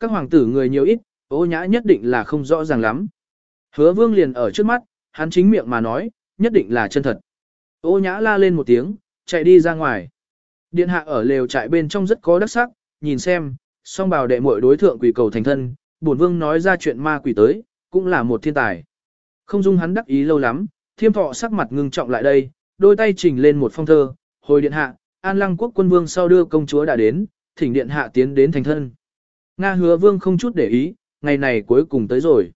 các hoàng tử người nhiều ít, ô nhã nhất định là không rõ ràng lắm. Hứa vương liền ở trước mắt, hắn chính miệng mà nói, nhất định là chân thật. Ô nhã la lên một tiếng, chạy đi ra ngoài. Điện hạ ở lều trại bên trong rất có đắc sắc, nhìn xem, song bào đệ muội đối thượng quỷ cầu thành thân, bổn vương nói ra chuyện ma quỷ tới, cũng là một thiên tài. Không dung hắn đắc ý lâu lắm, thiêm thọ sắc mặt ngưng trọng lại đây, đôi tay chỉnh lên một phong thơ, hồi điện hạ, an lăng quốc quân vương sau đưa công chúa đã đến, thỉnh điện hạ tiến đến thành thân. Nga hứa vương không chút để ý, ngày này cuối cùng tới rồi.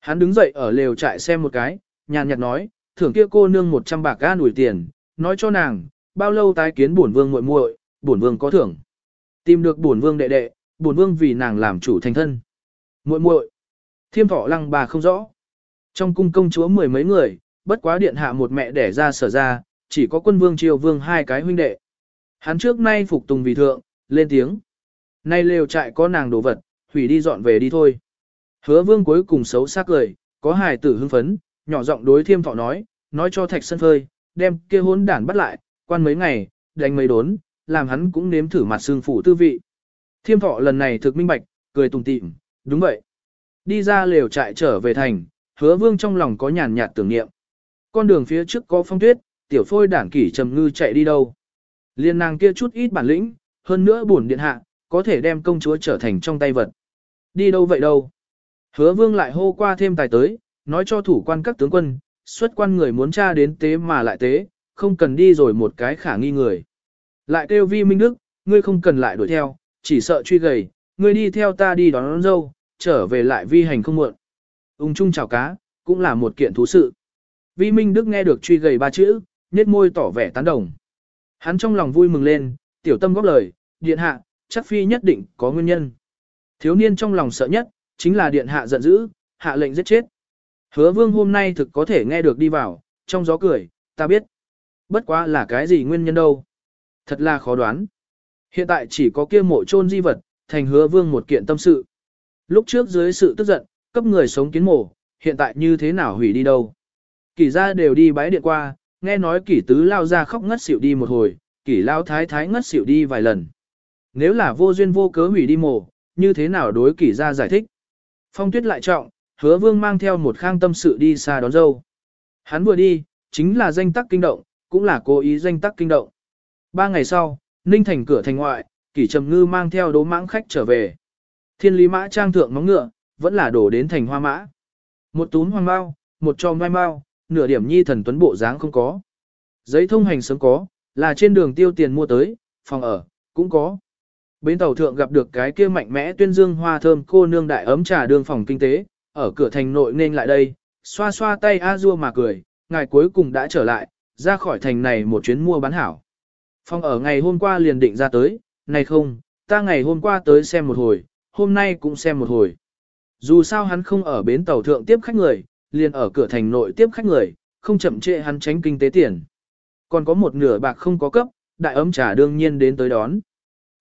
Hắn đứng dậy ở lều trại xem một cái, nhàn nhạt nói, thưởng kia cô nương 100 bạc ga nổi tiền, nói cho nàng, bao lâu tái kiến bổn vương muội muội, bổn vương có thưởng. Tìm được bổn vương đệ đệ, bổn vương vì nàng làm chủ thành thân. Muội muội. Thiêm thọ lăng bà không rõ. Trong cung công chúa mười mấy người, bất quá điện hạ một mẹ đẻ ra sở ra, chỉ có quân vương triều vương hai cái huynh đệ. Hắn trước nay phục tùng vì thượng, lên tiếng. Nay lều trại có nàng đồ vật, hủy đi dọn về đi thôi. Hứa vương cuối cùng xấu xác cười, có hài tử hưng phấn, nhỏ giọng đối thiêm thọ nói, nói cho thạch sân phơi, đem kia hốn đản bắt lại, quan mấy ngày, đánh mấy đốn, làm hắn cũng nếm thử mặt xương phủ tư vị. Thiêm thọ lần này thực minh bạch, cười tùng tịm, đúng vậy. Đi ra lều trại trở về thành, hứa vương trong lòng có nhàn nhạt tưởng niệm. Con đường phía trước có phong tuyết, tiểu phôi đảng kỷ trầm ngư chạy đi đâu. Liên nàng kia chút ít bản lĩnh, hơn nữa buồn điện hạ, có thể đem công chúa trở thành trong tay vật. Đi đâu vậy đâu? Hứa vương lại hô qua thêm tài tới, nói cho thủ quan các tướng quân, xuất quan người muốn tra đến tế mà lại tế, không cần đi rồi một cái khả nghi người. Lại kêu vi minh đức, ngươi không cần lại đuổi theo, chỉ sợ truy gầy, ngươi đi theo ta đi đón, đón dâu, trở về lại vi hành không muộn. Ung chung chào cá, cũng là một kiện thú sự. Vi minh đức nghe được truy gầy ba chữ, nét môi tỏ vẻ tán đồng. Hắn trong lòng vui mừng lên, tiểu tâm góp lời, điện hạ, chắc phi nhất định có nguyên nhân. Thiếu niên trong lòng sợ nhất, chính là điện hạ giận dữ, hạ lệnh giết chết. Hứa vương hôm nay thực có thể nghe được đi vào, trong gió cười, ta biết. Bất quá là cái gì nguyên nhân đâu. Thật là khó đoán. Hiện tại chỉ có kia mộ chôn di vật, thành hứa vương một kiện tâm sự. Lúc trước dưới sự tức giận, cấp người sống kiến mộ, hiện tại như thế nào hủy đi đâu. Kỷ ra đều đi bái điện qua, nghe nói kỷ tứ lao ra khóc ngất xỉu đi một hồi, kỷ lao thái thái ngất xỉu đi vài lần. Nếu là vô duyên vô cớ hủy đi mồ như thế nào đối kỷ ra giải thích. Phong tuyết lại trọng, hứa vương mang theo một khang tâm sự đi xa đón dâu. Hắn vừa đi, chính là danh tắc kinh động, cũng là cố ý danh tắc kinh động. Ba ngày sau, Ninh Thành cửa thành ngoại, kỷ trầm ngư mang theo đố mãng khách trở về. Thiên lý mã trang thượng móng ngựa, vẫn là đổ đến thành hoa mã. Một túm hoang bao, một tròn mai bao, nửa điểm nhi thần tuấn bộ dáng không có. Giấy thông hành sớm có, là trên đường tiêu tiền mua tới, phòng ở, cũng có. Bến tàu thượng gặp được cái kia mạnh mẽ tuyên dương hoa thơm cô nương đại ấm trà đường phòng kinh tế, ở cửa thành nội nên lại đây, xoa xoa tay a dua mà cười, ngài cuối cùng đã trở lại, ra khỏi thành này một chuyến mua bán hảo. Phòng ở ngày hôm qua liền định ra tới, này không, ta ngày hôm qua tới xem một hồi, hôm nay cũng xem một hồi. Dù sao hắn không ở bến tàu thượng tiếp khách người, liền ở cửa thành nội tiếp khách người, không chậm trễ hắn tránh kinh tế tiền. Còn có một nửa bạc không có cấp, đại ấm trà đương nhiên đến tới đón.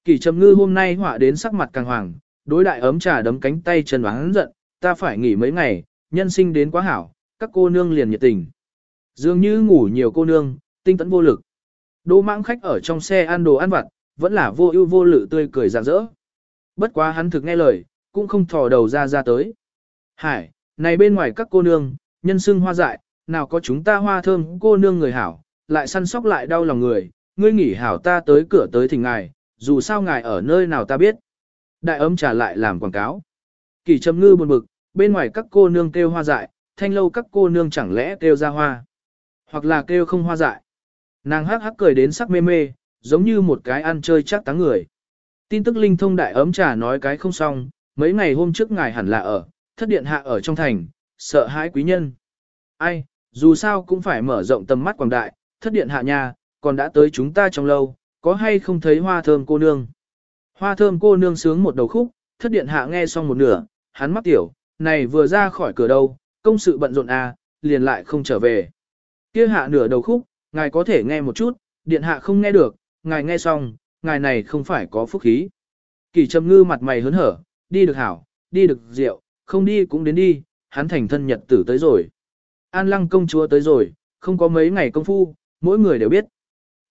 Kỳ trầm ngư hôm nay họa đến sắc mặt càng hoàng, đối đại ấm trà đấm cánh tay chân oán giận, ta phải nghỉ mấy ngày, nhân sinh đến quá hảo, các cô nương liền nhiệt tình. Dường như ngủ nhiều cô nương, tinh tấn vô lực. Đỗ mãng khách ở trong xe ăn đồ ăn vặt, vẫn là vô ưu vô lự tươi cười rạng rỡ. Bất quá hắn thực nghe lời, cũng không thò đầu ra ra tới. Hải, này bên ngoài các cô nương, nhân sưng hoa dại, nào có chúng ta hoa thơm cô nương người hảo, lại săn sóc lại đau lòng người, ngươi nghỉ hảo ta tới cửa tới thỉnh ngài, dù sao ngài ở nơi nào ta biết. Đại ấm trả lại làm quảng cáo. Kỳ trầm ngư buồn bực, bên ngoài các cô nương kêu hoa dại, thanh lâu các cô nương chẳng lẽ kêu ra hoa. Hoặc là kêu không hoa dại. Nàng hắc hắc cười đến sắc mê mê, giống như một cái ăn chơi chắc táng người. Tin tức linh thông đại ấm trà nói cái không xong, mấy ngày hôm trước ngài hẳn là ở, thất điện hạ ở trong thành, sợ hãi quý nhân. Ai, dù sao cũng phải mở rộng tầm mắt quảng đại, thất điện hạ nha, còn đã tới chúng ta trong lâu, có hay không thấy hoa thơm cô nương. Hoa thơm cô nương sướng một đầu khúc, thất điện hạ nghe xong một nửa, hắn mắc tiểu, này vừa ra khỏi cửa đâu, công sự bận rộn à, liền lại không trở về. Kia hạ nửa đầu khúc, ngài có thể nghe một chút, điện hạ không nghe được, ngài nghe xong, ngài này không phải có phúc khí. Kỳ trầm ngư mặt mày hớn hở, đi được hảo, đi được rượu, không đi cũng đến đi, hắn thành thân nhật tử tới rồi. An lăng công chúa tới rồi, không có mấy ngày công phu, mỗi người đều biết.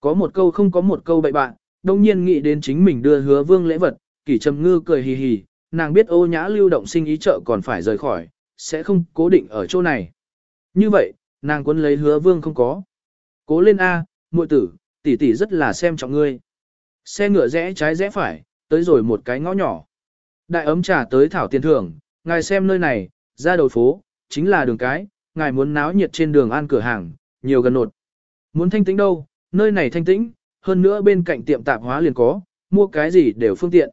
Có một câu không có một câu bậy bạn, đông nhiên nghĩ đến chính mình đưa hứa vương lễ vật, kỷ trầm ngư cười hì hì, nàng biết ô nhã lưu động sinh ý chợ còn phải rời khỏi, sẽ không cố định ở chỗ này. Như vậy, nàng quân lấy hứa vương không có. Cố lên A, muội tử, tỷ tỷ rất là xem trọng ngươi. Xe ngựa rẽ trái rẽ phải, tới rồi một cái ngõ nhỏ. Đại ấm trà tới thảo tiền thưởng, ngài xem nơi này, ra đầu phố, chính là đường cái, ngài muốn náo nhiệt trên đường ăn cửa hàng, nhiều gần nột. Muốn thanh tĩnh đâu, nơi này thanh tĩnh, hơn nữa bên cạnh tiệm tạp hóa liền có, mua cái gì đều phương tiện.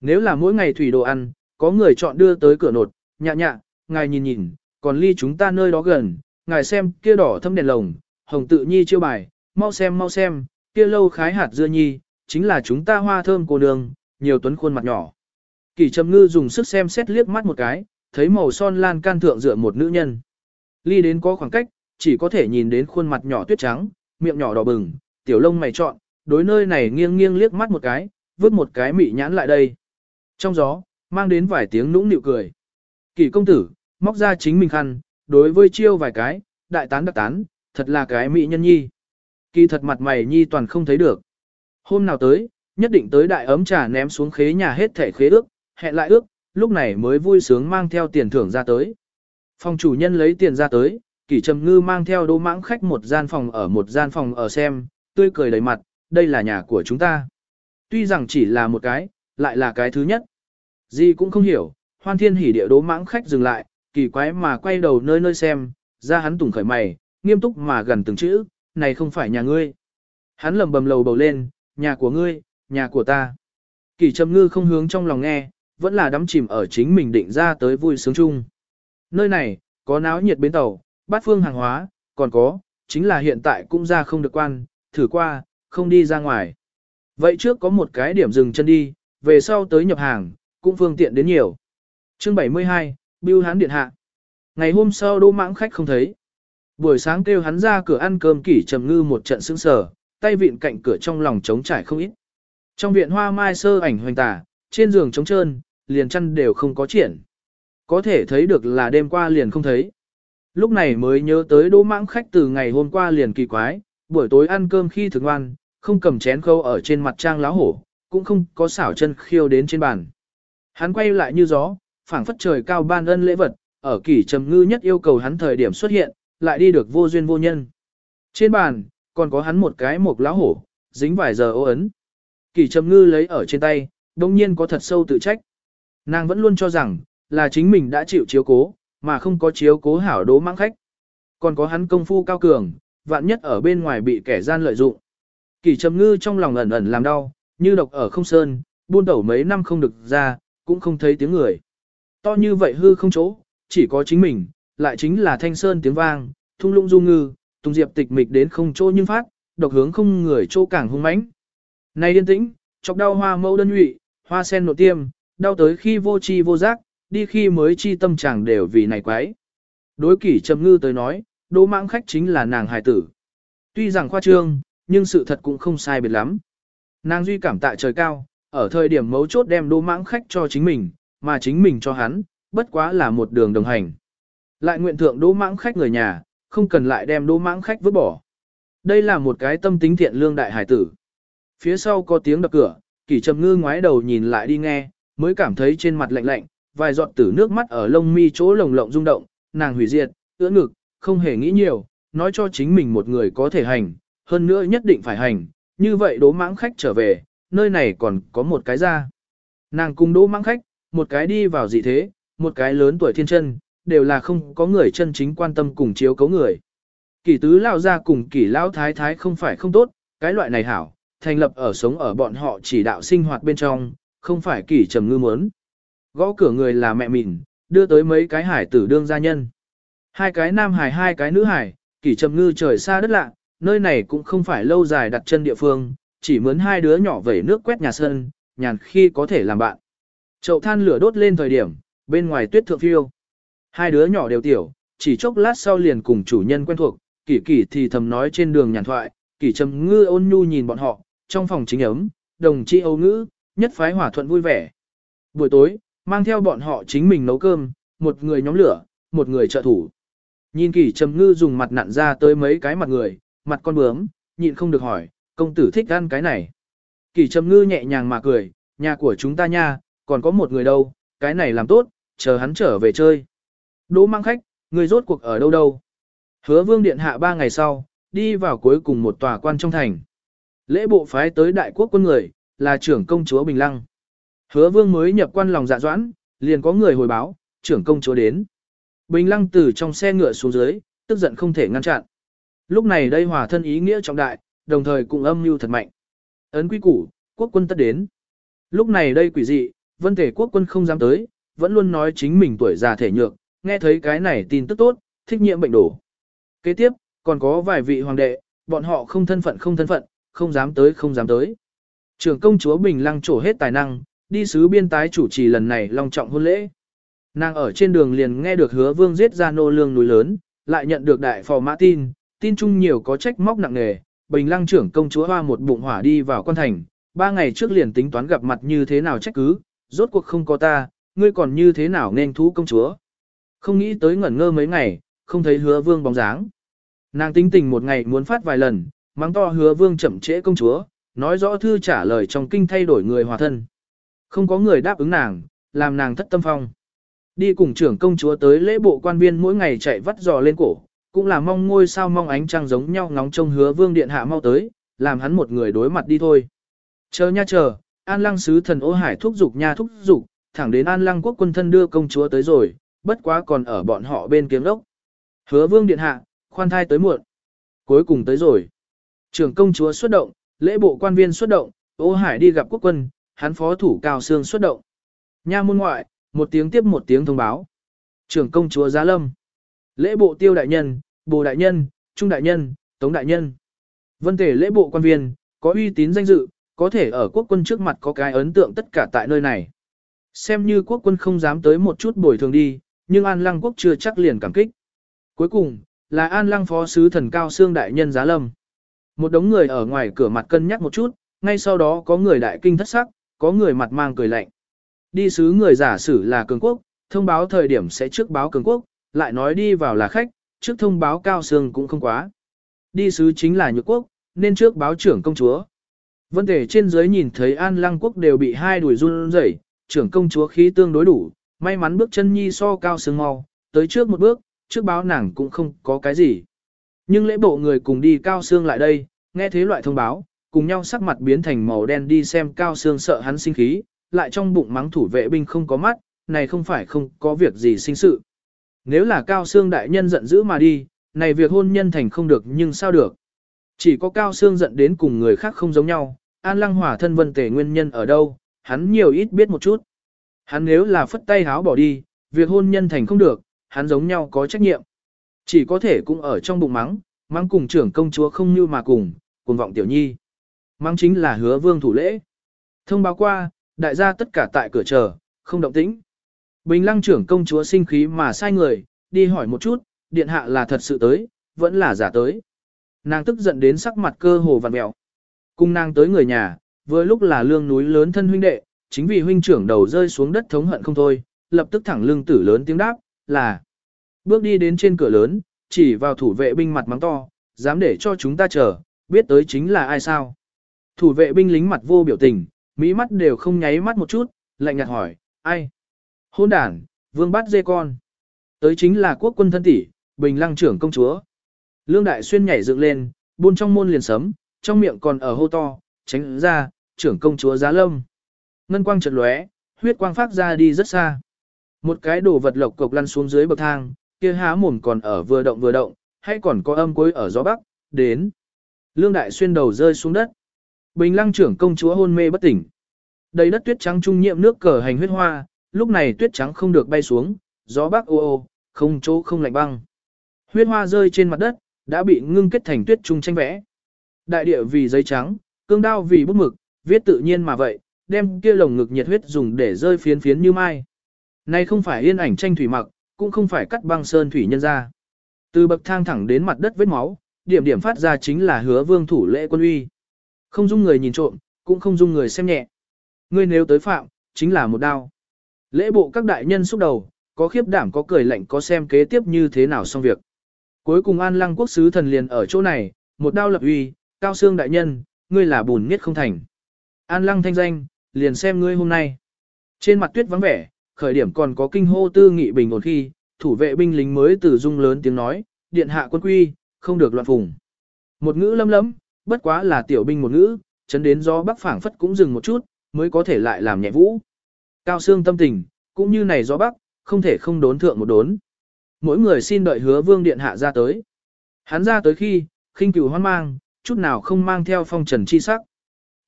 Nếu là mỗi ngày thủy đồ ăn, có người chọn đưa tới cửa nột, nhạ nhạ, ngài nhìn nhìn, còn ly chúng ta nơi đó gần, ngài xem kia đỏ thâm đèn lồng, hồng tự nhi chiêu bài, mau xem mau xem, kia lâu khái hạt dưa nhi, chính là chúng ta hoa thơm cô nương, nhiều tuấn khuôn mặt nhỏ. Kỳ trầm ngư dùng sức xem xét liếc mắt một cái, thấy màu son lan can thượng dựa một nữ nhân. Ly đến có khoảng cách, chỉ có thể nhìn đến khuôn mặt nhỏ tuyết trắng, miệng nhỏ đỏ bừng, tiểu lông mày trọn, đối nơi này nghiêng nghiêng liếc mắt một cái, vứt một cái mị nhãn lại đây. Trong gió, mang đến vài tiếng nũng nịu cười. Kỳ công tử, móc ra chính mình khăn, đối với chiêu vài cái, đại tán đặc tán, thật là cái mỹ nhân nhi. Kỳ thật mặt mày nhi toàn không thấy được. Hôm nào tới, nhất định tới đại ấm trà ném xuống khế nhà hết thẻ khế ước, hẹn lại ước, lúc này mới vui sướng mang theo tiền thưởng ra tới. Phòng chủ nhân lấy tiền ra tới, kỷ trầm ngư mang theo Đỗ mãng khách một gian phòng ở một gian phòng ở xem, tươi cười đầy mặt, đây là nhà của chúng ta. Tuy rằng chỉ là một cái, lại là cái thứ nhất. Gì cũng không hiểu, hoan thiên hỉ địa Đỗ mãng khách dừng lại, kỳ quái mà quay đầu nơi nơi xem, ra hắn tùng khởi mày, nghiêm túc mà gần từng chữ, này không phải nhà ngươi. Hắn lầm bầm lầu bầu lên, nhà của ngươi, nhà của ta. Kỳ trầm ngư không hướng trong lòng nghe, vẫn là đắm chìm ở chính mình định ra tới vui sướng chung. Nơi này, có náo nhiệt bến tàu, bát phương hàng hóa, còn có, chính là hiện tại cũng ra không được quan, thử qua, không đi ra ngoài. Vậy trước có một cái điểm dừng chân đi, về sau tới nhập hàng, cũng phương tiện đến nhiều. Chương 72, Bưu Hán Điện Hạ. Ngày hôm sau đô mãng khách không thấy. Buổi sáng kêu hắn ra cửa ăn cơm kỷ trầm ngư một trận sững sờ, tay vịn cạnh cửa trong lòng trống trải không ít. Trong viện hoa mai sơ ảnh hoành tả, trên giường trống trơn, liền chăn đều không có triển. Có thể thấy được là đêm qua liền không thấy. Lúc này mới nhớ tới đỗ mãng khách từ ngày hôm qua liền kỳ quái, buổi tối ăn cơm khi thường ngoan, không cầm chén khâu ở trên mặt trang láo hổ, cũng không có xảo chân khiêu đến trên bàn. Hắn quay lại như gió, phảng phất trời cao ban ân lễ vật, ở kỷ trầm ngư nhất yêu cầu hắn thời điểm xuất hiện, lại đi được vô duyên vô nhân. Trên bàn, còn có hắn một cái mộc láo hổ, dính vài giờ ô ấn. Kỷ trầm ngư lấy ở trên tay, đồng nhiên có thật sâu tự trách. Nàng vẫn luôn cho rằng, là chính mình đã chịu chiếu cố, mà không có chiếu cố hảo đố mang khách. Còn có hắn công phu cao cường, vạn nhất ở bên ngoài bị kẻ gian lợi dụng. Kỳ trầm ngư trong lòng ẩn ẩn làm đau, như độc ở không sơn, buôn tẩu mấy năm không được ra, cũng không thấy tiếng người. To như vậy hư không chỗ, chỉ có chính mình, lại chính là thanh sơn tiếng vang, thung lũng du ngư, tùng diệp tịch mịch đến không chỗ nhưng phát, độc hướng không người chỗ càng hung mãnh. Này điên tĩnh, chọc đau hoa mẫu đơn nhụy, hoa sen nội tiêm, đau tới khi vô chi vô giác, đi khi mới chi tâm chàng đều vì này quái. Đối kỷ trầm ngư tới nói, đỗ mãng khách chính là nàng hài tử. Tuy rằng khoa trương, nhưng sự thật cũng không sai biệt lắm. Nàng duy cảm tạ trời cao, ở thời điểm mấu chốt đem đỗ mãng khách cho chính mình, mà chính mình cho hắn, bất quá là một đường đồng hành. Lại nguyện thượng đỗ mãng khách người nhà, không cần lại đem đỗ mãng khách vứt bỏ. Đây là một cái tâm tính thiện lương đại hải tử. Phía sau có tiếng đập cửa, kỷ trầm ngư ngoái đầu nhìn lại đi nghe, mới cảm thấy trên mặt lạnh lạnh, vài giọt tử nước mắt ở lông mi chỗ lồng lộng rung động, nàng hủy diệt, ưỡn ngực, không hề nghĩ nhiều, nói cho chính mình một người có thể hành, hơn nữa nhất định phải hành, như vậy đố mãng khách trở về, nơi này còn có một cái ra. Nàng cùng đố mãng khách, một cái đi vào dị thế, một cái lớn tuổi thiên chân, đều là không có người chân chính quan tâm cùng chiếu cấu người. Kỷ tứ lao ra cùng kỷ lao thái thái không phải không tốt, cái loại này hảo, thành lập ở sống ở bọn họ chỉ đạo sinh hoạt bên trong, không phải kỷ trầm ngư muốn. Gõ cửa người là mẹ mình, đưa tới mấy cái hải tử đương gia nhân. Hai cái nam hải hai cái nữ hải, kỷ trầm ngư trời xa đất lạ, nơi này cũng không phải lâu dài đặt chân địa phương, chỉ mướn hai đứa nhỏ vẩy nước quét nhà sân, nhàn khi có thể làm bạn. Chậu than lửa đốt lên thời điểm, bên ngoài tuyết thượng phiêu. Hai đứa nhỏ đều tiểu, chỉ chốc lát sau liền cùng chủ nhân quen thuộc, kỷ kỷ thì thầm nói trên đường nhàn thoại, kỷ trầm ngư ôn nhu nhìn bọn họ, trong phòng chính ấm, đồng chí âu ngữ, nhất phái hỏa thuận vui vẻ. Buổi tối, mang theo bọn họ chính mình nấu cơm, một người nhóm lửa, một người trợ thủ. Nhìn kỷ trầm ngư dùng mặt nặn ra tới mấy cái mặt người, mặt con bướm, nhịn không được hỏi, công tử thích ăn cái này. Kỷ trầm ngư nhẹ nhàng mà cười, nhà của chúng ta nha, còn có một người đâu, cái này làm tốt, chờ hắn trở về chơi. Đỗ mang khách, người rốt cuộc ở đâu đâu. Hứa vương điện hạ ba ngày sau, đi vào cuối cùng một tòa quan trong thành. Lễ bộ phái tới đại quốc quân người, là trưởng công chúa Bình Lăng. Hứa vương mới nhập quan lòng dạ doãn, liền có người hồi báo, trưởng công chúa đến. Bình Lăng từ trong xe ngựa xuống dưới, tức giận không thể ngăn chặn. Lúc này đây hòa thân ý nghĩa trọng đại, đồng thời cũng âm mưu thật mạnh. Ấn quý củ, quốc quân tất đến. Lúc này đây quỷ dị, vân thể quốc quân không dám tới, vẫn luôn nói chính mình tuổi già thể nhược, nghe thấy cái này tin tức tốt, thích nhiệm bệnh đổ. Kế tiếp, còn có vài vị hoàng đệ, bọn họ không thân phận không thân phận, không dám tới không dám tới. Trưởng công chúa Bình Lăng trổ hết tài năng, đi sứ biên tái chủ trì lần này long trọng hôn lễ. Nàng ở trên đường liền nghe được hứa vương giết ra nô lương núi lớn, lại nhận được đại phò mã tin, tin chung nhiều có trách móc nặng nề, Bình Lăng trưởng công chúa hoa một bụng hỏa đi vào quan thành, ba ngày trước liền tính toán gặp mặt như thế nào trách cứ, rốt cuộc không có ta, ngươi còn như thế nào nên thú công chúa. Không nghĩ tới ngẩn ngơ mấy ngày, không thấy hứa vương bóng dáng. Nàng tính tình một ngày muốn phát vài lần, mắng to hứa vương chậm trễ công chúa, nói rõ thư trả lời trong kinh thay đổi người hòa thân. Không có người đáp ứng nàng, làm nàng thất tâm phong. Đi cùng trưởng công chúa tới lễ bộ quan viên mỗi ngày chạy vắt giò lên cổ, cũng là mong ngôi sao mong ánh trăng giống nhau ngóng trông hứa vương điện hạ mau tới, làm hắn một người đối mặt đi thôi. Chờ nha chờ, an lăng sứ thần ô hải thúc dục nha thúc dục, thẳng đến an lăng quốc quân thân đưa công chúa tới rồi, bất quá còn ở bọn họ bên kiếm đốc. Hứa vương điện hạ, khoan thai tới muộn. Cuối cùng tới rồi. Trưởng công chúa xuất động, lễ bộ quan viên xuất động, ô hải đi gặp quốc quân, hắn phó thủ cao xương xuất động. Nha môn ngoại, một tiếng tiếp một tiếng thông báo. Trưởng công chúa Giá Lâm. Lễ bộ tiêu đại nhân, bồ đại nhân, trung đại nhân, tống đại nhân. Vân thể lễ bộ quan viên, có uy tín danh dự, có thể ở quốc quân trước mặt có cái ấn tượng tất cả tại nơi này. Xem như quốc quân không dám tới một chút bồi thường đi, nhưng An Lăng quốc chưa chắc liền cảm kích. Cuối cùng, là An Lăng phó sứ thần cao xương đại nhân giá lâm. Một đống người ở ngoài cửa mặt cân nhắc một chút, ngay sau đó có người đại kinh thất sắc, có người mặt mang cười lạnh. Đi sứ người giả sử là cường quốc, thông báo thời điểm sẽ trước báo cường quốc, lại nói đi vào là khách, trước thông báo cao xương cũng không quá. Đi sứ chính là nhược quốc, nên trước báo trưởng công chúa. Vân thể trên dưới nhìn thấy An Lăng quốc đều bị hai đuổi run rẩy, trưởng công chúa khí tương đối đủ, may mắn bước chân nhi so cao xương mau, tới trước một bước, trước báo nàng cũng không có cái gì. Nhưng lễ bộ người cùng đi cao xương lại đây, nghe thế loại thông báo, cùng nhau sắc mặt biến thành màu đen đi xem cao xương sợ hắn sinh khí, lại trong bụng mắng thủ vệ binh không có mắt, này không phải không có việc gì sinh sự. Nếu là cao xương đại nhân giận dữ mà đi, này việc hôn nhân thành không được nhưng sao được. Chỉ có cao xương giận đến cùng người khác không giống nhau, an lăng hỏa thân vân tề nguyên nhân ở đâu, hắn nhiều ít biết một chút. Hắn nếu là phất tay háo bỏ đi, việc hôn nhân thành không được, hắn giống nhau có trách nhiệm. Chỉ có thể cũng ở trong bụng mắng, mắng cùng trưởng công chúa không như mà cùng, cùng vọng tiểu nhi. Mang chính là hứa vương thủ lễ. Thông báo qua, đại gia tất cả tại cửa chờ, không động tĩnh. Bình lăng trưởng công chúa sinh khí mà sai người, đi hỏi một chút, điện hạ là thật sự tới, vẫn là giả tới. Nàng tức giận đến sắc mặt cơ hồ vặn mẹo. Cùng nàng tới người nhà, vừa lúc là lương núi lớn thân huynh đệ, chính vì huynh trưởng đầu rơi xuống đất thống hận không thôi, lập tức thẳng lưng tử lớn tiếng đáp, là. Bước đi đến trên cửa lớn, chỉ vào thủ vệ binh mặt mắng to, dám để cho chúng ta chờ, biết tới chính là ai sao. Thủ vệ binh lính mặt vô biểu tình, mỹ mắt đều không nháy mắt một chút, lạnh nhạt hỏi, ai? Hôn đản, vương bắt dê con. Tới chính là quốc quân thân tỷ, bình lăng trưởng công chúa. Lương Đại Xuyên nhảy dựng lên, buôn trong môn liền sấm, trong miệng còn ở hô to, tránh ra, trưởng công chúa giá lâm. Ngân quang chợt lóe, huyết quang phát ra đi rất xa. Một cái đồ vật lộc cộc lăn xuống dưới bậc thang, kia há mồm còn ở vừa động vừa động, hay còn có âm cuối ở gió bắc, đến. Lương Đại Xuyên đầu rơi xuống đất. Bình lăng trưởng công chúa hôn mê bất tỉnh. Đầy đất tuyết trắng trung nhiệm nước cờ hành huyết hoa, lúc này tuyết trắng không được bay xuống, gió bắc ô ô, không chỗ không lạnh băng. Huyết hoa rơi trên mặt đất, đã bị ngưng kết thành tuyết trung tranh vẽ. Đại địa vì giấy trắng, cương đao vì bút mực, viết tự nhiên mà vậy, đem kia lồng ngực nhiệt huyết dùng để rơi phiến phiến như mai. Này không phải yên ảnh tranh thủy mặc, cũng không phải cắt băng sơn thủy nhân ra. Từ bậc thang thẳng đến mặt đất vết máu, điểm điểm phát ra chính là hứa vương thủ lễ quân uy. Không dung người nhìn trộm, cũng không dung người xem nhẹ. Ngươi nếu tới phạm, chính là một đao. Lễ bộ các đại nhân xúc đầu, có khiếp đảm có cười lạnh có xem kế tiếp như thế nào xong việc. Cuối cùng an lăng quốc sứ thần liền ở chỗ này, một đao lập uy, cao xương đại nhân, ngươi là bùn miết không thành. An lăng thanh danh, liền xem ngươi hôm nay. Trên mặt tuyết vắng vẻ, khởi điểm còn có kinh hô tư nghị bình ổn khi, thủ vệ binh lính mới từ dung lớn tiếng nói, điện hạ quân quy, không được loạn phùng. Một ngữ lâm lấm, bất quá là tiểu binh một ngữ, chấn đến gió bắc phảng phất cũng dừng một chút, mới có thể lại làm nhẹ vũ. Cao xương tâm tình, cũng như này gió bắc, không thể không đốn thượng một đốn. Mỗi người xin đợi hứa vương điện hạ ra tới. Hắn ra tới khi, khinh cửu hoan mang, chút nào không mang theo phong trần chi sắc.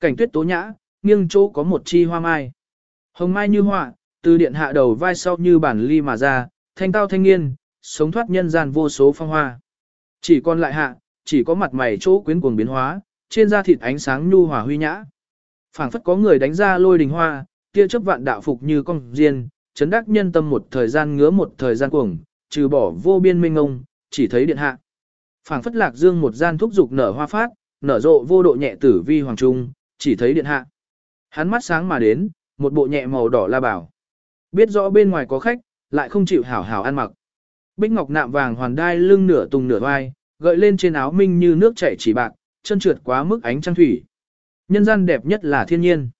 Cảnh tuyết tố nhã, nghiêng chỗ có một chi hoa mai. Hồng mai như họa, từ điện hạ đầu vai sau như bản ly mà ra, thanh tao thanh niên, sống thoát nhân gian vô số phong hoa. Chỉ còn lại hạ, chỉ có mặt mày chỗ quyến cuồng biến hóa, trên da thịt ánh sáng nhu hòa huy nhã. phảng phất có người đánh ra lôi đình hoa, tia chớp vạn đạo phục như con diên, chấn đắc nhân tâm một thời gian ngứa một thời gian cuồng, trừ bỏ vô biên minh ngông, chỉ thấy điện hạ. phảng phất lạc dương một gian thúc dục nở hoa phát, nở rộ vô độ nhẹ tử vi hoàng trung, chỉ thấy điện hạ. Hắn mắt sáng mà đến, một bộ nhẹ màu đỏ la bảo. Biết rõ bên ngoài có khách, lại không chịu hảo hảo ăn mặc. Bích ngọc nạm vàng hoàn đai lưng nửa tùng nửa vai, gợi lên trên áo minh như nước chảy chỉ bạc, chân trượt quá mức ánh trăng thủy. Nhân gian đẹp nhất là thiên nhiên.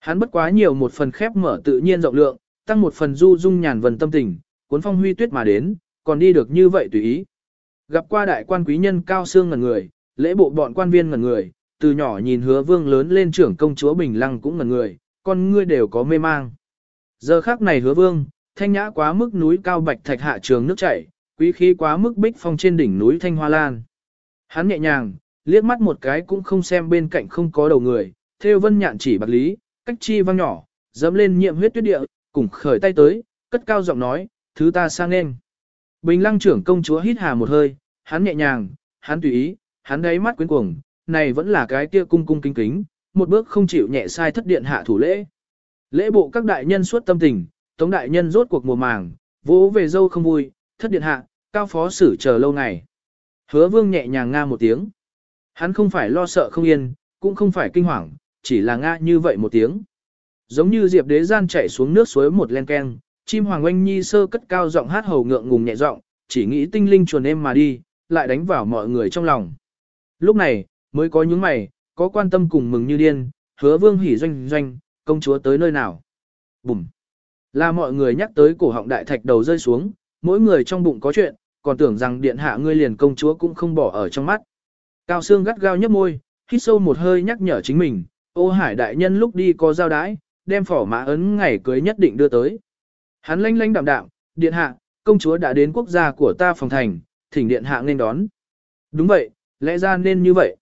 Hắn bất quá nhiều một phần khép mở tự nhiên rộng lượng, tăng một phần du dung nhàn vần tâm tình, cuốn phong huy tuyết mà đến, còn đi được như vậy tùy ý. Gặp qua đại quan quý nhân cao xương ngần người, lễ bộ bọn quan viên ngần người, từ nhỏ nhìn hứa vương lớn lên trưởng công chúa Bình Lăng cũng ngần người, con ngươi đều có mê mang. Giờ khác này hứa vương, thanh nhã quá mức núi cao bạch thạch hạ trường nước chảy, quý khí quá mức bích phong trên đỉnh núi thanh hoa lan. Hắn nhẹ nhàng, liếc mắt một cái cũng không xem bên cạnh không có đầu người, theo vân nhạn chỉ bạc lý, cách chi văng nhỏ, dẫm lên nhiệm huyết tuyết địa, cùng khởi tay tới, cất cao giọng nói, thứ ta sang nên. Bình lăng trưởng công chúa hít hà một hơi, hắn nhẹ nhàng, hắn tùy ý, hắn đáy mắt quyến cuồng, này vẫn là cái kia cung cung kính kính, một bước không chịu nhẹ sai thất điện hạ thủ lễ. Lễ bộ các đại nhân suốt tâm tình, tống đại nhân rốt cuộc mùa màng, vỗ về dâu không vui, thất điện hạ, cao phó xử chờ lâu ngày. Hứa vương nhẹ nhàng nga một tiếng. Hắn không phải lo sợ không yên, cũng không phải kinh hoàng, chỉ là nga như vậy một tiếng. Giống như diệp đế gian chạy xuống nước suối một len keng, chim hoàng oanh nhi sơ cất cao giọng hát hầu ngượng ngùng nhẹ giọng, chỉ nghĩ tinh linh chuồn em mà đi, lại đánh vào mọi người trong lòng. Lúc này, mới có những mày, có quan tâm cùng mừng như điên, hứa vương hỉ doanh doanh, công chúa tới nơi nào. Bùm! Là mọi người nhắc tới cổ họng đại thạch đầu rơi xuống, mỗi người trong bụng có chuyện, còn tưởng rằng điện hạ ngươi liền công chúa cũng không bỏ ở trong mắt. Cao Sương gắt gao nhấp môi, hít sâu một hơi nhắc nhở chính mình, ô hải đại nhân lúc đi có giao đái, đem phỏ mã ấn ngày cưới nhất định đưa tới. Hắn lanh lanh đạm đạm, điện hạ, công chúa đã đến quốc gia của ta phòng thành, thỉnh điện hạ nên đón. Đúng vậy, lẽ ra nên như vậy.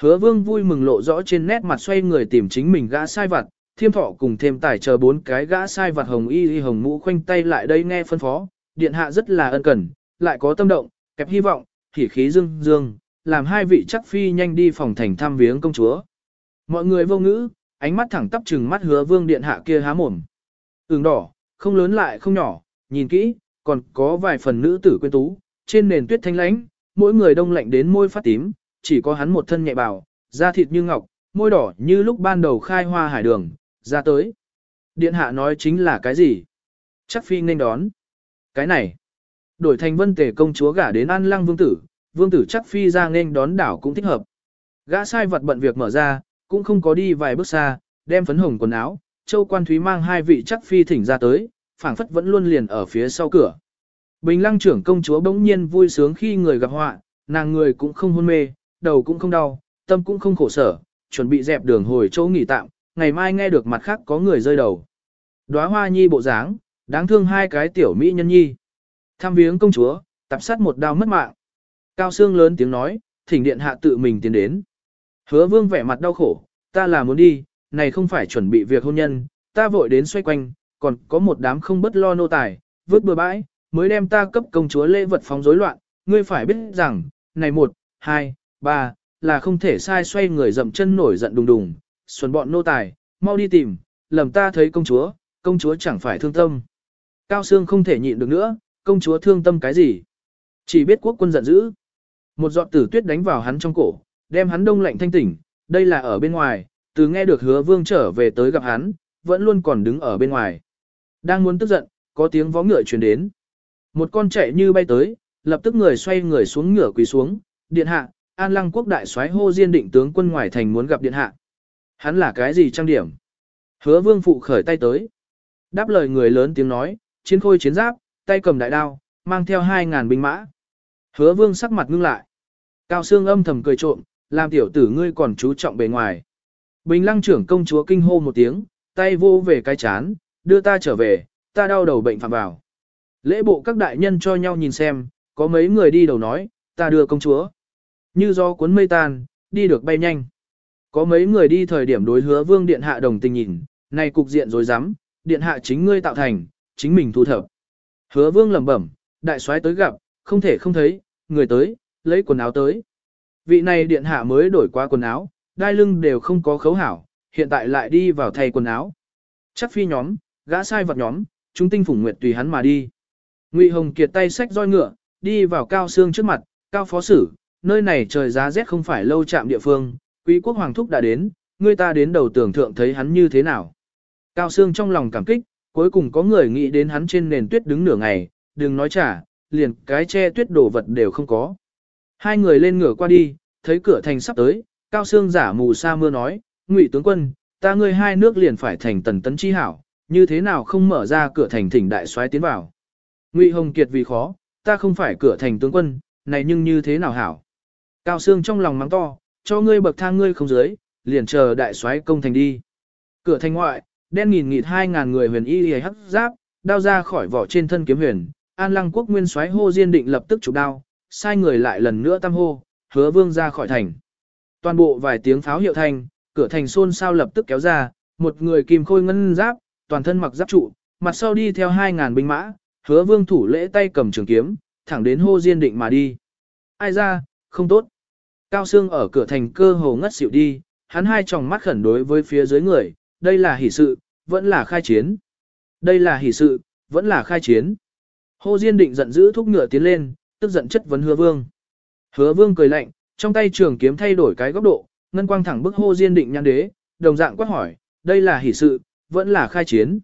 Hứa vương vui mừng lộ rõ trên nét mặt xoay người tìm chính mình gã sai vặt, thiêm thọ cùng thêm tài chờ bốn cái gã sai vặt hồng y y hồng mũ khoanh tay lại đây nghe phân phó, điện hạ rất là ân cần, lại có tâm động, kẹp hy vọng, hỉ khí dương dương, làm hai vị chắc phi nhanh đi phòng thành thăm viếng công chúa. Mọi người vô ngữ, ánh mắt thẳng tắp trừng mắt hứa vương điện hạ kia há mồm. Ứng đỏ, không lớn lại không nhỏ, nhìn kỹ, còn có vài phần nữ tử quyến tú, trên nền tuyết thanh lãnh, mỗi người đông lạnh đến môi phát tím, chỉ có hắn một thân nhẹ bào, da thịt như ngọc, môi đỏ như lúc ban đầu khai hoa hải đường, ra tới. Điện hạ nói chính là cái gì? Chắc phi nên đón. Cái này. Đổi thành vân tề công chúa gả đến an lăng vương tử, vương tử chắc phi ra nên đón đảo cũng thích hợp. Gã sai vật bận việc mở ra, cũng không có đi vài bước xa, đem phấn hồng quần áo, châu quan thúy mang hai vị chắc phi thỉnh ra tới, phảng phất vẫn luôn liền ở phía sau cửa. Bình lăng trưởng công chúa bỗng nhiên vui sướng khi người gặp họa, nàng người cũng không hôn mê, đầu cũng không đau, tâm cũng không khổ sở, chuẩn bị dẹp đường hồi chỗ nghỉ tạm, ngày mai nghe được mặt khác có người rơi đầu. Đóa hoa nhi bộ dáng, đáng thương hai cái tiểu mỹ nhân nhi. Tham viếng công chúa, tập sát một đao mất mạng. Cao Sương lớn tiếng nói, thỉnh điện hạ tự mình tiến đến. Hứa vương vẻ mặt đau khổ, ta là muốn đi, này không phải chuẩn bị việc hôn nhân, ta vội đến xoay quanh, còn có một đám không bất lo nô tài, vứt bừa bãi, mới đem ta cấp công chúa lễ vật phóng rối loạn, ngươi phải biết rằng, này một, hai, ba, là không thể sai xoay người dậm chân nổi giận đùng đùng, xuân bọn nô tài, mau đi tìm, lầm ta thấy công chúa, công chúa chẳng phải thương tâm. Cao Sương không thể nhịn được nữa, công chúa thương tâm cái gì? Chỉ biết quốc quân giận dữ. Một giọt tử tuyết đánh vào hắn trong cổ, đem hắn đông lạnh thanh tỉnh, đây là ở bên ngoài, từ nghe được hứa vương trở về tới gặp hắn, vẫn luôn còn đứng ở bên ngoài. Đang muốn tức giận, có tiếng vó ngựa truyền đến. Một con chạy như bay tới, lập tức người xoay người xuống ngựa quỳ xuống, điện hạ, an lăng quốc đại soái hô diên định tướng quân ngoài thành muốn gặp điện hạ. Hắn là cái gì trang điểm? Hứa vương phụ khởi tay tới. Đáp lời người lớn tiếng nói, chiến khôi chiến giáp, tay cầm đại đao, mang theo 2.000 binh mã. Hứa vương sắc mặt ngưng lại. Cao Sương âm thầm cười trộm, làm tiểu tử ngươi còn chú trọng bề ngoài. Bình lăng trưởng công chúa kinh hô một tiếng, tay vô về cái chán, đưa ta trở về, ta đau đầu bệnh phạm vào. Lễ bộ các đại nhân cho nhau nhìn xem, có mấy người đi đầu nói, ta đưa công chúa. Như do cuốn mây tan, đi được bay nhanh. Có mấy người đi thời điểm đối hứa vương điện hạ đồng tình nhìn, này cục diện rồi dám, điện hạ chính ngươi tạo thành, chính mình thu thập. Hứa vương lẩm bẩm, đại soái tới gặp, không thể không thấy, người tới, lấy quần áo tới. Vị này điện hạ mới đổi qua quần áo, đai lưng đều không có khấu hảo, hiện tại lại đi vào thay quần áo. Chắc phi nhóm, gã sai vật nhóm, chúng tinh phủng nguyệt tùy hắn mà đi. Ngụy Hồng Kiệt tay xách roi ngựa, đi vào cao xương trước mặt, cao phó sử, nơi này trời giá rét không phải lâu chạm địa phương, quý quốc hoàng thúc đã đến, người ta đến đầu tưởng thượng thấy hắn như thế nào. Cao xương trong lòng cảm kích, cuối cùng có người nghĩ đến hắn trên nền tuyết đứng nửa ngày, đừng nói trả, liền cái che tuyết đổ vật đều không có. Hai người lên ngựa qua đi, thấy cửa thành sắp tới, cao xương giả mù sa mưa nói, ngụy tướng quân, ta ngươi hai nước liền phải thành tần tấn chi hảo, như thế nào không mở ra cửa thành thỉnh đại soái tiến vào. Ngụy Hồng Kiệt vì khó, ta không phải cửa thành tướng quân, này nhưng như thế nào hảo. Cao Sương trong lòng mắng to, cho ngươi bậc thang ngươi không dưới, liền chờ đại soái công thành đi. Cửa thành ngoại, đen nghìn nghịt hai ngàn người huyền y hắc giáp, đao ra khỏi vỏ trên thân kiếm huyền, An Lăng quốc nguyên soái hô diên định lập tức chụp đao, sai người lại lần nữa tam hô, hứa vương ra khỏi thành. Toàn bộ vài tiếng pháo hiệu thành, cửa thành xôn xao lập tức kéo ra, một người kim khôi ngân giáp, toàn thân mặc giáp trụ, mặt sau đi theo hai ngàn binh mã, hứa vương thủ lễ tay cầm trường kiếm, thẳng đến hô diên định mà đi. Ai ra, không tốt. Cao xương ở cửa thành cơ hồ ngất xỉu đi, hắn hai tròng mắt khẩn đối với phía dưới người, đây là hỷ sự, vẫn là khai chiến. Đây là hỷ sự, vẫn là khai chiến. Hồ Diên Định giận dữ thúc ngựa tiến lên, tức giận chất vấn Hứa Vương. Hứa Vương cười lạnh, trong tay trường kiếm thay đổi cái góc độ, ngân quang thẳng bức Hồ Diên Định nhan đế, đồng dạng quát hỏi, đây là hỷ sự, vẫn là khai chiến.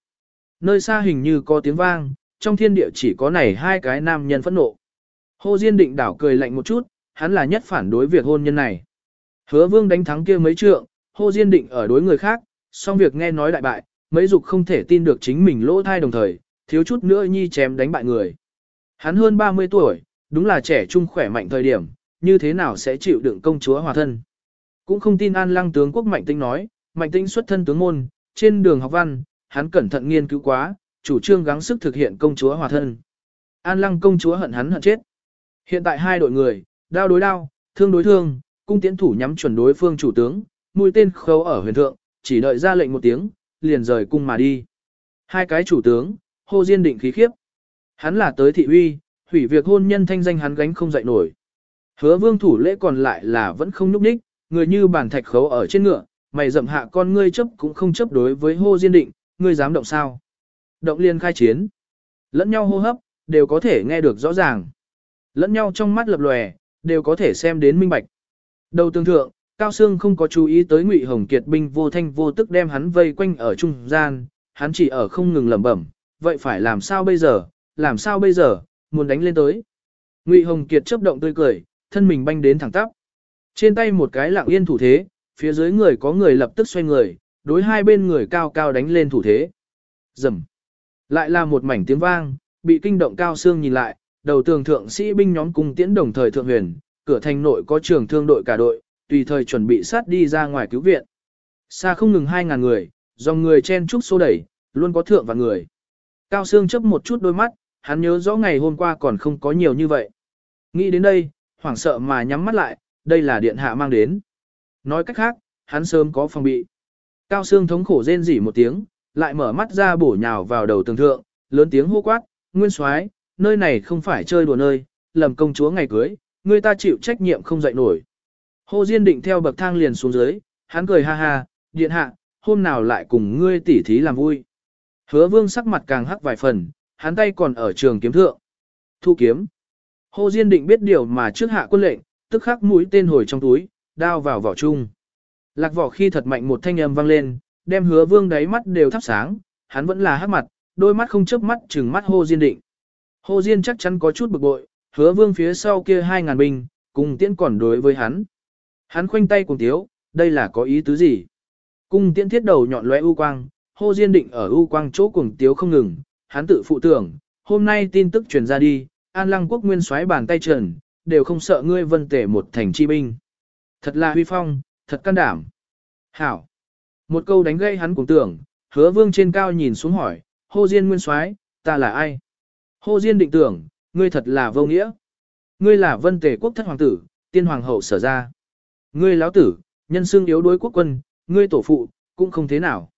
Nơi xa hình như có tiếng vang, trong thiên địa chỉ có này hai cái nam nhân phẫn nộ. Hồ Diên định đảo cười lạnh một chút, hắn là nhất phản đối việc hôn nhân này. Hứa vương đánh thắng kia mấy trượng, Hồ Diên định ở đối người khác, xong việc nghe nói đại bại, mấy dục không thể tin được chính mình lỗ thai đồng thời, thiếu chút nữa nhi chém đánh bại người. Hắn hơn 30 tuổi, đúng là trẻ trung khỏe mạnh thời điểm, như thế nào sẽ chịu đựng công chúa hòa thân. Cũng không tin an lăng tướng quốc mạnh tinh nói, mạnh tinh xuất thân tướng môn, trên đường học văn, hắn cẩn thận nghiên cứu quá, chủ trương gắng sức thực hiện công chúa hòa thân. An lăng công chúa hận hắn hận chết. Hiện tại hai đội người, đao đối đao, thương đối thương, cung tiễn thủ nhắm chuẩn đối phương chủ tướng, mũi tên khâu ở huyền thượng, chỉ đợi ra lệnh một tiếng, liền rời cung mà đi. Hai cái chủ tướng, hô diên định khí khiếp. Hắn là tới thị uy, hủy việc hôn nhân thanh danh hắn gánh không dậy nổi. Hứa vương thủ lễ còn lại là vẫn không nhúc nhích, người như bản thạch khấu ở trên ngựa, mày dậm hạ con ngươi chấp cũng không chấp đối với hô diên định, ngươi dám động sao. Động liền khai chiến. Lẫn nhau hô hấp, đều có thể nghe được rõ ràng. Lẫn nhau trong mắt lập lòe, đều có thể xem đến minh bạch. Đầu tương thượng, Cao Sương không có chú ý tới Ngụy Hồng Kiệt binh vô thanh vô tức đem hắn vây quanh ở trung gian, hắn chỉ ở không ngừng lẩm bẩm, vậy phải làm sao bây giờ, làm sao bây giờ, muốn đánh lên tới. Ngụy Hồng Kiệt chớp động tươi cười, thân mình banh đến thẳng tắp. Trên tay một cái lặng yên thủ thế, phía dưới người có người lập tức xoay người, đối hai bên người cao cao đánh lên thủ thế. Rầm. Lại là một mảnh tiếng vang, bị kinh động cao Sương nhìn lại, đầu tường thượng sĩ binh nhóm cung tiễn đồng thời thượng huyền, cửa thành nội có trường thương đội cả đội, tùy thời chuẩn bị sát đi ra ngoài cứu viện. Xa không ngừng 2.000 người, dòng người chen trúc xô đẩy, luôn có thượng và người. Cao xương chấp một chút đôi mắt, hắn nhớ rõ ngày hôm qua còn không có nhiều như vậy. Nghĩ đến đây, hoảng sợ mà nhắm mắt lại, đây là điện hạ mang đến. Nói cách khác, hắn sớm có phòng bị. Cao xương thống khổ rên rỉ một tiếng, lại mở mắt ra bổ nhào vào đầu tường thượng, lớn tiếng hô quát, nguyên soái, nơi này không phải chơi đùa nơi, lầm công chúa ngày cưới, người ta chịu trách nhiệm không dậy nổi. Hồ Diên định theo bậc thang liền xuống dưới, hắn cười ha ha, điện hạ, hôm nào lại cùng ngươi tỉ thí làm vui. Hứa vương sắc mặt càng hắc vài phần, hắn tay còn ở trường kiếm thượng. Thu kiếm. Hồ Diên định biết điều mà trước hạ quân lệnh, tức khắc mũi tên hồi trong túi, đao vào vỏ chung. Lạc vỏ khi thật mạnh một thanh âm vang lên, đem hứa vương đáy mắt đều thắp sáng, hắn vẫn là hắc mặt, đôi mắt không chớp mắt chừng mắt hô diên định. Hô diên chắc chắn có chút bực bội, hứa vương phía sau kia hai ngàn binh, cùng tiễn còn đối với hắn. Hắn khoanh tay cùng tiếu, đây là có ý tứ gì? Cung tiễn thiết đầu nhọn lóe u quang, Hô Diên Định ở U Quang chỗ cuồng tiếu không ngừng, hắn tự phụ tưởng, hôm nay tin tức truyền ra đi, An Lăng quốc nguyên xoáy bàn tay trần, đều không sợ ngươi vân tể một thành chi binh. Thật là huy phong, thật can đảm. Hảo. Một câu đánh gây hắn cùng tưởng, hứa vương trên cao nhìn xuống hỏi, hô diên nguyên soái, ta là ai? Hô diên định tưởng, ngươi thật là vô nghĩa. Ngươi là vân tể quốc thất hoàng tử, tiên hoàng hậu sở ra. Ngươi lão tử, nhân xương yếu đối quốc quân, ngươi tổ phụ, cũng không thế nào.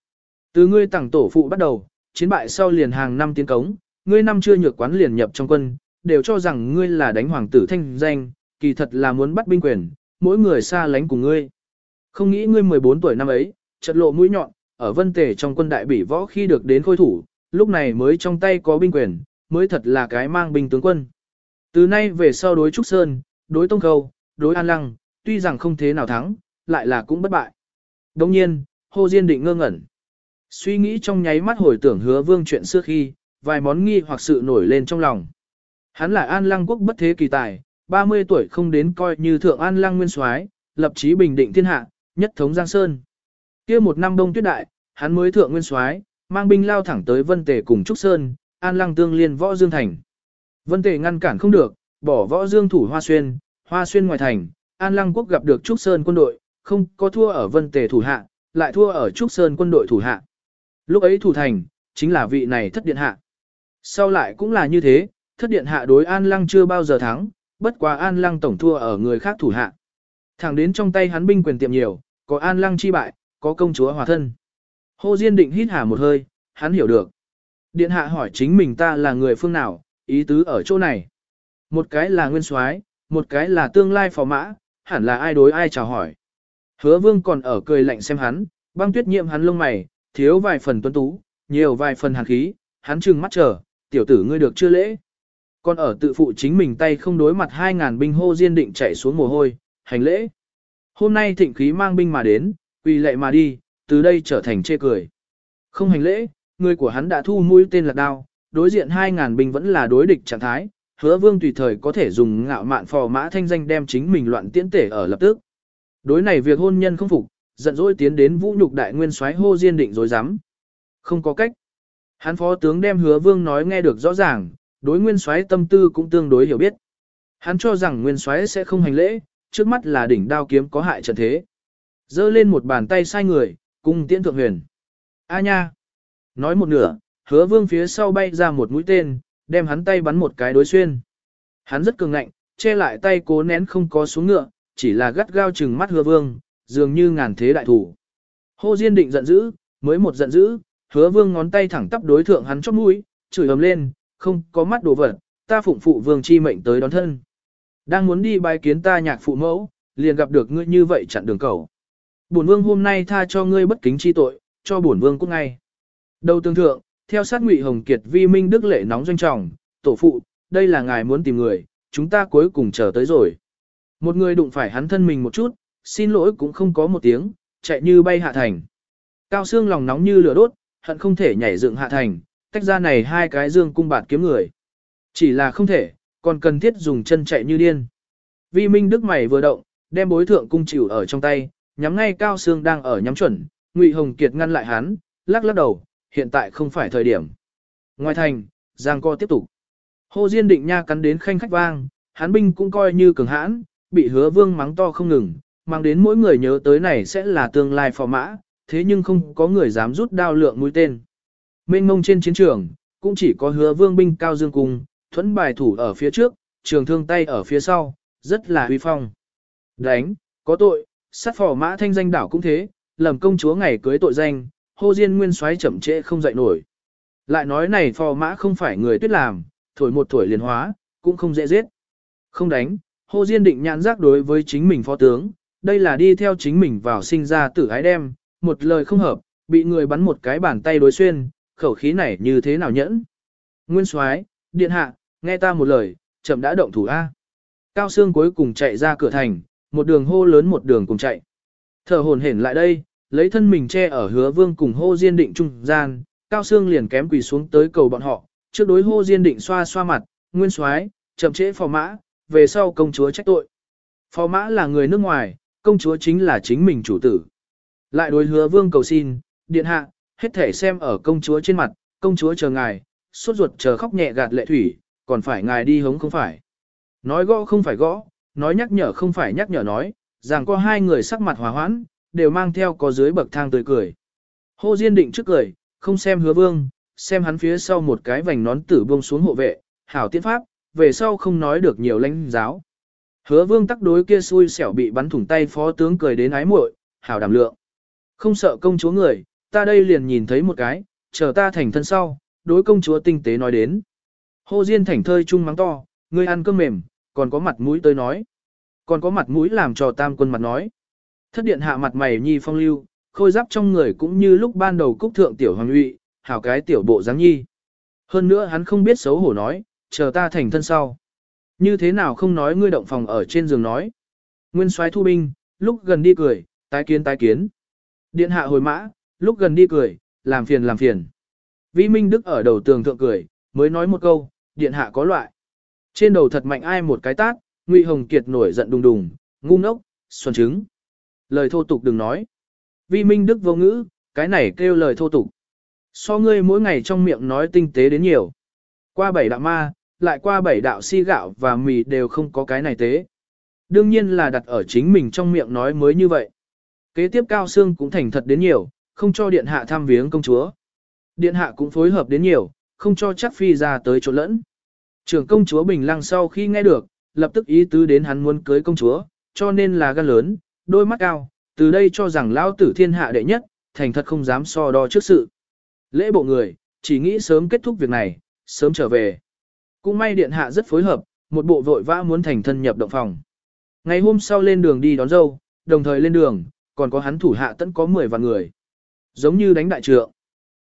Từ ngươi tặng tổ phụ bắt đầu, chiến bại sau liền hàng năm tiến cống, ngươi năm chưa nhược quán liền nhập trong quân, đều cho rằng ngươi là đánh hoàng tử thanh danh, kỳ thật là muốn bắt binh quyền, mỗi người xa lánh cùng ngươi. Không nghĩ ngươi 14 tuổi năm ấy, chật lộ mũi nhọn, ở vân tề trong quân đại bỉ võ khi được đến khôi thủ, lúc này mới trong tay có binh quyền, mới thật là cái mang binh tướng quân. Từ nay về sau đối Trúc Sơn, đối Tông Khâu, đối An Lăng, tuy rằng không thế nào thắng, lại là cũng bất bại. Đồng nhiên, Hồ Diên định ngơ ngẩn. Suy nghĩ trong nháy mắt hồi tưởng hứa vương chuyện xưa khi, vài món nghi hoặc sự nổi lên trong lòng. Hắn là An Lăng quốc bất thế kỳ tài, 30 tuổi không đến coi như thượng An Lăng nguyên soái, lập chí bình định thiên hạ, nhất thống Giang Sơn. Kia một năm đông tuyết đại, hắn mới thượng nguyên soái, mang binh lao thẳng tới Vân Tề cùng Trúc Sơn, An Lăng tương liên võ Dương thành. Vân Tề ngăn cản không được, bỏ võ Dương thủ Hoa Xuyên, Hoa Xuyên ngoài thành, An Lăng quốc gặp được Trúc Sơn quân đội, không có thua ở Vân Tề thủ hạ, lại thua ở Trúc Sơn quân đội thủ hạ. Lúc ấy thủ thành, chính là vị này thất điện hạ. Sau lại cũng là như thế, thất điện hạ đối An Lăng chưa bao giờ thắng, bất quá An Lăng tổng thua ở người khác thủ hạ. Thẳng đến trong tay hắn binh quyền tiệm nhiều, có An Lăng chi bại, có công chúa hòa thân. Hồ Diên định hít hà một hơi, hắn hiểu được. Điện hạ hỏi chính mình ta là người phương nào, ý tứ ở chỗ này. Một cái là nguyên soái, một cái là tương lai phò mã, hẳn là ai đối ai chào hỏi. Hứa vương còn ở cười lạnh xem hắn, băng tuyết nhiệm hắn lông mày, thiếu vài phần tuấn tú, nhiều vài phần hàn khí, hắn trừng mắt chờ, tiểu tử ngươi được chưa lễ. Còn ở tự phụ chính mình tay không đối mặt 2.000 binh hô diên định chạy xuống mồ hôi, hành lễ. Hôm nay thịnh khí mang binh mà đến, quỳ lệ mà đi, từ đây trở thành chê cười. Không hành lễ, người của hắn đã thu mũi tên lạc đao, đối diện 2.000 binh vẫn là đối địch trạng thái, hứa vương tùy thời có thể dùng ngạo mạn phò mã thanh danh đem chính mình loạn tiễn tể ở lập tức. Đối này việc hôn nhân không phục, giận dỗi tiến đến vũ nhục đại nguyên soái hô diên định dối rắm Không có cách. Hắn phó tướng đem hứa vương nói nghe được rõ ràng, đối nguyên soái tâm tư cũng tương đối hiểu biết. Hắn cho rằng nguyên soái sẽ không hành lễ, trước mắt là đỉnh đao kiếm có hại trận thế. Dơ lên một bàn tay sai người, cung tiễn thượng huyền. A nha! Nói một nửa, hứa vương phía sau bay ra một mũi tên, đem hắn tay bắn một cái đối xuyên. Hắn rất cường ngạnh, che lại tay cố nén không có xuống ngựa, chỉ là gắt gao chừng mắt hứa vương, dường như ngàn thế đại thủ. Hô Diên định giận dữ, mới một giận dữ, hứa vương ngón tay thẳng tắp đối thượng hắn chóp mũi, chửi ầm lên, không có mắt đồ vật, ta phụng phụ vương chi mệnh tới đón thân. Đang muốn đi bài kiến ta nhạc phụ mẫu, liền gặp được ngươi như vậy chặn đường cầu. Bổn vương hôm nay tha cho ngươi bất kính chi tội, cho bổn vương cũng ngay. Đầu tương thượng, theo sát ngụy Hồng Kiệt vi minh đức lệ nóng doanh trọng, tổ phụ, đây là ngài muốn tìm người, chúng ta cuối cùng chờ tới rồi. Một người đụng phải hắn thân mình một chút, xin lỗi cũng không có một tiếng, chạy như bay hạ thành. Cao xương lòng nóng như lửa đốt, hận không thể nhảy dựng hạ thành, tách ra này hai cái dương cung bạt kiếm người. Chỉ là không thể, còn cần thiết dùng chân chạy như điên. Vi Minh Đức mày vừa động, đem bối thượng cung chịu ở trong tay, nhắm ngay Cao Sương đang ở nhắm chuẩn, Ngụy Hồng Kiệt ngăn lại hắn, lắc lắc đầu, hiện tại không phải thời điểm. Ngoài thành, Giang co tiếp tục. Hồ Diên định nha cắn đến khanh khách vang, hán binh cũng coi như cường hãn, bị hứa vương mắng to không ngừng, mang đến mỗi người nhớ tới này sẽ là tương lai phò mã, thế nhưng không có người dám rút đao lượng mũi tên. Mênh mông trên chiến trường, cũng chỉ có hứa vương binh cao dương cung, thuẫn bài thủ ở phía trước, trường thương tay ở phía sau, rất là huy phong. Đánh, có tội, sát phò mã thanh danh đảo cũng thế, lầm công chúa ngày cưới tội danh, hô diên nguyên xoáy chậm trễ không dậy nổi. Lại nói này phò mã không phải người tuyết làm, thổi một tuổi liền hóa, cũng không dễ giết. Không đánh, hô diên định nhãn giác đối với chính mình phó tướng, đây là đi theo chính mình vào sinh ra tử ái đem, một lời không hợp, bị người bắn một cái bàn tay đối xuyên, khẩu khí này như thế nào nhẫn. Nguyên soái điện hạ, nghe ta một lời, chậm đã động thủ A. Cao Sương cuối cùng chạy ra cửa thành, một đường hô lớn một đường cùng chạy. Thở hồn hển lại đây, lấy thân mình che ở hứa vương cùng hô diên định trung gian, Cao xương liền kém quỳ xuống tới cầu bọn họ, trước đối hô diên định xoa xoa mặt, nguyên soái chậm trễ phò mã, về sau công chúa trách tội. Phò mã là người nước ngoài, công chúa chính là chính mình chủ tử. Lại đối hứa vương cầu xin, điện hạ, Hết thể xem ở công chúa trên mặt, công chúa chờ ngài, suốt ruột chờ khóc nhẹ gạt lệ thủy, còn phải ngài đi hống không phải. Nói gõ không phải gõ, nói nhắc nhở không phải nhắc nhở nói, rằng có hai người sắc mặt hòa hoãn, đều mang theo có dưới bậc thang tươi cười. Hồ Diên định trước cười, không xem hứa vương, xem hắn phía sau một cái vành nón tử buông xuống hộ vệ, hảo tiễn pháp, về sau không nói được nhiều lãnh giáo. Hứa vương tắc đối kia xui xẻo bị bắn thủng tay phó tướng cười đến ái muội, hảo đảm lượng. Không sợ công chúa người, ta đây liền nhìn thấy một cái, chờ ta thành thân sau, đối công chúa tinh tế nói đến. Hồ Diên thảnh thơi chung mắng to, ngươi ăn cơm mềm, còn có mặt mũi tới nói. Còn có mặt mũi làm cho tam quân mặt nói. Thất điện hạ mặt mày nhi phong lưu, khôi giáp trong người cũng như lúc ban đầu cúc thượng tiểu hoàng uy hảo cái tiểu bộ dáng nhi. Hơn nữa hắn không biết xấu hổ nói, chờ ta thành thân sau. Như thế nào không nói ngươi động phòng ở trên giường nói. Nguyên soái thu binh, lúc gần đi cười, tái kiến tái kiến. Điện hạ hồi mã, lúc gần đi cười, làm phiền làm phiền. Vi Minh Đức ở đầu tường thượng cười, mới nói một câu, điện hạ có loại. Trên đầu thật mạnh ai một cái tát, Ngụy Hồng Kiệt nổi giận đùng đùng, ngu ngốc, xuân trứng. Lời thô tục đừng nói. Vi Minh Đức vô ngữ, cái này kêu lời thô tục. So ngươi mỗi ngày trong miệng nói tinh tế đến nhiều. Qua bảy đạo ma, lại qua bảy đạo si gạo và mì đều không có cái này tế. Đương nhiên là đặt ở chính mình trong miệng nói mới như vậy. Kế tiếp Cao Sương cũng thành thật đến nhiều, không cho điện hạ tham viếng công chúa. Điện hạ cũng phối hợp đến nhiều, không cho chắc phi ra tới chỗ lẫn. Trưởng công chúa Bình Lăng sau khi nghe được, lập tức ý tứ đến hắn muốn cưới công chúa, cho nên là gan lớn, đôi mắt cao, từ đây cho rằng lão tử thiên hạ đệ nhất, thành thật không dám so đo trước sự. Lễ bộ người, chỉ nghĩ sớm kết thúc việc này, sớm trở về. Cũng may điện hạ rất phối hợp, một bộ vội vã muốn thành thân nhập động phòng. Ngày hôm sau lên đường đi đón dâu, đồng thời lên đường, còn có hắn thủ hạ tận có 10 vạn người. Giống như đánh đại trượng.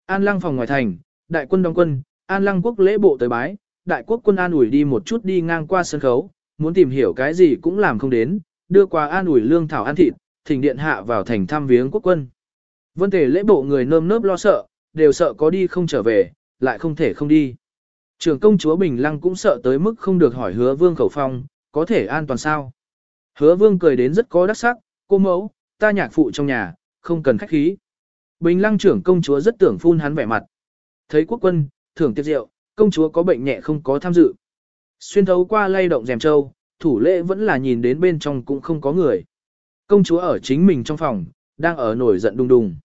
An lăng phòng ngoài thành, đại quân đóng quân, an lăng quốc lễ bộ tới bái, đại quốc quân an ủi đi một chút đi ngang qua sân khấu, muốn tìm hiểu cái gì cũng làm không đến, đưa qua an ủi lương thảo ăn thịt, thỉnh điện hạ vào thành thăm viếng quốc quân. Vân thể lễ bộ người nơm nớp lo sợ, đều sợ có đi không trở về, lại không thể không đi. Trưởng công chúa Bình Lăng cũng sợ tới mức không được hỏi hứa vương khẩu phong, có thể an toàn sao. Hứa vương cười đến rất có đắc sắc, cô mẫu, ta nhạc phụ trong nhà, không cần khách khí. Bình Lăng trưởng công chúa rất tưởng phun hắn vẻ mặt. Thấy quốc quân, thưởng tiệc rượu, công chúa có bệnh nhẹ không có tham dự. Xuyên thấu qua lay động rèm châu, thủ lễ vẫn là nhìn đến bên trong cũng không có người. Công chúa ở chính mình trong phòng, đang ở nổi giận đùng đùng.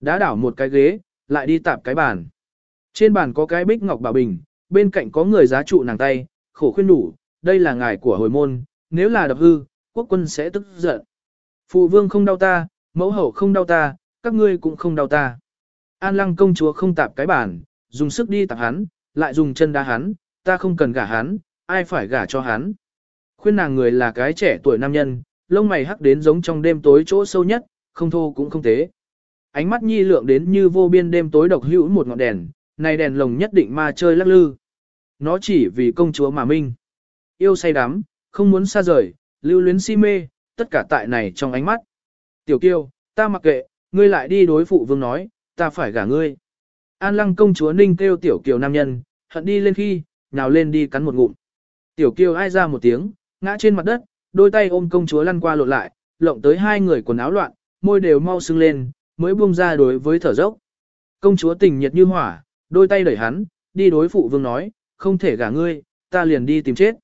Đã đảo một cái ghế, lại đi tạp cái bàn. Trên bàn có cái bích ngọc bảo bình, bên cạnh có người giá trụ nàng tay, khổ khuyên đủ, đây là ngài của hồi môn, nếu là đập hư, quốc quân sẽ tức giận. Phụ vương không đau ta, mẫu hậu không đau ta, các ngươi cũng không đau ta. An lăng công chúa không tạp cái bàn, dùng sức đi tạp hắn, lại dùng chân đá hắn, ta không cần gả hắn, ai phải gả cho hắn. Khuyên nàng người là cái trẻ tuổi nam nhân, lông mày hắc đến giống trong đêm tối chỗ sâu nhất, không thô cũng không tế. Ánh mắt nhi lượng đến như vô biên đêm tối độc hữu một ngọn đèn, này đèn lồng nhất định ma chơi lắc lư. Nó chỉ vì công chúa mà minh. Yêu say đắm, không muốn xa rời, lưu luyến si mê, tất cả tại này trong ánh mắt. Tiểu kiêu, ta mặc kệ, ngươi lại đi đối phụ vương nói, ta phải gả ngươi. An lăng công chúa ninh kêu tiểu kiều nam nhân, hận đi lên khi, nào lên đi cắn một ngụm. Tiểu kiều ai ra một tiếng, ngã trên mặt đất, đôi tay ôm công chúa lăn qua lộn lại, lộng tới hai người quần áo loạn, môi đều mau sưng lên, mới buông ra đối với thở dốc. Công chúa tình nhiệt như hỏa, đôi tay đẩy hắn, đi đối phụ vương nói, không thể gả ngươi, ta liền đi tìm chết.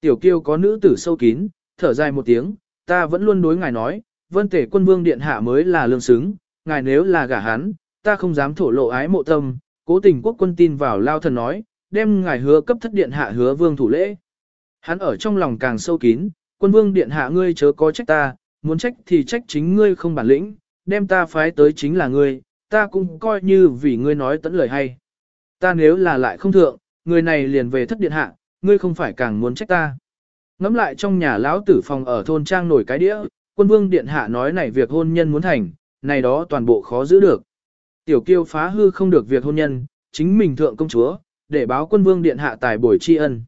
Tiểu kiêu có nữ tử sâu kín, thở dài một tiếng, ta vẫn luôn đối ngài nói, vân tể quân vương điện hạ mới là lương xứng, ngài nếu là gả hắn, ta không dám thổ lộ ái mộ tâm, cố tình quốc quân tin vào lao thần nói, đem ngài hứa cấp thất điện hạ hứa vương thủ lễ. Hắn ở trong lòng càng sâu kín, quân vương điện hạ ngươi chớ có trách ta, muốn trách thì trách chính ngươi không bản lĩnh, đem ta phái tới chính là ngươi, ta cũng coi như vì ngươi nói tẫn lời hay. Ta nếu là lại không thượng, người này liền về thất điện hạ, ngươi không phải càng muốn trách ta. Ngắm lại trong nhà lão tử phòng ở thôn trang nổi cái đĩa, quân vương điện hạ nói này việc hôn nhân muốn thành, này đó toàn bộ khó giữ được. Tiểu kiêu phá hư không được việc hôn nhân, chính mình thượng công chúa, để báo quân vương điện hạ tài bồi tri ân.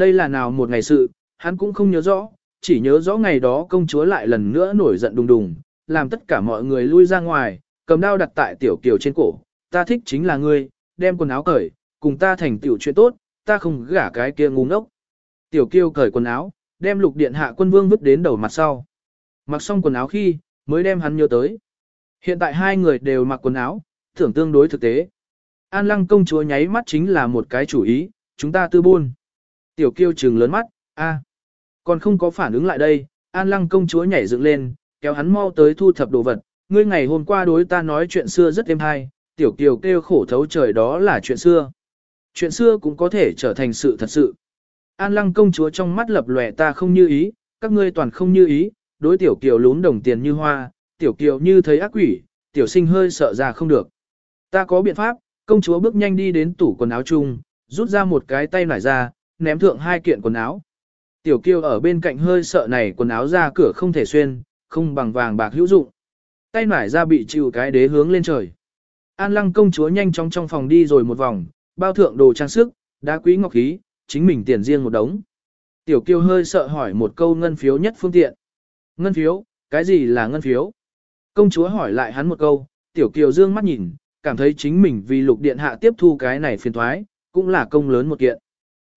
Đây là nào một ngày sự, hắn cũng không nhớ rõ, chỉ nhớ rõ ngày đó công chúa lại lần nữa nổi giận đùng đùng, làm tất cả mọi người lui ra ngoài, cầm đao đặt tại tiểu kiều trên cổ, ta thích chính là ngươi, đem quần áo cởi, cùng ta thành tiểu chuyện tốt, ta không gả cái kia ngu ngốc. Tiểu kiều cởi quần áo, đem lục điện hạ quân vương vứt đến đầu mặt sau. Mặc xong quần áo khi, mới đem hắn nhớ tới. Hiện tại hai người đều mặc quần áo, tưởng tương đối thực tế. An lăng công chúa nháy mắt chính là một cái chủ ý, chúng ta tư buôn. Tiểu kiêu trừng lớn mắt, a, còn không có phản ứng lại đây, an lăng công chúa nhảy dựng lên, kéo hắn mau tới thu thập đồ vật. Ngươi ngày hôm qua đối ta nói chuyện xưa rất êm hay, tiểu kiều kêu khổ thấu trời đó là chuyện xưa. Chuyện xưa cũng có thể trở thành sự thật sự. An lăng công chúa trong mắt lập lòe ta không như ý, các ngươi toàn không như ý, đối tiểu kiều lún đồng tiền như hoa, tiểu kiều như thấy ác quỷ, tiểu sinh hơi sợ ra không được. Ta có biện pháp, công chúa bước nhanh đi đến tủ quần áo chung, rút ra một cái tay nải ra, ném thượng hai kiện quần áo. Tiểu kiêu ở bên cạnh hơi sợ này quần áo ra cửa không thể xuyên, không bằng vàng bạc hữu dụng. Tay nải ra bị chịu cái đế hướng lên trời. An lăng công chúa nhanh chóng trong phòng đi rồi một vòng, bao thượng đồ trang sức, đá quý ngọc khí, chính mình tiền riêng một đống. Tiểu kiêu hơi sợ hỏi một câu ngân phiếu nhất phương tiện. Ngân phiếu, cái gì là ngân phiếu? Công chúa hỏi lại hắn một câu, tiểu kiều dương mắt nhìn, cảm thấy chính mình vì lục điện hạ tiếp thu cái này phiền thoái, cũng là công lớn một kiện.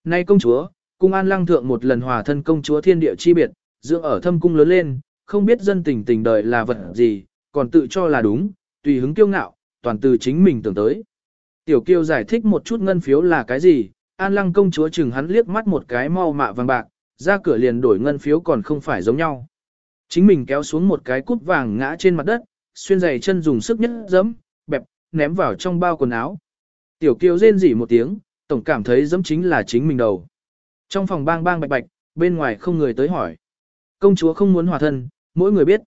Nay công chúa, cung an lăng thượng một lần hòa thân công chúa thiên địa chi biệt, dưỡng ở thâm cung lớn lên, không biết dân tình tình đời là vật gì, còn tự cho là đúng, tùy hứng kiêu ngạo, toàn từ chính mình tưởng tới. Tiểu kiều giải thích một chút ngân phiếu là cái gì, an lăng công chúa chừng hắn liếc mắt một cái mau mạ vàng bạc, ra cửa liền đổi ngân phiếu còn không phải giống nhau. Chính mình kéo xuống một cái cút vàng ngã trên mặt đất, xuyên giày chân dùng sức nhất giấm, bẹp, ném vào trong bao quần áo. Tiểu kiều rên rỉ một tiếng, tổng cảm thấy dẫm chính là chính mình đầu. Trong phòng bang bang bạch bạch, bên ngoài không người tới hỏi. Công chúa không muốn hòa thân, mỗi người biết.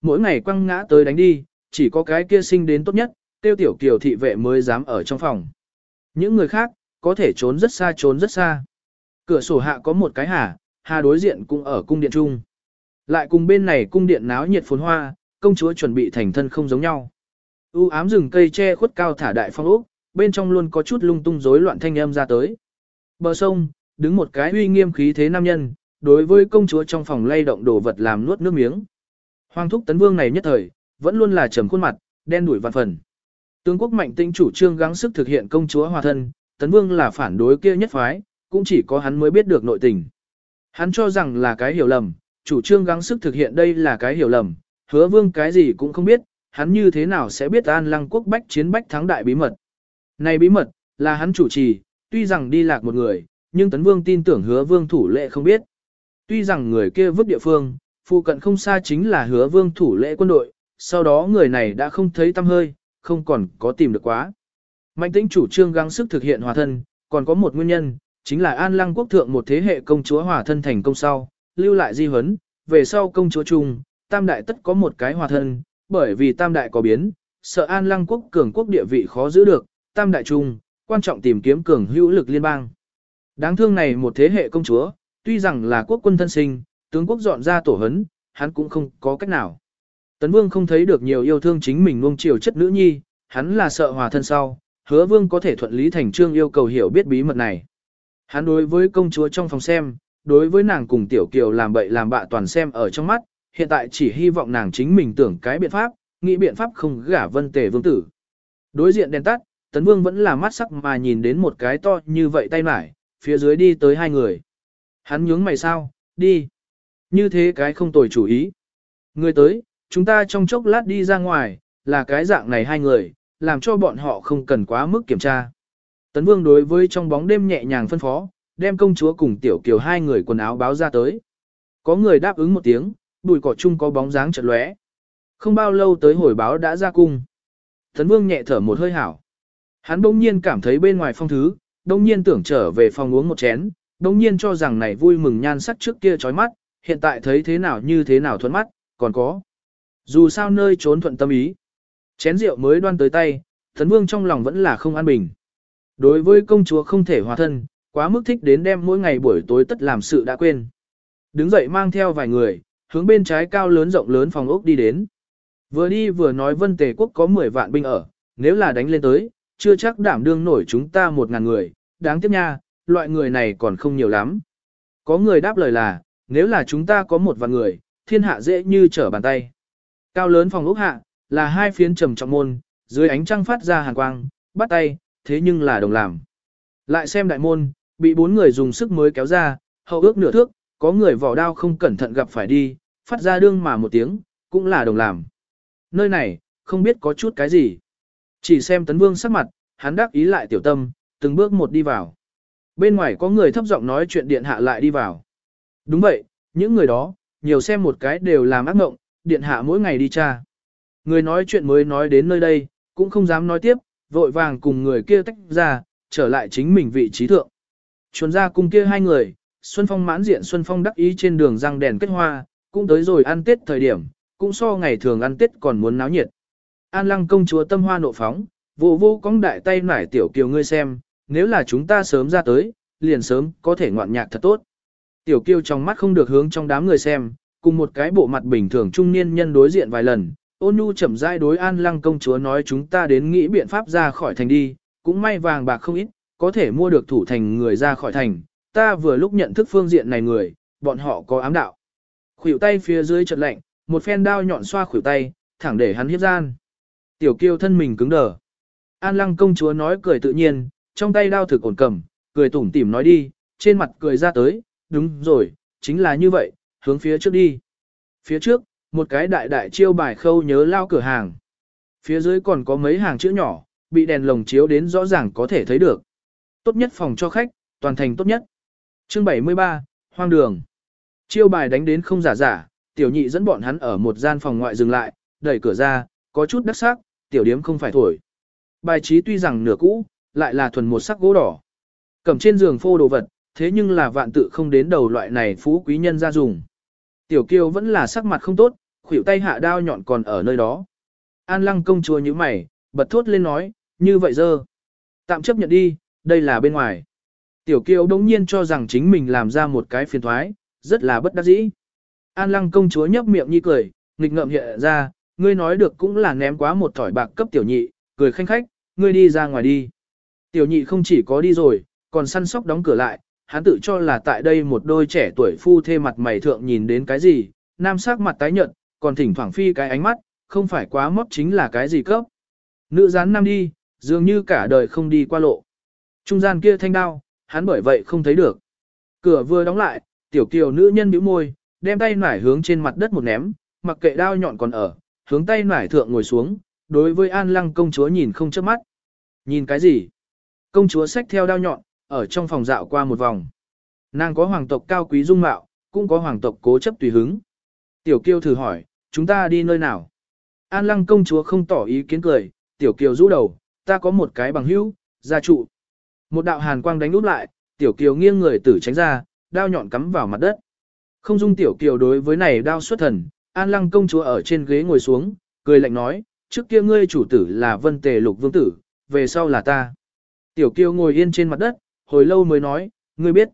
Mỗi ngày quăng ngã tới đánh đi, chỉ có cái kia sinh đến tốt nhất, tiêu tiểu kiều thị vệ mới dám ở trong phòng. Những người khác, có thể trốn rất xa trốn rất xa. Cửa sổ hạ có một cái hà, hà đối diện cũng ở cung điện trung. Lại cùng bên này cung điện náo nhiệt phồn hoa, công chúa chuẩn bị thành thân không giống nhau. U ám rừng cây che khuất cao thả đại phong ốc, bên trong luôn có chút lung tung rối loạn thanh âm ra tới. Bờ sông, đứng một cái uy nghiêm khí thế nam nhân, đối với công chúa trong phòng lay động đồ vật làm nuốt nước miếng. Hoàng thúc tấn vương này nhất thời, vẫn luôn là trầm khuôn mặt, đen đuổi vạn phần. Tướng quốc mạnh tinh chủ trương gắng sức thực hiện công chúa hòa thân, tấn vương là phản đối kia nhất phái, cũng chỉ có hắn mới biết được nội tình. Hắn cho rằng là cái hiểu lầm, chủ trương gắng sức thực hiện đây là cái hiểu lầm, hứa vương cái gì cũng không biết, hắn như thế nào sẽ biết an lăng quốc bách chiến bách thắng đại bí mật. Này bí mật, là hắn chủ trì, tuy rằng đi lạc một người, nhưng tấn vương tin tưởng hứa vương thủ lệ không biết. Tuy rằng người kia vứt địa phương, phụ cận không xa chính là hứa vương thủ lệ quân đội, sau đó người này đã không thấy tâm hơi, không còn có tìm được quá. Mạnh tĩnh chủ trương gắng sức thực hiện hòa thân, còn có một nguyên nhân, chính là an lăng quốc thượng một thế hệ công chúa hòa thân thành công sau, lưu lại di huấn, về sau công chúa chung, tam đại tất có một cái hòa thân, bởi vì tam đại có biến, sợ an lăng quốc cường quốc địa vị khó giữ được, tam đại trung quan trọng tìm kiếm cường hữu lực liên bang. Đáng thương này một thế hệ công chúa, tuy rằng là quốc quân thân sinh, tướng quốc dọn ra tổ hấn, hắn cũng không có cách nào. Tấn Vương không thấy được nhiều yêu thương chính mình nuông chiều chất nữ nhi, hắn là sợ hòa thân sau, hứa Vương có thể thuận lý thành trương yêu cầu hiểu biết bí mật này. Hắn đối với công chúa trong phòng xem, đối với nàng cùng tiểu kiều làm bậy làm bạ toàn xem ở trong mắt, hiện tại chỉ hy vọng nàng chính mình tưởng cái biện pháp, nghĩ biện pháp không gả vân tề vương tử. Đối diện đèn tắt, tấn vương vẫn là mắt sắc mà nhìn đến một cái to như vậy tay mải, phía dưới đi tới hai người. Hắn nhướng mày sao, đi. Như thế cái không tồi chủ ý. Người tới, chúng ta trong chốc lát đi ra ngoài, là cái dạng này hai người, làm cho bọn họ không cần quá mức kiểm tra. Tấn Vương đối với trong bóng đêm nhẹ nhàng phân phó, đem công chúa cùng tiểu kiều hai người quần áo báo ra tới. Có người đáp ứng một tiếng, bụi cỏ chung có bóng dáng chợt lóe. Không bao lâu tới hồi báo đã ra cung. Tấn Vương nhẹ thở một hơi hảo. Hắn bỗng nhiên cảm thấy bên ngoài phong thứ, đông nhiên tưởng trở về phòng uống một chén, đông nhiên cho rằng này vui mừng nhan sắc trước kia chói mắt, hiện tại thấy thế nào như thế nào thuận mắt, còn có. Dù sao nơi trốn thuận tâm ý. Chén rượu mới đoan tới tay, Tấn Vương trong lòng vẫn là không an bình. Đối với công chúa không thể hòa thân, quá mức thích đến đem mỗi ngày buổi tối tất làm sự đã quên. Đứng dậy mang theo vài người, hướng bên trái cao lớn rộng lớn phòng ốc đi đến. Vừa đi vừa nói vân tề quốc có 10 vạn binh ở, nếu là đánh lên tới, chưa chắc đảm đương nổi chúng ta một ngàn người, đáng tiếc nha, loại người này còn không nhiều lắm. Có người đáp lời là, nếu là chúng ta có một vạn người, thiên hạ dễ như trở bàn tay. Cao lớn phòng ốc hạ, là hai phiến trầm trọng môn, dưới ánh trăng phát ra hàn quang, bắt tay, thế nhưng là đồng làm. Lại xem đại môn, bị bốn người dùng sức mới kéo ra, hậu ước nửa thước, có người vỏ đao không cẩn thận gặp phải đi, phát ra đương mà một tiếng, cũng là đồng làm. Nơi này, không biết có chút cái gì. Chỉ xem tấn vương sắc mặt, hắn đắc ý lại tiểu tâm, từng bước một đi vào. Bên ngoài có người thấp giọng nói chuyện điện hạ lại đi vào. Đúng vậy, những người đó, nhiều xem một cái đều làm ác ngộng, điện hạ mỗi ngày đi tra. Người nói chuyện mới nói đến nơi đây, cũng không dám nói tiếp, vội vàng cùng người kia tách ra, trở lại chính mình vị trí thượng. Chuồn ra cùng kia hai người, Xuân Phong mãn diện Xuân Phong đắc ý trên đường răng đèn kết hoa, cũng tới rồi ăn Tết thời điểm, cũng so ngày thường ăn Tết còn muốn náo nhiệt. An lăng công chúa tâm hoa nộ phóng, vô vô cong đại tay nải tiểu kiều ngươi xem, nếu là chúng ta sớm ra tới, liền sớm có thể ngoạn nhạc thật tốt. Tiểu kiều trong mắt không được hướng trong đám người xem, cùng một cái bộ mặt bình thường trung niên nhân đối diện vài lần, ôn nhu chậm rãi đối an lăng công chúa nói chúng ta đến nghĩ biện pháp ra khỏi thành đi, cũng may vàng bạc không ít, có thể mua được thủ thành người ra khỏi thành, ta vừa lúc nhận thức phương diện này người, bọn họ có ám đạo. Khuỷu tay phía dưới chợt lạnh, một phen đao nhọn xoa khuỷu tay, thẳng để hắn hiếp gian. Tiểu kiêu thân mình cứng đờ. An lăng công chúa nói cười tự nhiên, trong tay đao thực ổn cầm, cười tủm tỉm nói đi, trên mặt cười ra tới, đúng rồi, chính là như vậy, hướng phía trước đi. Phía trước, một cái đại đại chiêu bài khâu nhớ lao cửa hàng. Phía dưới còn có mấy hàng chữ nhỏ, bị đèn lồng chiếu đến rõ ràng có thể thấy được. Tốt nhất phòng cho khách, toàn thành tốt nhất. Chương 73, Hoang đường. Chiêu bài đánh đến không giả giả, tiểu nhị dẫn bọn hắn ở một gian phòng ngoại dừng lại, đẩy cửa ra, có chút đắc sắc, tiểu điếm không phải thổi. Bài trí tuy rằng nửa cũ, lại là thuần một sắc gỗ đỏ. Cầm trên giường phô đồ vật, thế nhưng là vạn tự không đến đầu loại này phú quý nhân ra dùng. Tiểu kiều vẫn là sắc mặt không tốt, khuỷu tay hạ đao nhọn còn ở nơi đó. An lăng công chúa như mày, bật thốt lên nói, như vậy dơ. Tạm chấp nhận đi, đây là bên ngoài. Tiểu kiều đống nhiên cho rằng chính mình làm ra một cái phiền thoái, rất là bất đắc dĩ. An lăng công chúa nhấp miệng như cười, nghịch ngợm hiện ra, ngươi nói được cũng là ném quá một thỏi bạc cấp tiểu nhị, cười khanh khách, ngươi đi ra ngoài đi. Tiểu nhị không chỉ có đi rồi, còn săn sóc đóng cửa lại, hắn tự cho là tại đây một đôi trẻ tuổi phu thê mặt mày thượng nhìn đến cái gì, nam sắc mặt tái nhợt, còn thỉnh thoảng phi cái ánh mắt, không phải quá móc chính là cái gì cấp. Nữ gián nam đi, dường như cả đời không đi qua lộ. Trung gian kia thanh đao, hắn bởi vậy không thấy được. Cửa vừa đóng lại, tiểu kiều nữ nhân bĩu môi, đem tay nải hướng trên mặt đất một ném, mặc kệ đao nhọn còn ở, hướng tay nải thượng ngồi xuống, đối với an lăng công chúa nhìn không chớp mắt. Nhìn cái gì? Công chúa xách theo đao nhọn, ở trong phòng dạo qua một vòng. Nàng có hoàng tộc cao quý dung mạo, cũng có hoàng tộc cố chấp tùy hứng. Tiểu kiều thử hỏi, chúng ta đi nơi nào? An lăng công chúa không tỏ ý kiến cười, tiểu kiều rũ đầu, ta có một cái bằng hữu, gia trụ. Một đạo hàn quang đánh úp lại, tiểu kiều nghiêng người tử tránh ra, đao nhọn cắm vào mặt đất. Không dung tiểu kiều đối với này đao xuất thần, an lăng công chúa ở trên ghế ngồi xuống, cười lạnh nói, trước kia ngươi chủ tử là vân tề lục vương tử, về sau là ta. Tiểu kiều ngồi yên trên mặt đất, hồi lâu mới nói, ngươi biết.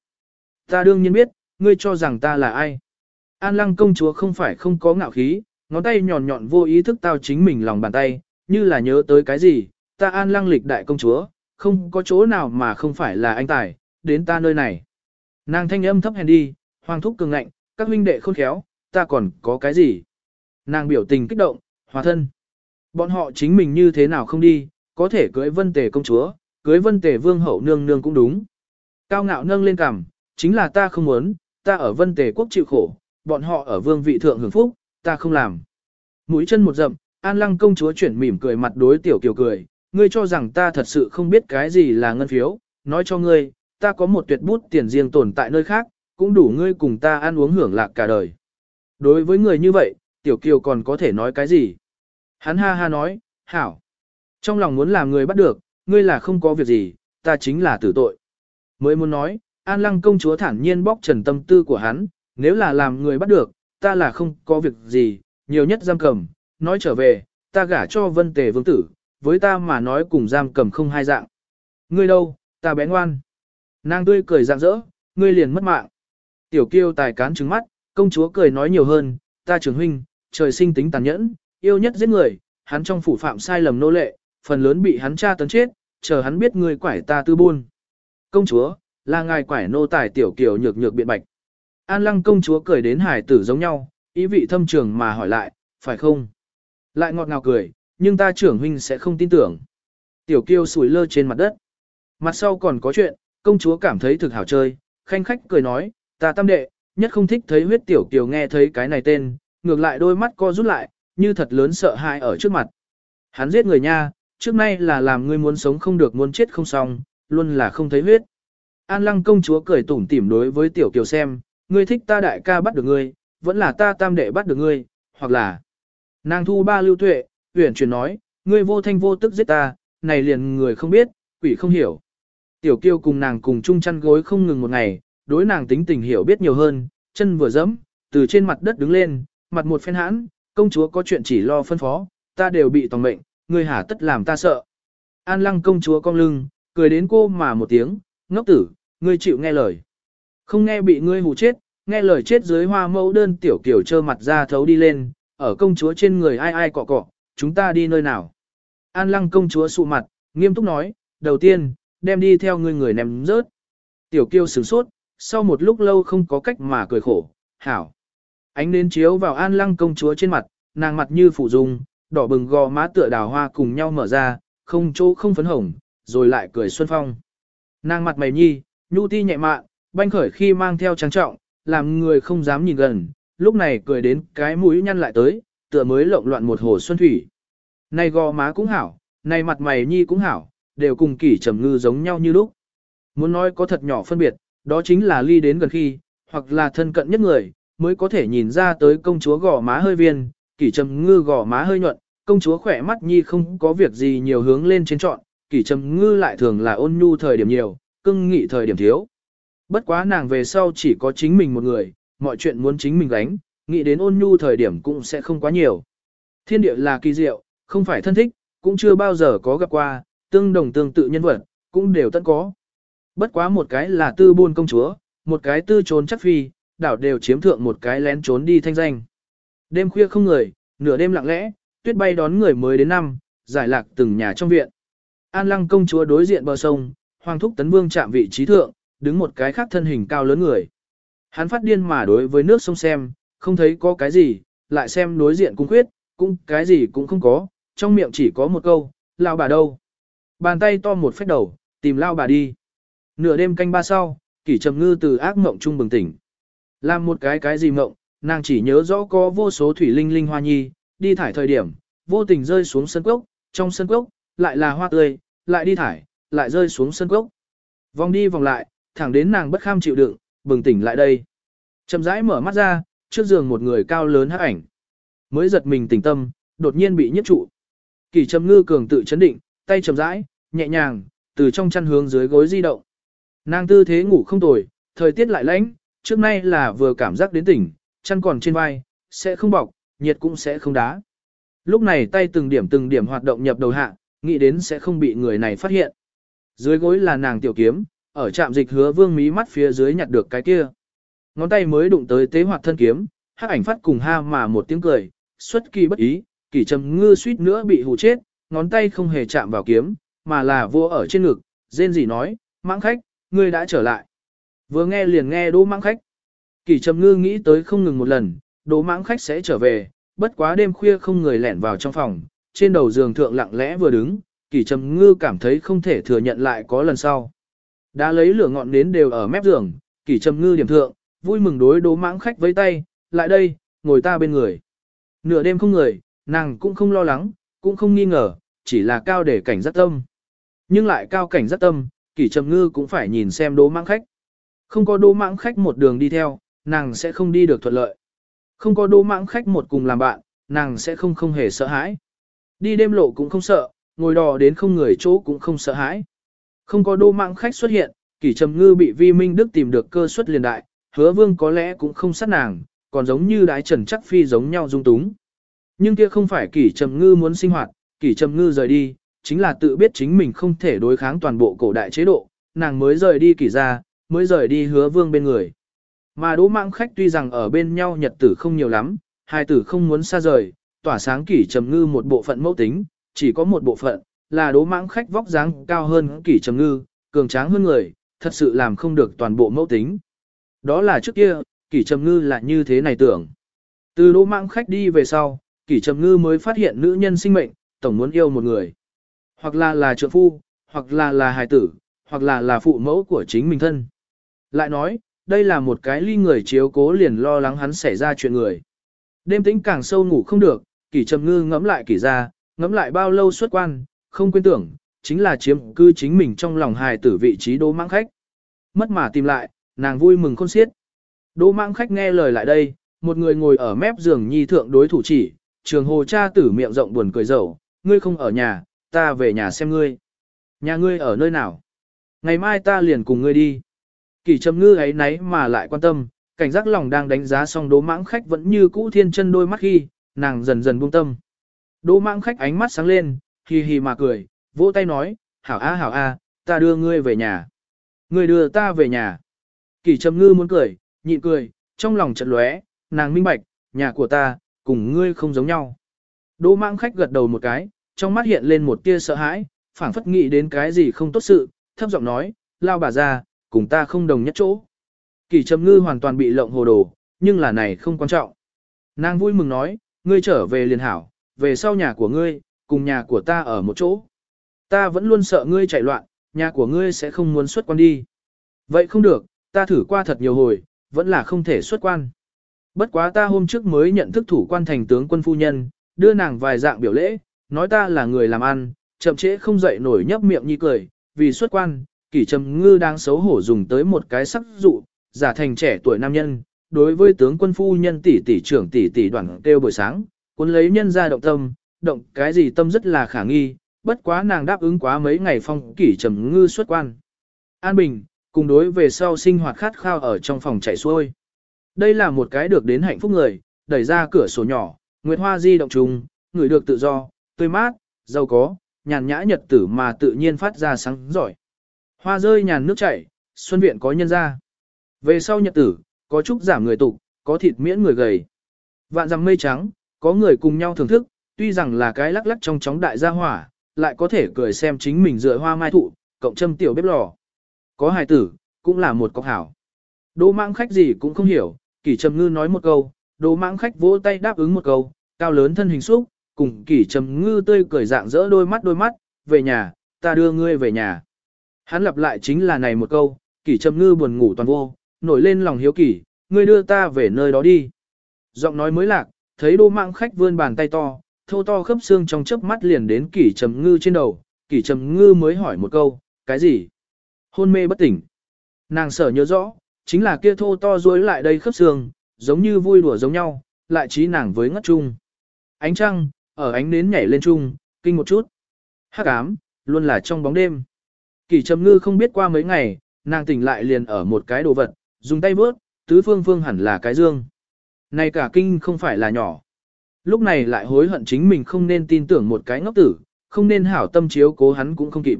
Ta đương nhiên biết, ngươi cho rằng ta là ai. An lăng công chúa không phải không có ngạo khí, ngón tay nhọn nhọn vô ý thức tao chính mình lòng bàn tay, như là nhớ tới cái gì, ta an lăng lịch đại công chúa, không có chỗ nào mà không phải là anh tài, đến ta nơi này. Nàng thanh âm thấp hèn đi, hoàng thúc cường ngạnh, các huynh đệ khôn khéo, ta còn có cái gì? Nàng biểu tình kích động, hòa thân. Bọn họ chính mình như thế nào không đi, có thể cưới vân tề công chúa, cưới vân tề vương hậu nương nương cũng đúng. Cao ngạo nâng lên cằm, chính là ta không muốn, ta ở vân tề quốc chịu khổ, bọn họ ở vương vị thượng hưởng phúc, ta không làm. Mũi chân một dậm, an lăng công chúa chuyển mỉm cười mặt đối tiểu kiều cười, ngươi cho rằng ta thật sự không biết cái gì là ngân phiếu, nói cho ngươi, ta có một tuyệt bút tiền riêng tồn tại nơi khác, cũng đủ ngươi cùng ta ăn uống hưởng lạc cả đời. Đối với người như vậy, tiểu kiều còn có thể nói cái gì? Hắn ha ha nói, hảo. Trong lòng muốn làm người bắt được, ngươi là không có việc gì, ta chính là tử tội. Mới muốn nói, An Lăng công chúa thản nhiên bóc trần tâm tư của hắn, nếu là làm người bắt được, ta là không có việc gì, nhiều nhất giam cầm, nói trở về, ta gả cho vân tề vương tử, với ta mà nói cùng giam cầm không hai dạng. Ngươi đâu, ta bé ngoan. Nàng tươi cười rạng rỡ, ngươi liền mất mạng. Tiểu kiêu tài cán trứng mắt, công chúa cười nói nhiều hơn, ta trưởng huynh, trời sinh tính tàn nhẫn, yêu nhất giết người, hắn trong phủ phạm sai lầm nô lệ, phần lớn bị hắn tra tấn chết, chờ hắn biết người quải ta tư buôn. Công chúa, là ngài quải nô tài tiểu kiều nhược nhược biện bạch. An lăng công chúa cười đến hải tử giống nhau, ý vị thâm trường mà hỏi lại, phải không? Lại ngọt ngào cười, nhưng ta trưởng huynh sẽ không tin tưởng. Tiểu kiêu sủi lơ trên mặt đất. Mặt sau còn có chuyện, công chúa cảm thấy thực hảo chơi, khanh khách cười nói, ta tam đệ, nhất không thích thấy huyết tiểu kiều nghe thấy cái này tên, ngược lại đôi mắt co rút lại, như thật lớn sợ hãi ở trước mặt. Hắn giết người nha, trước nay là làm ngươi muốn sống không được muốn chết không xong, luôn là không thấy huyết. An lăng công chúa cười tủm tỉm đối với tiểu kiều xem, ngươi thích ta đại ca bắt được ngươi, vẫn là ta tam đệ bắt được ngươi, hoặc là nàng thu ba lưu tuệ, uyển chuyển nói, ngươi vô thanh vô tức giết ta, này liền người không biết, quỷ không hiểu. Tiểu kiều cùng nàng cùng chung chăn gối không ngừng một ngày, đối nàng tính tình hiểu biết nhiều hơn, chân vừa dẫm, từ trên mặt đất đứng lên, mặt một phen hãn, công chúa có chuyện chỉ lo phân phó, ta đều bị tòng mệnh, ngươi hả tất làm ta sợ. An lăng công chúa cong lưng, cười đến cô mà một tiếng, ngốc tử, ngươi chịu nghe lời. Không nghe bị ngươi hù chết, nghe lời chết dưới hoa mẫu đơn tiểu kiểu trơ mặt ra thấu đi lên, ở công chúa trên người ai ai cọ cọ, chúng ta đi nơi nào. An lăng công chúa sụ mặt, nghiêm túc nói, đầu tiên, đem đi theo ngươi người ném rớt. Tiểu kiêu sửng sốt, sau một lúc lâu không có cách mà cười khổ, hảo. Ánh nến chiếu vào an lăng công chúa trên mặt, nàng mặt như phủ dung, đỏ bừng gò má tựa đào hoa cùng nhau mở ra, không chỗ không phấn hồng, rồi lại cười xuân phong. Nàng mặt mày nhi, nhu ti nhẹ mạn, banh khởi khi mang theo trang trọng, làm người không dám nhìn gần, lúc này cười đến cái mũi nhăn lại tới, tựa mới lộn loạn một hồ xuân thủy. Này gò má cũng hảo, này mặt mày nhi cũng hảo, đều cùng kỷ trầm ngư giống nhau như lúc. Muốn nói có thật nhỏ phân biệt, đó chính là ly đến gần khi, hoặc là thân cận nhất người, mới có thể nhìn ra tới công chúa gò má hơi viên, kỷ trầm ngư gò má hơi nhuận, công chúa khỏe mắt nhi không có việc gì nhiều hướng lên trên trọn, kỷ trầm ngư lại thường là ôn nhu thời điểm nhiều, cưng nghị thời điểm thiếu. Bất quá nàng về sau chỉ có chính mình một người, mọi chuyện muốn chính mình gánh, nghĩ đến ôn nhu thời điểm cũng sẽ không quá nhiều. Thiên địa là kỳ diệu, không phải thân thích, cũng chưa bao giờ có gặp qua, tương đồng tương tự nhân vật, cũng đều tất có. Bất quá một cái là tư buôn công chúa, một cái tư trốn chắc phi, đảo đều chiếm thượng một cái lén trốn đi thanh danh. Đêm khuya không người, nửa đêm lặng lẽ, tuyết bay đón người mới đến năm, giải lạc từng nhà trong viện. An lăng công chúa đối diện bờ sông, hoàng thúc tấn vương chạm vị trí thượng, đứng một cái khác thân hình cao lớn người. Hắn phát điên mà đối với nước sông xem, không thấy có cái gì, lại xem đối diện cung khuyết, cũng cái gì cũng không có, trong miệng chỉ có một câu, lao bà đâu. Bàn tay to một phách đầu, tìm lao bà đi. Nửa đêm canh ba sau, kỷ trầm ngư từ ác mộng trung bừng tỉnh. Làm một cái cái gì mộng, nàng chỉ nhớ rõ có vô số thủy linh linh hoa nhi, đi thải thời điểm, vô tình rơi xuống sân cốc, trong sân cốc, lại là hoa tươi, lại đi thải, lại rơi xuống sân cốc. Vòng đi vòng lại, thẳng đến nàng bất kham chịu đựng, bừng tỉnh lại đây. Chậm rãi mở mắt ra, trước giường một người cao lớn hắc ảnh. Mới giật mình tỉnh tâm, đột nhiên bị nhất trụ. Kỳ trầm ngư cường tự chấn định, tay chậm rãi, nhẹ nhàng, từ trong chăn hướng dưới gối di động. Nàng tư thế ngủ không tồi, thời tiết lại lạnh, trước nay là vừa cảm giác đến tỉnh, chăn còn trên vai, sẽ không bọc, nhiệt cũng sẽ không đá. Lúc này tay từng điểm từng điểm hoạt động nhập đầu hạ, nghĩ đến sẽ không bị người này phát hiện. Dưới gối là nàng tiểu kiếm, ở trạm dịch hứa vương mí mắt phía dưới nhặt được cái kia. Ngón tay mới đụng tới tế hoạt thân kiếm, hắc ảnh phát cùng ha mà một tiếng cười, xuất kỳ bất ý, kỳ trầm ngư suýt nữa bị hù chết, ngón tay không hề chạm vào kiếm, mà là vua ở trên ngực, rên gì nói, mãng khách, ngươi đã trở lại. Vừa nghe liền nghe đỗ mãng khách. Kỳ trầm ngư nghĩ tới không ngừng một lần, đỗ mãng khách sẽ trở về, bất quá đêm khuya không người lẻn vào trong phòng, trên đầu giường thượng lặng lẽ vừa đứng, kỳ trầm ngư cảm thấy không thể thừa nhận lại có lần sau. Đã lấy lửa ngọn nến đều ở mép giường, kỳ trầm ngư điểm thượng, vui mừng đối đố mãng khách với tay, lại đây, ngồi ta bên người. Nửa đêm không người, nàng cũng không lo lắng, cũng không nghi ngờ, chỉ là cao để cảnh giác tâm. Nhưng lại cao cảnh giác tâm, kỳ trầm ngư cũng phải nhìn xem đố mãng khách. Không có đố mãng khách một đường đi theo, nàng sẽ không đi được thuận lợi. Không có đố mãng khách một cùng làm bạn, nàng sẽ không không hề sợ hãi. Đi đêm lộ cũng không sợ, ngồi đò đến không người chỗ cũng không sợ hãi. Không có đô mạng khách xuất hiện, kỷ trầm ngư bị vi minh đức tìm được cơ suất liền đại, hứa vương có lẽ cũng không sát nàng, còn giống như đái trần chắc phi giống nhau dung túng. Nhưng kia không phải kỷ trầm ngư muốn sinh hoạt, kỷ trầm ngư rời đi, chính là tự biết chính mình không thể đối kháng toàn bộ cổ đại chế độ, nàng mới rời đi kỷ ra, mới rời đi hứa vương bên người. Mà đỗ mạng khách tuy rằng ở bên nhau nhật tử không nhiều lắm, hai tử không muốn xa rời, tỏa sáng kỷ trầm ngư một bộ phận mẫu tính, chỉ có một bộ phận, là đố mãng khách vóc dáng cao hơn kỷ trầm ngư, cường tráng hơn người, thật sự làm không được toàn bộ mẫu tính. Đó là trước kia, kỷ trầm ngư là như thế này tưởng. Từ đố mãng khách đi về sau, kỷ trầm ngư mới phát hiện nữ nhân sinh mệnh, tổng muốn yêu một người. Hoặc là là trượng phu, hoặc là là hài tử, hoặc là là phụ mẫu của chính mình thân. Lại nói, đây là một cái ly người chiếu cố liền lo lắng hắn xảy ra chuyện người. Đêm tĩnh càng sâu ngủ không được, kỷ trầm ngư ngẫm lại kỷ ra, ngẫm lại bao lâu xuất quan, không quên tưởng, chính là chiếm cư chính mình trong lòng hài tử vị trí đô mãng khách. Mất mà tìm lại, nàng vui mừng khôn xiết. đô mãng khách nghe lời lại đây, một người ngồi ở mép giường nhi thượng đối thủ chỉ, trường hồ cha tử miệng rộng buồn cười dầu, ngươi không ở nhà, ta về nhà xem ngươi. Nhà ngươi ở nơi nào? Ngày mai ta liền cùng ngươi đi. Kỳ trầm ngư ấy nấy mà lại quan tâm, cảnh giác lòng đang đánh giá xong đố mãng khách vẫn như cũ thiên chân đôi mắt khi, nàng dần dần buông tâm. Đỗ mãng khách ánh mắt sáng lên, hì hì mà cười, vỗ tay nói, hảo a hảo a, ta đưa ngươi về nhà. Ngươi đưa ta về nhà. Kỳ trầm ngư muốn cười, nhịn cười, trong lòng chợt lóe, nàng minh bạch, nhà của ta, cùng ngươi không giống nhau. Đỗ mãng khách gật đầu một cái, trong mắt hiện lên một tia sợ hãi, phảng phất nghĩ đến cái gì không tốt sự, thấp giọng nói, lao bà ra, cùng ta không đồng nhất chỗ. Kỳ trầm ngư hoàn toàn bị lộng hồ đồ, nhưng là này không quan trọng. Nàng vui mừng nói, ngươi trở về liền hảo, về sau nhà của ngươi, cùng nhà của ta ở một chỗ. Ta vẫn luôn sợ ngươi chạy loạn, nhà của ngươi sẽ không muốn xuất quan đi. Vậy không được, ta thử qua thật nhiều hồi, vẫn là không thể xuất quan. Bất quá ta hôm trước mới nhận thức thủ quan thành tướng quân phu nhân, đưa nàng vài dạng biểu lễ, nói ta là người làm ăn, chậm trễ không dậy nổi nhấp miệng như cười, vì xuất quan, kỷ trầm ngư đang xấu hổ dùng tới một cái sắc dụ, giả thành trẻ tuổi nam nhân, đối với tướng quân phu nhân tỷ tỷ trưởng tỷ tỷ đoàn kêu buổi sáng, cuốn lấy nhân ra động tâm, động cái gì tâm rất là khả nghi, bất quá nàng đáp ứng quá mấy ngày phong kỷ trầm ngư xuất quan. An Bình, cùng đối về sau sinh hoạt khát khao ở trong phòng chạy xuôi. Đây là một cái được đến hạnh phúc người, đẩy ra cửa sổ nhỏ, Nguyệt Hoa di động trùng, người được tự do, tươi mát, giàu có, nhàn nhã nhật tử mà tự nhiên phát ra sáng giỏi. Hoa rơi nhàn nước chảy, xuân viện có nhân ra. Về sau nhật tử, có chúc giảm người tục, có thịt miễn người gầy. Vạn dằm mây trắng, có người cùng nhau thưởng thức, tuy rằng là cái lắc lắc trong chóng đại gia hỏa, lại có thể cười xem chính mình dựa hoa mai thụ, cộng châm tiểu bếp lò. Có hài tử, cũng là một cọc hảo. Đỗ mạng khách gì cũng không hiểu, kỷ trầm ngư nói một câu, đỗ mạng khách vỗ tay đáp ứng một câu, cao lớn thân hình xúc, cùng kỷ trầm ngư tươi cười dạng dỡ đôi mắt đôi mắt, về nhà, ta đưa ngươi về nhà. Hắn lặp lại chính là này một câu, kỷ trầm ngư buồn ngủ toàn vô, nổi lên lòng hiếu kỷ, ngươi đưa ta về nơi đó đi. Giọng nói mới lạc, thấy đô mạng khách vươn bàn tay to, thô to khớp xương trong chớp mắt liền đến kỷ trầm ngư trên đầu, kỷ trầm ngư mới hỏi một câu, cái gì? Hôn mê bất tỉnh. Nàng sở nhớ rõ, chính là kia thô to duỗi lại đây khớp xương, giống như vui đùa giống nhau, lại trí nàng với ngất chung. Ánh trăng, ở ánh nến nhảy lên chung, kinh một chút. Hắc ám, luôn là trong bóng đêm. kỳ trầm ngư không biết qua mấy ngày, nàng tỉnh lại liền ở một cái đồ vật, dùng tay vớt, tứ phương phương hẳn là cái dương. Này cả kinh không phải là nhỏ. Lúc này lại hối hận chính mình không nên tin tưởng một cái ngốc tử, không nên hảo tâm chiếu cố hắn cũng không kịp.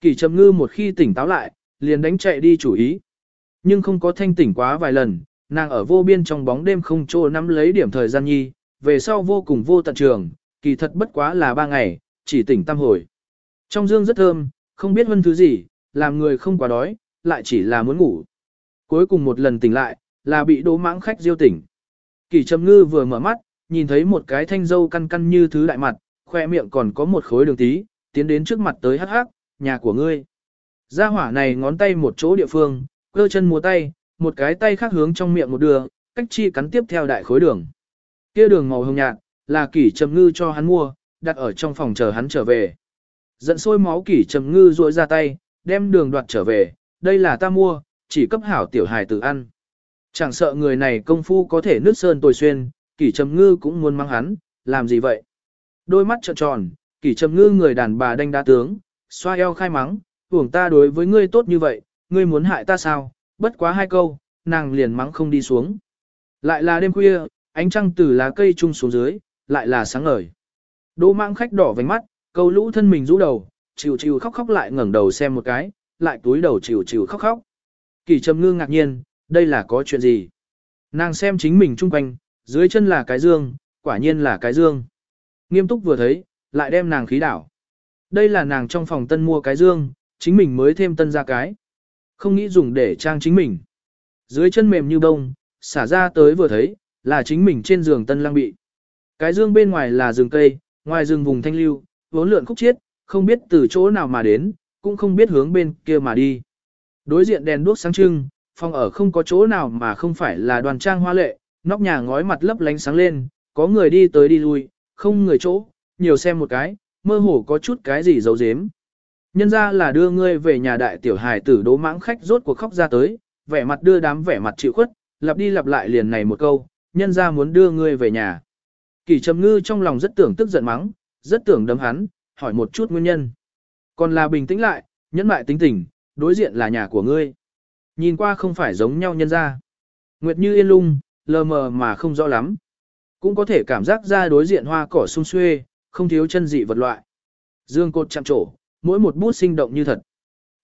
Kỳ trầm ngư một khi tỉnh táo lại, liền đánh chạy đi chủ ý. Nhưng không có thanh tỉnh quá vài lần, nàng ở vô biên trong bóng đêm không trô nắm lấy điểm thời gian nhi, về sau vô cùng vô tận trường, kỳ thật bất quá là ba ngày, chỉ tỉnh tam hồi. Trong dương rất thơm, không biết hơn thứ gì, làm người không quá đói, lại chỉ là muốn ngủ. Cuối cùng một lần tỉnh lại, là bị đố mãng khách diêu tỉnh. Kỳ trầm ngư vừa mở mắt, nhìn thấy một cái thanh dâu căn căn như thứ đại mặt, khoe miệng còn có một khối đường tí, tiến đến trước mặt tới hắc hắc, nhà của ngươi. Gia hỏa này ngón tay một chỗ địa phương, cơ chân múa tay, một cái tay khác hướng trong miệng một đường, cách chi cắn tiếp theo đại khối đường. Kia đường màu hồng nhạt, là kỷ trầm ngư cho hắn mua, đặt ở trong phòng chờ hắn trở về. Giận sôi máu kỷ trầm ngư rội ra tay, đem đường đoạt trở về, đây là ta mua, chỉ cấp hảo tiểu hài tử ăn. Chẳng sợ người này công phu có thể nứt sơn tồi xuyên, kỷ trầm ngư cũng muốn mang hắn, làm gì vậy? Đôi mắt trợn tròn, kỷ trầm ngư người đàn bà đanh đá tướng, xoa eo khai mắng, hưởng ta đối với ngươi tốt như vậy, ngươi muốn hại ta sao? Bất quá hai câu, nàng liền mắng không đi xuống. Lại là đêm khuya, ánh trăng từ lá cây trung xuống dưới, lại là sáng ngời. Đỗ mang khách đỏ vành mắt, câu lũ thân mình rũ đầu, chịu chịu khóc khóc lại ngẩng đầu xem một cái, lại túi đầu chịu chịu khóc khóc. Kỳ trầm ngư ngạc nhiên, đây là có chuyện gì? Nàng xem chính mình chung quanh, dưới chân là cái dương, quả nhiên là cái dương. Nghiêm túc vừa thấy, lại đem nàng khí đảo. Đây là nàng trong phòng tân mua cái dương, chính mình mới thêm tân ra cái. Không nghĩ dùng để trang chính mình. Dưới chân mềm như bông, xả ra tới vừa thấy, là chính mình trên giường tân lang bị. Cái dương bên ngoài là rừng cây, ngoài rừng vùng thanh lưu, vốn lượn khúc chiết, không biết từ chỗ nào mà đến, cũng không biết hướng bên kia mà đi. Đối diện đèn đuốc sáng trưng, phòng ở không có chỗ nào mà không phải là đoàn trang hoa lệ, nóc nhà ngói mặt lấp lánh sáng lên, có người đi tới đi lui, không người chỗ, nhiều xem một cái, mơ hồ có chút cái gì giấu giếm. Nhân ra là đưa ngươi về nhà đại tiểu hài tử đố mãng khách rốt cuộc khóc ra tới, vẻ mặt đưa đám vẻ mặt chịu khuất, lặp đi lặp lại liền này một câu, nhân ra muốn đưa ngươi về nhà. Kỳ trầm ngư trong lòng rất tưởng tức giận mắng, rất tưởng đấm hắn, hỏi một chút nguyên nhân. Còn là bình tĩnh lại, nhẫn lại tính tình, đối diện là nhà của ngươi. Nhìn qua không phải giống nhau nhân ra. Nguyệt như yên lung, lờ mờ mà không rõ lắm. Cũng có thể cảm giác ra đối diện hoa cỏ sung xuê, không thiếu chân dị vật loại. Dương cột chạm trổ, mỗi một bút sinh động như thật.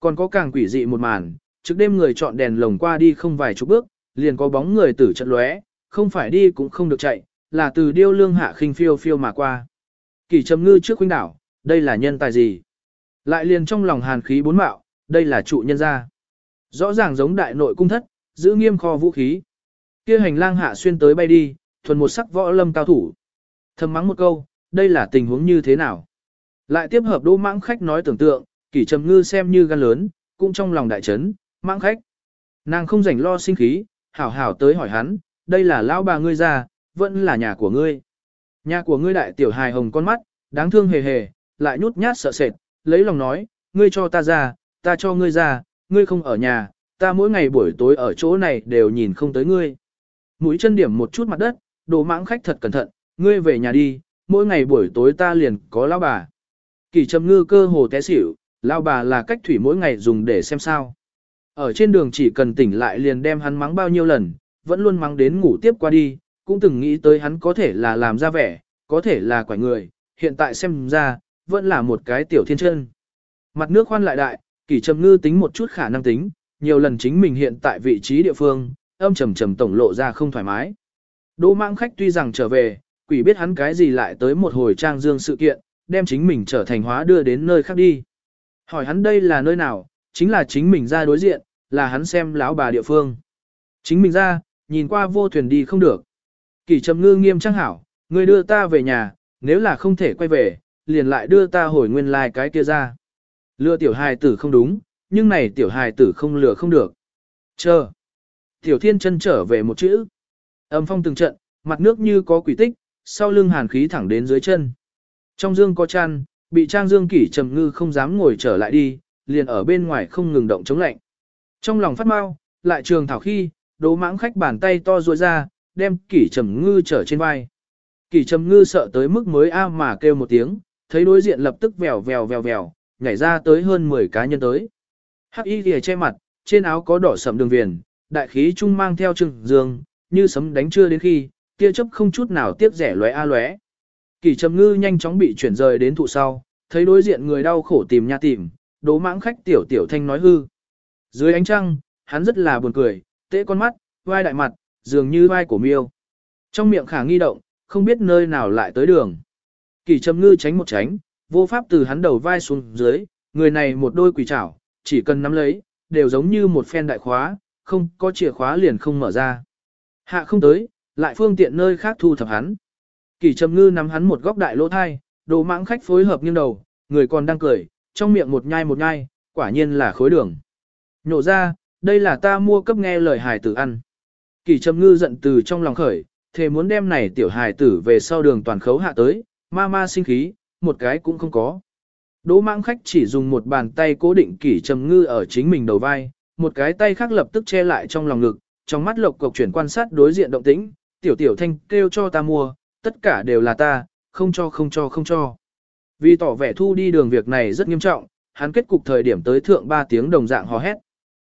Còn có càng quỷ dị một màn, trước đêm người chọn đèn lồng qua đi không vài chục bước, liền có bóng người tử trận lóe, không phải đi cũng không được chạy, là từ điêu lương hạ khinh phiêu phiêu mà qua. Kỳ trầm ngư trước huynh đảo, đây là nhân tài gì? Lại liền trong lòng hàn khí bốn mạo, đây là trụ nhân gia. Rõ ràng giống đại nội cung thất, giữ nghiêm kho vũ khí. Kia hành lang hạ xuyên tới bay đi, thuần một sắc võ lâm cao thủ. Thầm mắng một câu, đây là tình huống như thế nào? Lại tiếp hợp đỗ mãng khách nói tưởng tượng, kỷ trầm ngư xem như gan lớn, cũng trong lòng đại chấn, mãng khách. Nàng không rảnh lo sinh khí, hảo hảo tới hỏi hắn, đây là lão bà ngươi ra, vẫn là nhà của ngươi. Nhà của ngươi đại tiểu hài hồng con mắt, đáng thương hề hề, lại nhút nhát sợ sệt, lấy lòng nói, ngươi cho ta ra, ta cho ngươi ra, ngươi không ở nhà, ta mỗi ngày buổi tối ở chỗ này đều nhìn không tới ngươi. Mũi chân điểm một chút mặt đất, đồ mãng khách thật cẩn thận, ngươi về nhà đi, mỗi ngày buổi tối ta liền có lão bà. Kỳ trầm ngư cơ hồ té xỉu, lão bà là cách thủy mỗi ngày dùng để xem sao. Ở trên đường chỉ cần tỉnh lại liền đem hắn mắng bao nhiêu lần, vẫn luôn mắng đến ngủ tiếp qua đi, cũng từng nghĩ tới hắn có thể là làm ra vẻ, có thể là quải người, hiện tại xem ra, vẫn là một cái tiểu thiên chân. Mặt nước khoan lại đại, kỷ trầm ngư tính một chút khả năng tính, nhiều lần chính mình hiện tại vị trí địa phương, âm trầm trầm tổng lộ ra không thoải mái. Đỗ mạng khách tuy rằng trở về, quỷ biết hắn cái gì lại tới một hồi trang dương sự kiện, đem chính mình trở thành hóa đưa đến nơi khác đi. Hỏi hắn đây là nơi nào, chính là chính mình ra đối diện, là hắn xem lão bà địa phương. Chính mình ra, nhìn qua vô thuyền đi không được. Kỷ trầm ngư nghiêm trang hảo, người đưa ta về nhà, nếu là không thể quay về, liền lại đưa ta hồi nguyên lai like cái kia ra. Lừa tiểu hài tử không đúng, nhưng này tiểu hài tử không lừa không được. Chờ. Tiểu thiên chân trở về một chữ. Âm phong từng trận, mặt nước như có quỷ tích, sau lưng hàn khí thẳng đến dưới chân. Trong dương có chăn, bị trang dương kỷ trầm ngư không dám ngồi trở lại đi, liền ở bên ngoài không ngừng động chống lạnh. Trong lòng phát mau, lại trường thảo khi, đố mãng khách bàn tay to ruôi ra, đem kỷ trầm ngư trở trên vai. Kỷ trầm ngư sợ tới mức mới a mà kêu một tiếng, thấy đối diện lập tức vèo vèo vèo vèo, nhảy ra tới hơn 10 cá nhân tới. Hắc y lìa che mặt, trên áo có đỏ sậm đường viền, đại khí trung mang theo trừng dương, như sấm đánh chưa đến khi, tia chấp không chút nào tiếc rẻ lóe a lóe. Kỷ trầm ngư nhanh chóng bị chuyển rời đến thụ sau, thấy đối diện người đau khổ tìm nha tìm, đố mãng khách tiểu tiểu thanh nói hư. Dưới ánh trăng, hắn rất là buồn cười, tễ con mắt, vai đại mặt, dường như vai của miêu. Trong miệng khả nghi động, không biết nơi nào lại tới đường. kỳ trầm ngư tránh một tránh, vô pháp từ hắn đầu vai xuống dưới, người này một đôi quỷ chảo, chỉ cần nắm lấy, đều giống như một phen đại khóa, không có chìa khóa liền không mở ra. Hạ không tới, lại phương tiện nơi khác thu thập hắn. kỳ trầm ngư nắm hắn một góc đại lỗ thai, đồ mãng khách phối hợp nghiêng đầu, người còn đang cười, trong miệng một nhai một nhai, quả nhiên là khối đường. Nhổ ra, đây là ta mua cấp nghe lời hải tử ăn. Kỳ trầm ngư giận từ trong lòng khởi, thề muốn đem này tiểu hài tử về sau đường toàn khấu hạ tới, ma ma sinh khí, một cái cũng không có. Đỗ mãng khách chỉ dùng một bàn tay cố định kỷ trầm ngư ở chính mình đầu vai, một cái tay khác lập tức che lại trong lòng ngực, trong mắt lộc cộc chuyển quan sát đối diện động tĩnh, tiểu tiểu thanh kêu cho ta mua, tất cả đều là ta, không cho không cho không cho. Vì tỏ vẻ thu đi đường việc này rất nghiêm trọng, hắn kết cục thời điểm tới thượng 3 tiếng đồng dạng hò hét.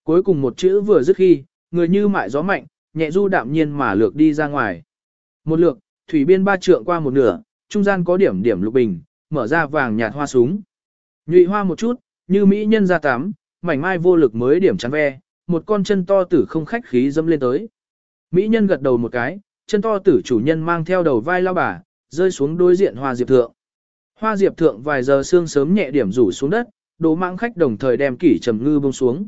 Cuối cùng một chữ vừa dứt khi, người như mại gió mạnh, nhẹ du đạm nhiên mà lược đi ra ngoài. Một lược, thủy biên ba trượng qua một nửa, trung gian có điểm điểm lục bình, mở ra vàng nhạt hoa súng. Nhụy hoa một chút, như mỹ nhân ra tắm, mảnh mai vô lực mới điểm chắn ve, một con chân to tử không khách khí dâm lên tới. Mỹ nhân gật đầu một cái, chân to tử chủ nhân mang theo đầu vai lao bà, rơi xuống đối diện hoa diệp thượng. Hoa diệp thượng vài giờ sương sớm nhẹ điểm rủ xuống đất, đồ mạng khách đồng thời đem kỷ trầm ngư bông xuống.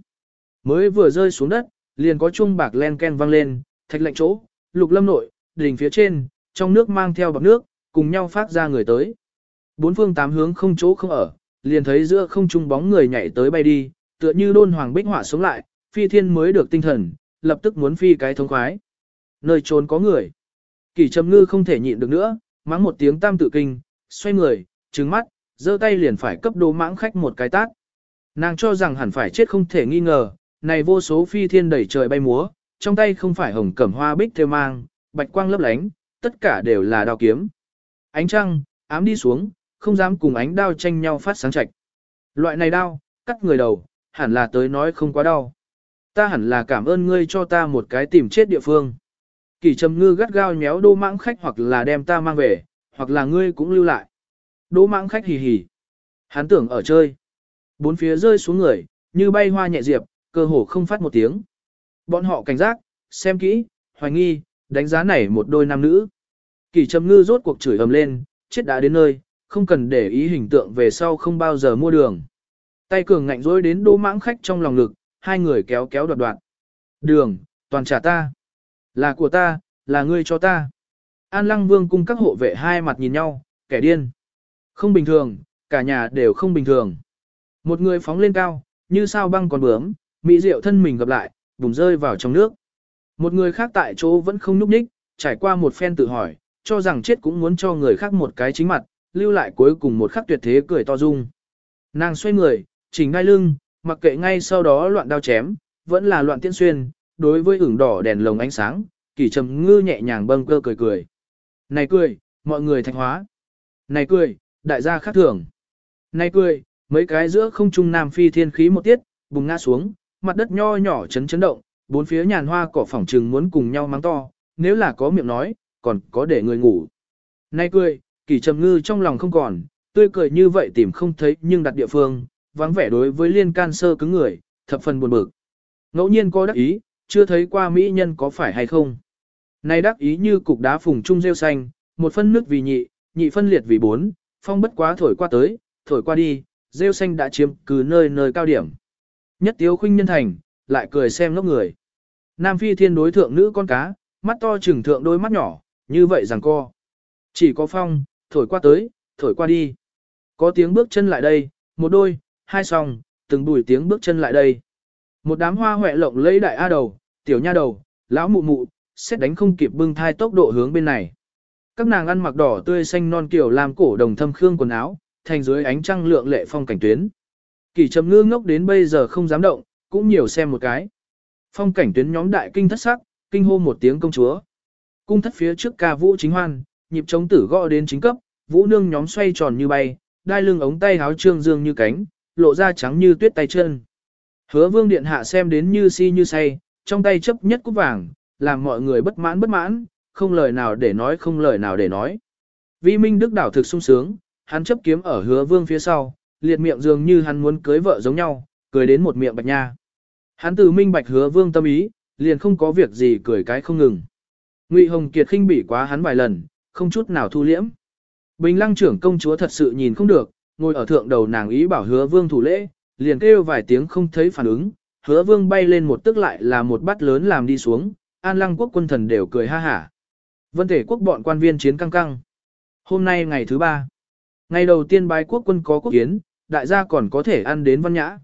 Mới vừa rơi xuống đất, liền có chuông bạc len ken vang lên, thạch lạnh chỗ, lục lâm nội, đỉnh phía trên, trong nước mang theo bọc nước, cùng nhau phát ra người tới. Bốn phương tám hướng không chỗ không ở, liền thấy giữa không trung bóng người nhảy tới bay đi, tựa như đôn hoàng bích họa sống lại, phi thiên mới được tinh thần, lập tức muốn phi cái thống khoái. Nơi trốn có người. Kỳ trầm ngư không thể nhịn được nữa, mắng một tiếng tam tự kinh, xoay người, trứng mắt, giơ tay liền phải cấp đỗ mãng khách một cái tát. Nàng cho rằng hẳn phải chết không thể nghi ngờ, này vô số phi thiên đẩy trời bay múa, trong tay không phải hồng cẩm hoa bích theo mang, bạch quang lấp lánh, tất cả đều là đao kiếm. Ánh trăng, ám đi xuống, không dám cùng ánh đao tranh nhau phát sáng chạch. Loại này đao, cắt người đầu, hẳn là tới nói không quá đau. Ta hẳn là cảm ơn ngươi cho ta một cái tìm chết địa phương. Kỳ trầm ngư gắt gao nhéo đô mãng khách hoặc là đem ta mang về, hoặc là ngươi cũng lưu lại. Đỗ mãng khách hì hì. Hắn tưởng ở chơi. Bốn phía rơi xuống người, như bay hoa nhẹ diệp, cơ hồ không phát một tiếng. Bọn họ cảnh giác, xem kỹ, hoài nghi, đánh giá này một đôi nam nữ. Kỳ trầm ngư rốt cuộc chửi ầm lên, chết đã đến nơi, không cần để ý hình tượng về sau không bao giờ mua đường. Tay cường ngạnh dối đến đỗ mãng khách trong lòng lực, hai người kéo kéo đoạt đoạt. Đường, toàn trả ta. Là của ta, là ngươi cho ta. An lăng vương cung các hộ vệ hai mặt nhìn nhau, kẻ điên. Không bình thường, cả nhà đều không bình thường. Một người phóng lên cao, như sao băng còn bướm, mỹ diệu thân mình gặp lại, bùng rơi vào trong nước. Một người khác tại chỗ vẫn không núp ních, trải qua một phen tự hỏi, cho rằng chết cũng muốn cho người khác một cái chính mặt, lưu lại cuối cùng một khắc tuyệt thế cười to dung. Nàng xoay người, chỉnh ngay lưng, mặc kệ ngay sau đó loạn đao chém, vẫn là loạn tiên xuyên, đối với ửng đỏ đèn lồng ánh sáng, kỳ trầm ngư nhẹ nhàng bâng cơ cười cười. Này cười, mọi người thạch hóa. Này cười, đại gia khác thường. Này cười, mấy cái giữa không trung nam phi thiên khí một tiết, bùng ngã xuống, mặt đất nho nhỏ chấn chấn động, bốn phía nhàn hoa cỏ phỏng trừng muốn cùng nhau mắng to, nếu là có miệng nói, còn có để người ngủ. Này cười, kỳ trầm ngư trong lòng không còn, tươi cười như vậy tìm không thấy nhưng đặt địa phương, vắng vẻ đối với liên can sơ cứng người, thập phần buồn bực. Ngẫu nhiên có đắc ý, chưa thấy qua mỹ nhân có phải hay không. Này đắc ý như cục đá phùng trung rêu xanh, một phân nước vì nhị, nhị phân liệt vì bốn, phong bất quá thổi qua tới, thổi qua đi, rêu xanh đã chiếm cứ nơi nơi cao điểm. Nhất tiếu khuynh nhân thành, lại cười xem ngốc người. Nam phi thiên đối thượng nữ con cá, mắt to trừng thượng đôi mắt nhỏ, như vậy rằng co. Chỉ có phong, thổi qua tới, thổi qua đi. Có tiếng bước chân lại đây, một đôi, hai song, từng bùi tiếng bước chân lại đây. Một đám hoa huệ lộng lấy đại a đầu, tiểu nha đầu, lão mụ mụ, xét đánh không kịp bưng thai tốc độ hướng bên này. Các nàng ăn mặc đỏ tươi xanh non kiểu làm cổ đồng thâm khương quần áo, thành dưới ánh trăng lượng lệ phong cảnh tuyến. Kỳ trầm ngư ngốc đến bây giờ không dám động, cũng nhiều xem một cái. Phong cảnh tuyến nhóm đại kinh thất sắc, kinh hô một tiếng công chúa. Cung thất phía trước ca vũ chính hoan, nhịp chống tử gõ đến chính cấp, vũ nương nhóm xoay tròn như bay, đai lưng ống tay háo trương dương như cánh, lộ ra trắng như tuyết tay chân. Hứa vương điện hạ xem đến như si như say, trong tay chấp nhất cúp vàng, làm mọi người bất mãn bất mãn, không lời nào để nói không lời nào để nói. Vi Minh Đức đảo thực sung sướng, hắn chấp kiếm ở hứa vương phía sau, liệt miệng dường như hắn muốn cưới vợ giống nhau, cười đến một miệng bạch nha. Hắn từ minh bạch hứa vương tâm ý, liền không có việc gì cười cái không ngừng. Ngụy Hồng Kiệt khinh bỉ quá hắn vài lần, không chút nào thu liễm. Bình lăng trưởng công chúa thật sự nhìn không được, ngồi ở thượng đầu nàng ý bảo hứa vương thủ lễ, liền kêu vài tiếng không thấy phản ứng, hứa vương bay lên một tức lại là một bát lớn làm đi xuống, an lăng quốc quân thần đều cười ha hả. Vân thể quốc bọn quan viên chiến căng căng. Hôm nay ngày thứ ba. Ngày đầu tiên bái quốc quân có quốc kiến, đại gia còn có thể ăn đến văn nhã.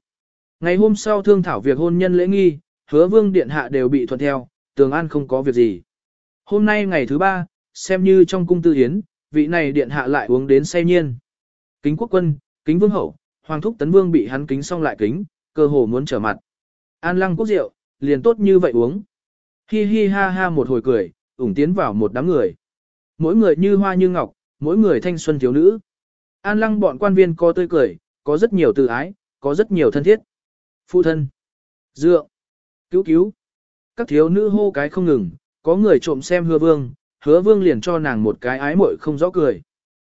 Ngày hôm sau thương thảo việc hôn nhân lễ nghi, hứa vương điện hạ đều bị thuận theo, tường an không có việc gì. Hôm nay ngày thứ ba, xem như trong cung tư hiến, vị này điện hạ lại uống đến say nhiên. Kính quốc quân, kính vương hậu, hoàng thúc tấn vương bị hắn kính xong lại kính, cơ hồ muốn trở mặt. An lăng quốc rượu, liền tốt như vậy uống. Hi hi ha ha một hồi cười, ủng tiến vào một đám người. Mỗi người như hoa như ngọc, mỗi người thanh xuân thiếu nữ. An lăng bọn quan viên co tươi cười, có rất nhiều từ ái, có rất nhiều thân thiết. Phụ thân, dựa, cứu cứu. Các thiếu nữ hô cái không ngừng, có người trộm xem hứa vương, hứa vương liền cho nàng một cái ái muội không rõ cười.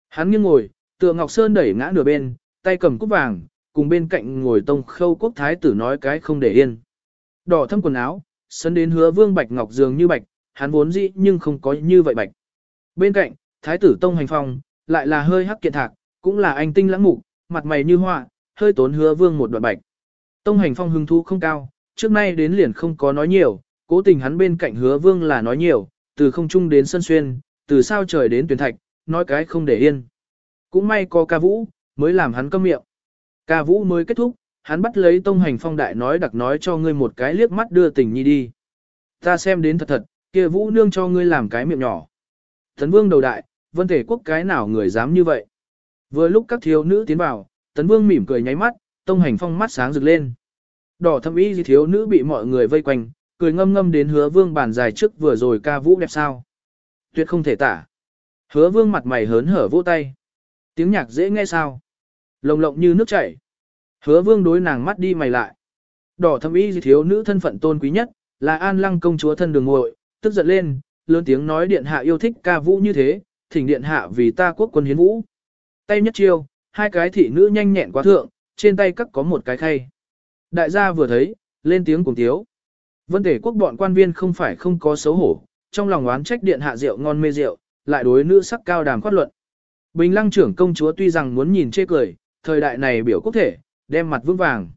Hắn nghiêng ngồi, tựa Ngọc Sơn đẩy ngã nửa bên, tay cầm cúc vàng, cùng bên cạnh ngồi tông khâu quốc thái tử nói cái không để yên. Đỏ thâm quần áo, sân đến hứa vương bạch ngọc dường như bạch, hắn vốn dĩ nhưng không có như vậy bạch. Bên cạnh, thái tử tông hành phong, lại là hơi hắc kiện thạc, cũng là anh tinh lãng mục, mặt mày như họa, hơi tốn hứa vương một đoạn bạch. Tông hành phong hứng thú không cao, trước nay đến liền không có nói nhiều, cố tình hắn bên cạnh hứa vương là nói nhiều, từ không trung đến sân xuyên, từ sao trời đến tuyển thạch, nói cái không để yên. Cũng may có ca vũ, mới làm hắn câm miệng. Ca vũ mới kết thúc, hắn bắt lấy tông hành phong đại nói đặc nói cho ngươi một cái liếc mắt đưa tình nhi đi. Ta xem đến thật thật, kia vũ nương cho ngươi làm cái miệng nhỏ. Thần vương đầu đại, vân thể quốc cái nào người dám như vậy. Vừa lúc các thiếu nữ tiến vào, tấn vương mỉm cười nháy mắt, tông hành phong mắt sáng rực lên. Đỏ thâm y gì thiếu nữ bị mọi người vây quanh, cười ngâm ngâm đến hứa vương bàn dài trước vừa rồi ca vũ đẹp sao. Tuyệt không thể tả. Hứa vương mặt mày hớn hở vỗ tay. Tiếng nhạc dễ nghe sao. Lồng lộng như nước chảy. Hứa vương đối nàng mắt đi mày lại. Đỏ thâm y gì thiếu nữ thân phận tôn quý nhất, là an lăng công chúa thân đường ngội, tức giận lên, lớn tiếng nói điện hạ yêu thích ca vũ như thế, thỉnh điện hạ vì ta quốc quân hiến vũ. Tay nhất chiêu, hai cái thị nữ nhanh nhẹn quá thượng, trên tay cắt có một cái khay. Đại gia vừa thấy, lên tiếng cùng tiếu. Vân thể quốc bọn quan viên không phải không có xấu hổ, trong lòng oán trách điện hạ rượu ngon mê rượu, lại đối nữ sắc cao đàm khoát luận. Bình lăng trưởng công chúa tuy rằng muốn nhìn chê cười, thời đại này biểu quốc thể, đem mặt vững vàng.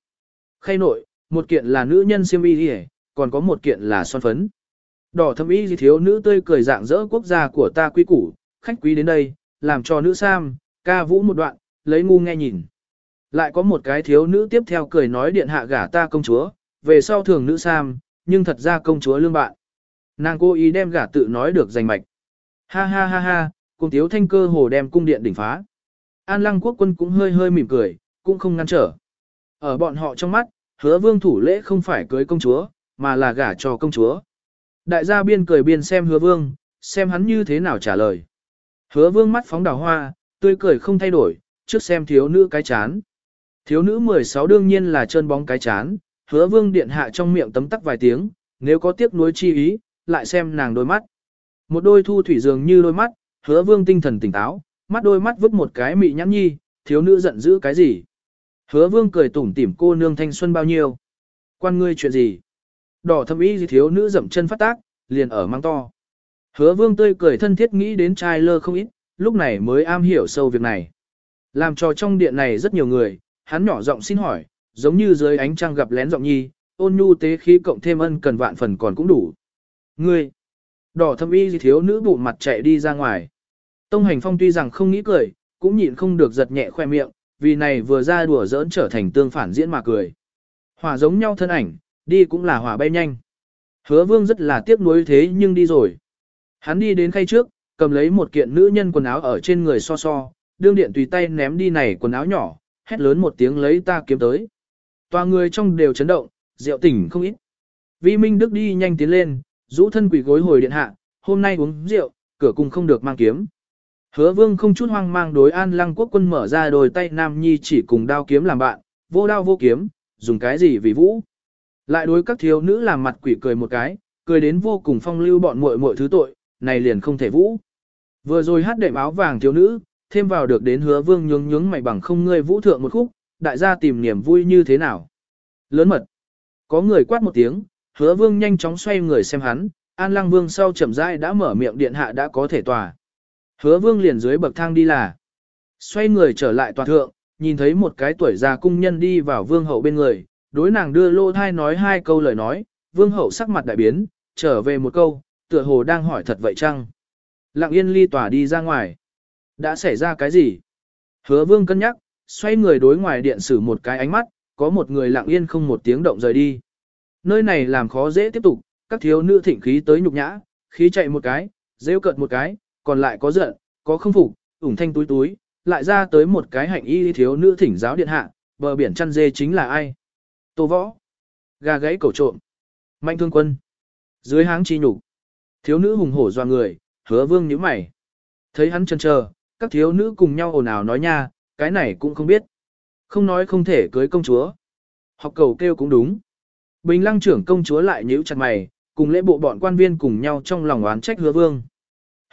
Khay nội, một kiện là nữ nhân siêm y đi còn có một kiện là son phấn. Đỏ thâm y gì thiếu nữ tươi cười dạng dỡ quốc gia của ta quý củ, khách quý đến đây, làm cho nữ sam, ca vũ một đoạn, lấy ngu nghe nhìn. Lại có một cái thiếu nữ tiếp theo cười nói điện hạ gả ta công chúa, về sau thường nữ sam, nhưng thật ra công chúa lương bạn. Nàng cố ý đem gả tự nói được giành mạch. Ha ha ha ha, cùng thiếu thanh cơ hồ đem cung điện đỉnh phá. An lăng quốc quân cũng hơi hơi mỉm cười, cũng không ngăn trở. Ở bọn họ trong mắt, hứa vương thủ lễ không phải cưới công chúa, mà là gả cho công chúa. Đại gia biên cười biên xem hứa vương, xem hắn như thế nào trả lời. Hứa vương mắt phóng đào hoa, tươi cười không thay đổi, trước xem thiếu nữ cái chán. Thiếu nữ 16 đương nhiên là trơn bóng cái chán, hứa vương điện hạ trong miệng tấm tắc vài tiếng, nếu có tiếc nuối chi ý, lại xem nàng đôi mắt. Một đôi thu thủy dường như đôi mắt, hứa vương tinh thần tỉnh táo, mắt đôi mắt vứt một cái mị nhãn nhi, thiếu nữ giận dữ cái gì. Hứa vương cười tủm tỉm cô nương thanh xuân bao nhiêu. Quan ngươi chuyện gì? Đỏ thâm ý gì thiếu nữ dậm chân phát tác, liền ở mang to. Hứa vương tươi cười thân thiết nghĩ đến trai lơ không ít, lúc này mới am hiểu sâu việc này. Làm cho trong điện này rất nhiều người, hắn nhỏ giọng xin hỏi, giống như dưới ánh trăng gặp lén giọng nhi, ôn nhu tế khí cộng thêm ân cần vạn phần còn cũng đủ. Ngươi, đỏ thâm y gì thiếu nữ bụng mặt chạy đi ra ngoài. Tông hành phong tuy rằng không nghĩ cười, cũng nhịn không được giật nhẹ khoe miệng, vì này vừa ra đùa giỡn trở thành tương phản diễn mà cười. Hỏa giống nhau thân ảnh, đi cũng là hỏa bay nhanh. Hứa vương rất là tiếc nuối thế nhưng đi rồi. Hắn đi đến khay trước, cầm lấy một kiện nữ nhân quần áo ở trên người so so, đương điện tùy tay ném đi này quần áo nhỏ, hét lớn một tiếng lấy ta kiếm tới. Toà người trong đều chấn động, rượu tỉnh không ít. Vi Minh Đức đi nhanh tiến lên, rũ thân quỷ gối hồi điện hạ, hôm nay uống rượu, cửa cùng không được mang kiếm. Hứa vương không chút hoang mang đối an lăng quốc quân mở ra đôi tay nam nhi chỉ cùng đao kiếm làm bạn, vô đao vô kiếm, dùng cái gì vì vũ. Lại đối các thiếu nữ làm mặt quỷ cười một cái, cười đến vô cùng phong lưu bọn muội muội thứ tội, này liền không thể vũ. Vừa rồi hát đệm áo vàng thiếu nữ, thêm vào được đến hứa vương nhướng nhướng mày bằng không ngươi vũ thượng một khúc, đại gia tìm niềm vui như thế nào. Lớn mật. Có người quát một tiếng, hứa vương nhanh chóng xoay người xem hắn, an lăng vương sau chậm rãi đã mở miệng điện hạ đã có thể tòa. Hứa vương liền dưới bậc thang đi là. Xoay người trở lại tòa thượng, nhìn thấy một cái tuổi già cung nhân đi vào vương hậu bên người, đối nàng đưa lô thai nói hai câu lời nói, vương hậu sắc mặt đại biến, trở về một câu, tựa hồ đang hỏi thật vậy chăng? Lặng yên ly tòa đi ra ngoài. Đã xảy ra cái gì? Hứa vương cân nhắc, xoay người đối ngoài điện sử một cái ánh mắt, có một người lặng yên không một tiếng động rời đi. Nơi này làm khó dễ tiếp tục, các thiếu nữ thịnh khí tới nhục nhã, khí chạy một cái, rêu cợt một cái, còn lại có giận, có không phục, ủng thanh túi túi, lại ra tới một cái hạnh y thiếu nữ thỉnh giáo điện hạ, bờ biển chăn dê chính là ai? Tô võ, gà gãy cổ trộm, mạnh thương quân, dưới háng chi nhục, thiếu nữ hùng hổ doa người, hứa vương nhíu mày. Thấy hắn chần chờ, các thiếu nữ cùng nhau ồn ào nói nha, cái này cũng không biết. Không nói không thể cưới công chúa. Học cầu kêu cũng đúng. Bình lăng trưởng công chúa lại nhíu chặt mày, cùng lễ bộ bọn quan viên cùng nhau trong lòng oán trách hứa vương.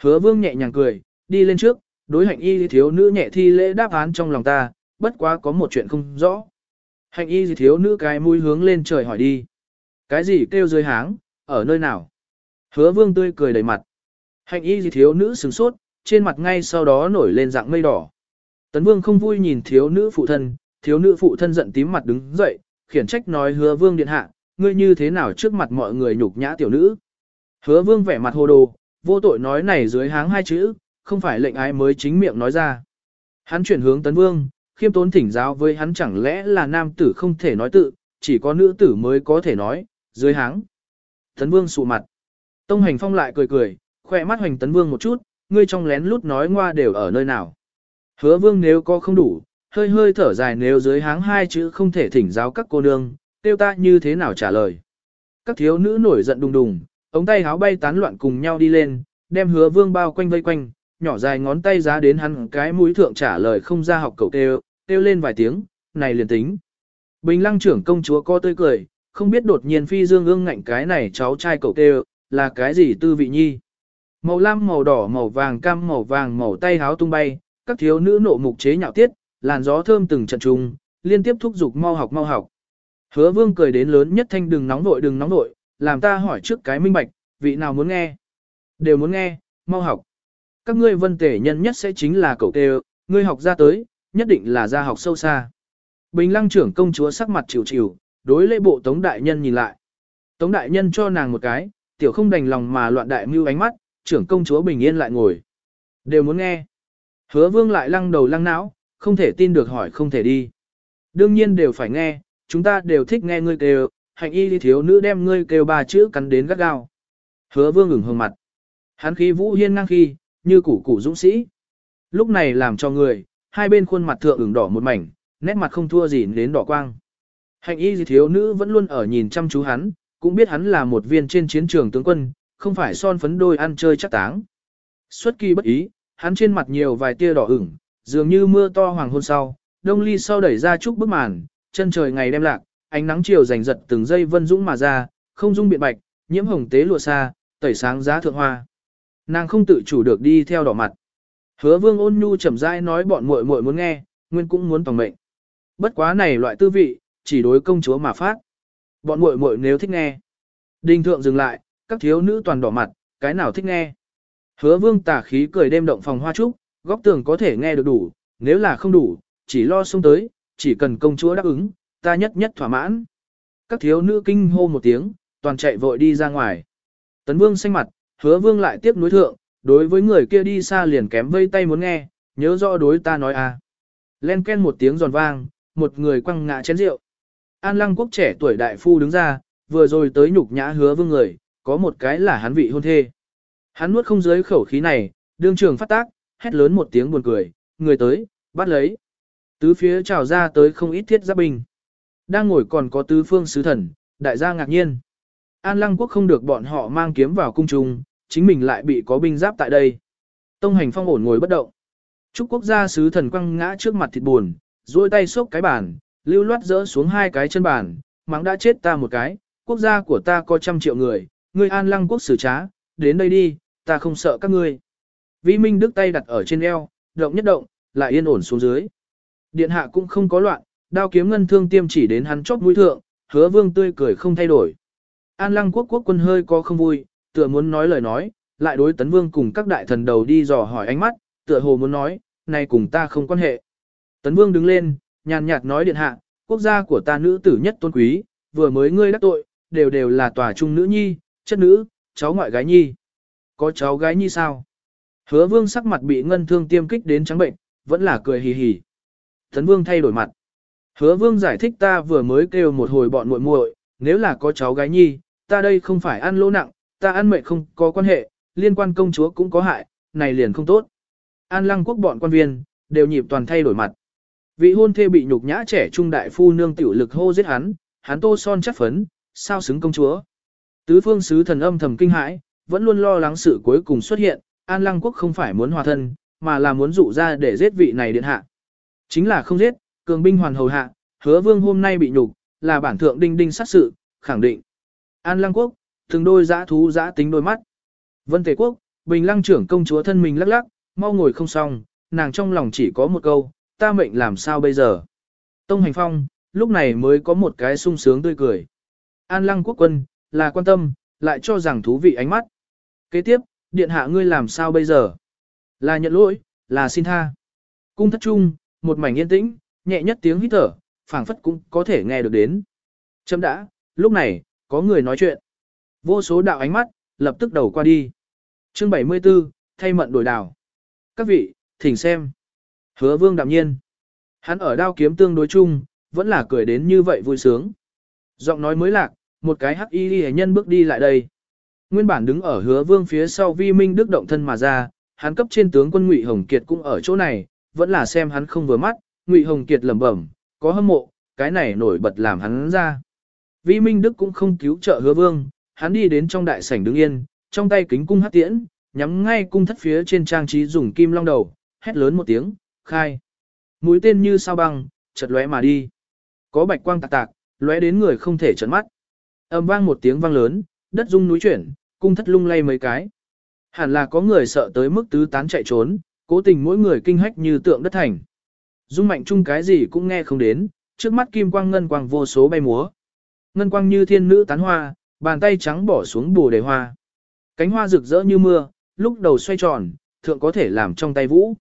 Hứa vương nhẹ nhàng cười, đi lên trước, đối hạnh y thiếu nữ nhẹ thi lễ đáp án trong lòng ta, bất quá có một chuyện không rõ. Hạnh y thiếu nữ cái mũi hướng lên trời hỏi đi. Cái gì kêu dưới háng, ở nơi nào? Hứa vương tươi cười đầy mặt. Hạnh y thiếu nữ sừng sốt, trên mặt ngay sau đó nổi lên dạng mây đỏ. Tấn vương không vui nhìn thiếu nữ phụ thân, thiếu nữ phụ thân giận tím mặt đứng dậy, khiển trách nói hứa vương điện hạ, ngươi như thế nào trước mặt mọi người nhục nhã tiểu nữ. Hứa vương vẻ mặt hồ đồ, vô tội nói này dưới háng hai chữ, không phải lệnh ái mới chính miệng nói ra. Hắn chuyển hướng tấn vương, khiêm tốn thỉnh giáo với hắn chẳng lẽ là nam tử không thể nói tự, chỉ có nữ tử mới có thể nói, dưới háng. Tấn vương sụ mặt. Tông hành phong lại cười cười, khỏe mắt hoành tấn vương một chút, ngươi trong lén lút nói ngoa đều ở nơi nào. Hứa vương nếu có không đủ, hơi hơi thở dài nếu dưới háng hai chữ không thể thỉnh giáo các cô nương, tiêu ta như thế nào trả lời. Các thiếu nữ nổi giận đùng đùng, ống tay háo bay tán loạn cùng nhau đi lên, đem hứa vương bao quanh vây quanh, nhỏ dài ngón tay giá đến hắn cái mũi thượng trả lời không ra học cậu kêu, kêu lên vài tiếng, này liền tính. Bình lăng trưởng công chúa co tươi cười, không biết đột nhiên phi dương ương ngạnh cái này cháu trai cậu kêu, là cái gì tư vị nhi. Màu lam màu đỏ màu vàng cam màu vàng màu tay háo tung bay, các thiếu nữ nộ mục chế nhạo tiết, làn gió thơm từng trận trùng, liên tiếp thúc giục mau học mau học. Hứa vương cười đến lớn nhất thanh đừng nóng nội đừng nóng nội, làm ta hỏi trước cái minh bạch, vị nào muốn nghe? Đều muốn nghe, mau học. Các ngươi vân tể nhân nhất sẽ chính là cậu tê ngươi học ra tới, nhất định là ra học sâu xa. Bình lăng trưởng công chúa sắc mặt chịu chịu, đối lễ bộ tống đại nhân nhìn lại. Tống đại nhân cho nàng một cái, tiểu không đành lòng mà loạn đại mưu ánh mắt, trưởng công chúa bình yên lại ngồi. Đều muốn nghe. Hứa vương lại lăng đầu lăng não, không thể tin được hỏi không thể đi. Đương nhiên đều phải nghe, chúng ta đều thích nghe ngươi kêu, hạnh y đi thiếu nữ đem ngươi kêu ba chữ cắn đến gắt gao. Hứa vương ửng hương mặt. Hắn khí vũ hiên ngang khi, như củ củ dũng sĩ. Lúc này làm cho người, hai bên khuôn mặt thượng ửng đỏ một mảnh, nét mặt không thua gì đến đỏ quang. Hạnh y gì thiếu nữ vẫn luôn ở nhìn chăm chú hắn, cũng biết hắn là một viên trên chiến trường tướng quân, không phải son phấn đôi ăn chơi chắc táng. Xuất kỳ bất ý, hắn trên mặt nhiều vài tia đỏ ửng, dường như mưa to hoàng hôn sau, đông ly sau đẩy ra chút bức màn, chân trời ngày đem lạc, ánh nắng chiều rành giật từng giây vân dũng mà ra, không dung biện bạch, nhiễm hồng tế lụa xa, tẩy sáng giá thượng hoa. Nàng không tự chủ được đi theo đỏ mặt. Hứa vương ôn nhu chậm rãi nói bọn muội muội muốn nghe, nguyên cũng muốn tòng mệnh. Bất quá này loại tư vị, chỉ đối công chúa mà phát. Bọn muội muội nếu thích nghe. Đinh thượng dừng lại, các thiếu nữ toàn đỏ mặt, cái nào thích nghe. Hứa vương tà khí cười đêm động phòng hoa trúc, góc tường có thể nghe được đủ, nếu là không đủ, chỉ lo xông tới, chỉ cần công chúa đáp ứng, ta nhất nhất thỏa mãn. Các thiếu nữ kinh hô một tiếng, toàn chạy vội đi ra ngoài. Tấn vương xanh mặt, hứa vương lại tiếp nối thượng, đối với người kia đi xa liền kém vây tay muốn nghe, nhớ rõ đối ta nói à. Len ken một tiếng giòn vang, một người quăng ngã chén rượu. An lăng quốc trẻ tuổi đại phu đứng ra, vừa rồi tới nhục nhã hứa vương người, có một cái là hắn vị hôn thê. Hắn nuốt không dưới khẩu khí này, đương trường phát tác, hét lớn một tiếng buồn cười, người tới, bắt lấy. Tứ phía trào ra tới không ít thiết giáp binh. Đang ngồi còn có tứ phương sứ thần, đại gia ngạc nhiên. An lăng quốc không được bọn họ mang kiếm vào cung trung, chính mình lại bị có binh giáp tại đây. Tông hành phong ổn ngồi bất động. Trúc quốc gia sứ thần quăng ngã trước mặt thịt buồn, duỗi tay xốc cái bàn, lưu loát dỡ xuống hai cái chân bàn, mắng đã chết ta một cái, quốc gia của ta có trăm triệu người, ngươi an lăng quốc xử trá, đến đây đi, ta không sợ các ngươi. Vĩ Minh Đức tay đặt ở trên eo, động nhất động, lại yên ổn xuống dưới. Điện hạ cũng không có loạn, đao kiếm ngân thương tiêm chỉ đến hắn chóp mũi thượng, hứa vương tươi cười không thay đổi. An lăng quốc quốc quân hơi có không vui, tựa muốn nói lời nói, lại đối tấn vương cùng các đại thần đầu đi dò hỏi ánh mắt, tựa hồ muốn nói, này cùng ta không quan hệ. Tấn vương đứng lên, nhàn nhạt nói điện hạ, quốc gia của ta nữ tử nhất tôn quý, vừa mới ngươi đắc tội, đều đều là tòa trung nữ nhi, chất nữ, cháu ngoại gái nhi. Có cháu gái nhi sao? Hứa vương sắc mặt bị ngân thương tiêm kích đến trắng bệnh, vẫn là cười hì hì. Tấn vương thay đổi mặt. Hứa vương giải thích ta vừa mới kêu một hồi bọn muội muội, nếu là có cháu gái nhi, ta đây không phải ăn lỗ nặng, ta ăn mệt không có quan hệ, liên quan công chúa cũng có hại, này liền không tốt. An lăng quốc bọn quan viên, đều nhịp toàn thay đổi mặt. Vị hôn thê bị nhục nhã trẻ trung đại phu nương tiểu lực hô giết hắn, hắn tô son chất phấn, sao xứng công chúa. Tứ phương sứ thần âm thầm kinh hãi, vẫn luôn lo lắng sự cuối cùng xuất hiện, An Lăng Quốc không phải muốn hòa thân, mà là muốn dụ ra để giết vị này điện hạ. Chính là không giết, cường binh hoàn hầu hạ, hứa vương hôm nay bị nhục, là bản thượng đinh đinh sát sự, khẳng định. An Lăng Quốc, từng đôi giã thú giã tính đôi mắt. Vân Tề Quốc, Bình Lăng trưởng công chúa thân mình lắc lắc, mau ngồi không xong, nàng trong lòng chỉ có một câu, ta mệnh làm sao bây giờ. Tông Hành Phong, lúc này mới có một cái sung sướng tươi cười. An Lăng Quốc quân, là quan tâm, lại cho rằng thú vị ánh mắt. Kế tiếp, điện hạ ngươi làm sao bây giờ? Là nhận lỗi, là xin tha. Cung thất trung, một mảnh yên tĩnh, nhẹ nhất tiếng hít thở, phảng phất cũng có thể nghe được đến. Chấm đã, lúc này, có người nói chuyện. Vô số đạo ánh mắt, lập tức đầu qua đi. Chương 74, thay mận đổi đảo. Các vị, thỉnh xem. Hứa vương đạm nhiên. Hắn ở đao kiếm tương đối chung, vẫn là cười đến như vậy vui sướng. Giọng nói mới lạc, một cái hắc y nhân bước đi lại đây. Nguyên bản đứng ở hứa vương phía sau vi minh đức động thân mà ra, hắn cấp trên tướng quân Ngụy Hồng Kiệt cũng ở chỗ này, vẫn là xem hắn không vừa mắt, Ngụy Hồng Kiệt lẩm bẩm, có hâm mộ, cái này nổi bật làm hắn ra. Vi Minh Đức cũng không cứu trợ hứa vương, hắn đi đến trong đại sảnh đứng yên, trong tay kính cung hắc tiễn, nhắm ngay cung thất phía trên trang trí dùng kim long đầu, hét lớn một tiếng, khai. Mũi tên như sao băng, chật lóe mà đi. Có bạch quang tạc tạc, lóe đến người không thể trấn mắt. Âm vang một tiếng vang lớn, đất rung núi chuyển, cung thất lung lay mấy cái. Hẳn là có người sợ tới mức tứ tán chạy trốn, cố tình mỗi người kinh hách như tượng đất thành. Dung mạnh chung cái gì cũng nghe không đến, trước mắt kim quang ngân quang vô số bay múa. Ngân quang như thiên nữ tán hoa, bàn tay trắng bỏ xuống bù đề hoa. Cánh hoa rực rỡ như mưa, lúc đầu xoay tròn, thượng có thể làm trong tay vũ.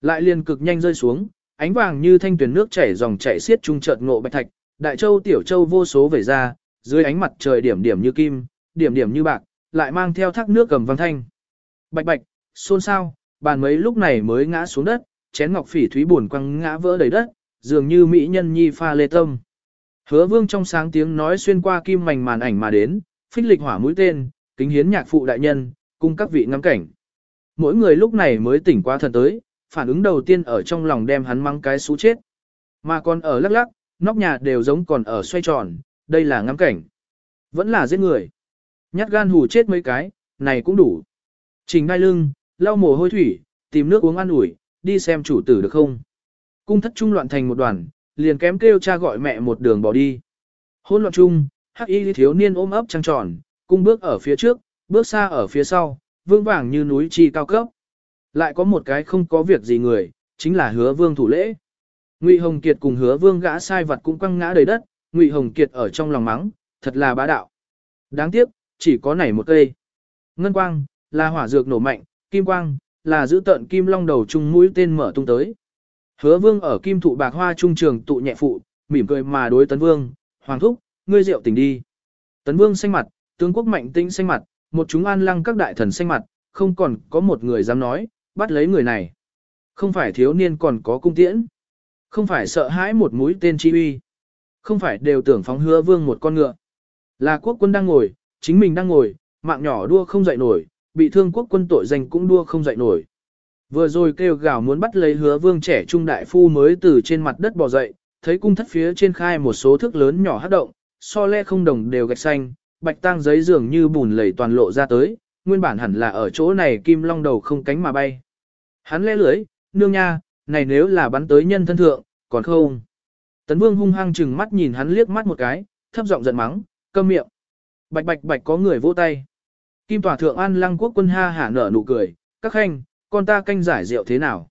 Lại liền cực nhanh rơi xuống, ánh vàng như thanh tuyển nước chảy dòng chảy xiết trung chợt ngộ bạch thạch, đại châu tiểu châu vô số về ra, dưới ánh mặt trời điểm điểm như kim, điểm điểm như bạc, lại mang theo thác nước cầm vang thanh. Bạch bạch, xôn xao, bàn mấy lúc này mới ngã xuống đất, chén ngọc phỉ thúy buồn quăng ngã vỡ đầy đất, dường như mỹ nhân nhi pha lê tâm. Hứa vương trong sáng tiếng nói xuyên qua kim mảnh màn ảnh mà đến, phích lịch hỏa mũi tên, kính hiến nhạc phụ đại nhân, cung các vị ngắm cảnh. Mỗi người lúc này mới tỉnh qua thần tới, phản ứng đầu tiên ở trong lòng đem hắn mang cái xú chết. Mà còn ở lắc lắc, nóc nhà đều giống còn ở xoay tròn, đây là ngắm cảnh. Vẫn là giết người. Nhát gan hù chết mấy cái, này cũng đủ. Trình đai lưng, lau mồ hôi thủy, tìm nước uống ăn ủi, đi xem chủ tử được không. Cung thất trung loạn thành một đoàn, liền kém kêu cha gọi mẹ một đường bỏ đi. Hôn loạn chung, hắc y thiếu niên ôm ấp trăng tròn, cung bước ở phía trước, bước xa ở phía sau, vương vàng như núi chi cao cấp. Lại có một cái không có việc gì người, chính là hứa vương thủ lễ. Ngụy Hồng Kiệt cùng hứa vương gã sai vật cũng quăng ngã đầy đất, Ngụy Hồng Kiệt ở trong lòng mắng, thật là bá đạo. Đáng tiếc, chỉ có nảy một cây. Ngân quang, là hỏa dược nổ mạnh, kim quang, là giữ tận kim long đầu trung mũi tên mở tung tới. Hứa vương ở kim thụ bạc hoa trung trường tụ nhẹ phụ, mỉm cười mà đối tấn vương, hoàng thúc, ngươi rượu tỉnh đi. Tấn vương xanh mặt, tướng quốc mạnh tĩnh xanh mặt, một chúng an lăng các đại thần xanh mặt, không còn có một người dám nói, bắt lấy người này. Không phải thiếu niên còn có cung tiễn. Không phải sợ hãi một mũi tên chi uy. Không phải đều tưởng phóng hứa vương một con ngựa. Là quốc quân đang ngồi, chính mình đang ngồi, mạng nhỏ đua không dậy nổi, bị thương quốc quân tội danh cũng đua không dậy nổi. Vừa rồi kêu gào muốn bắt lấy hứa vương trẻ trung đại phu mới từ trên mặt đất bò dậy, thấy cung thất phía trên khai một số thước lớn nhỏ hát động, so le không đồng đều gạch xanh, bạch tang giấy dường như bùn lầy toàn lộ ra tới, nguyên bản hẳn là ở chỗ này kim long đầu không cánh mà bay. Hắn le lưới, nương nha, này nếu là bắn tới nhân thân thượng, còn không. Tấn vương hung hăng chừng mắt nhìn hắn liếc mắt một cái, thấp giọng giận mắng, câm miệng. Bạch bạch bạch có người vỗ tay. Kim tòa thượng an lăng quốc quân ha hả nở nụ cười, các khanh, con ta canh giải rượu thế nào.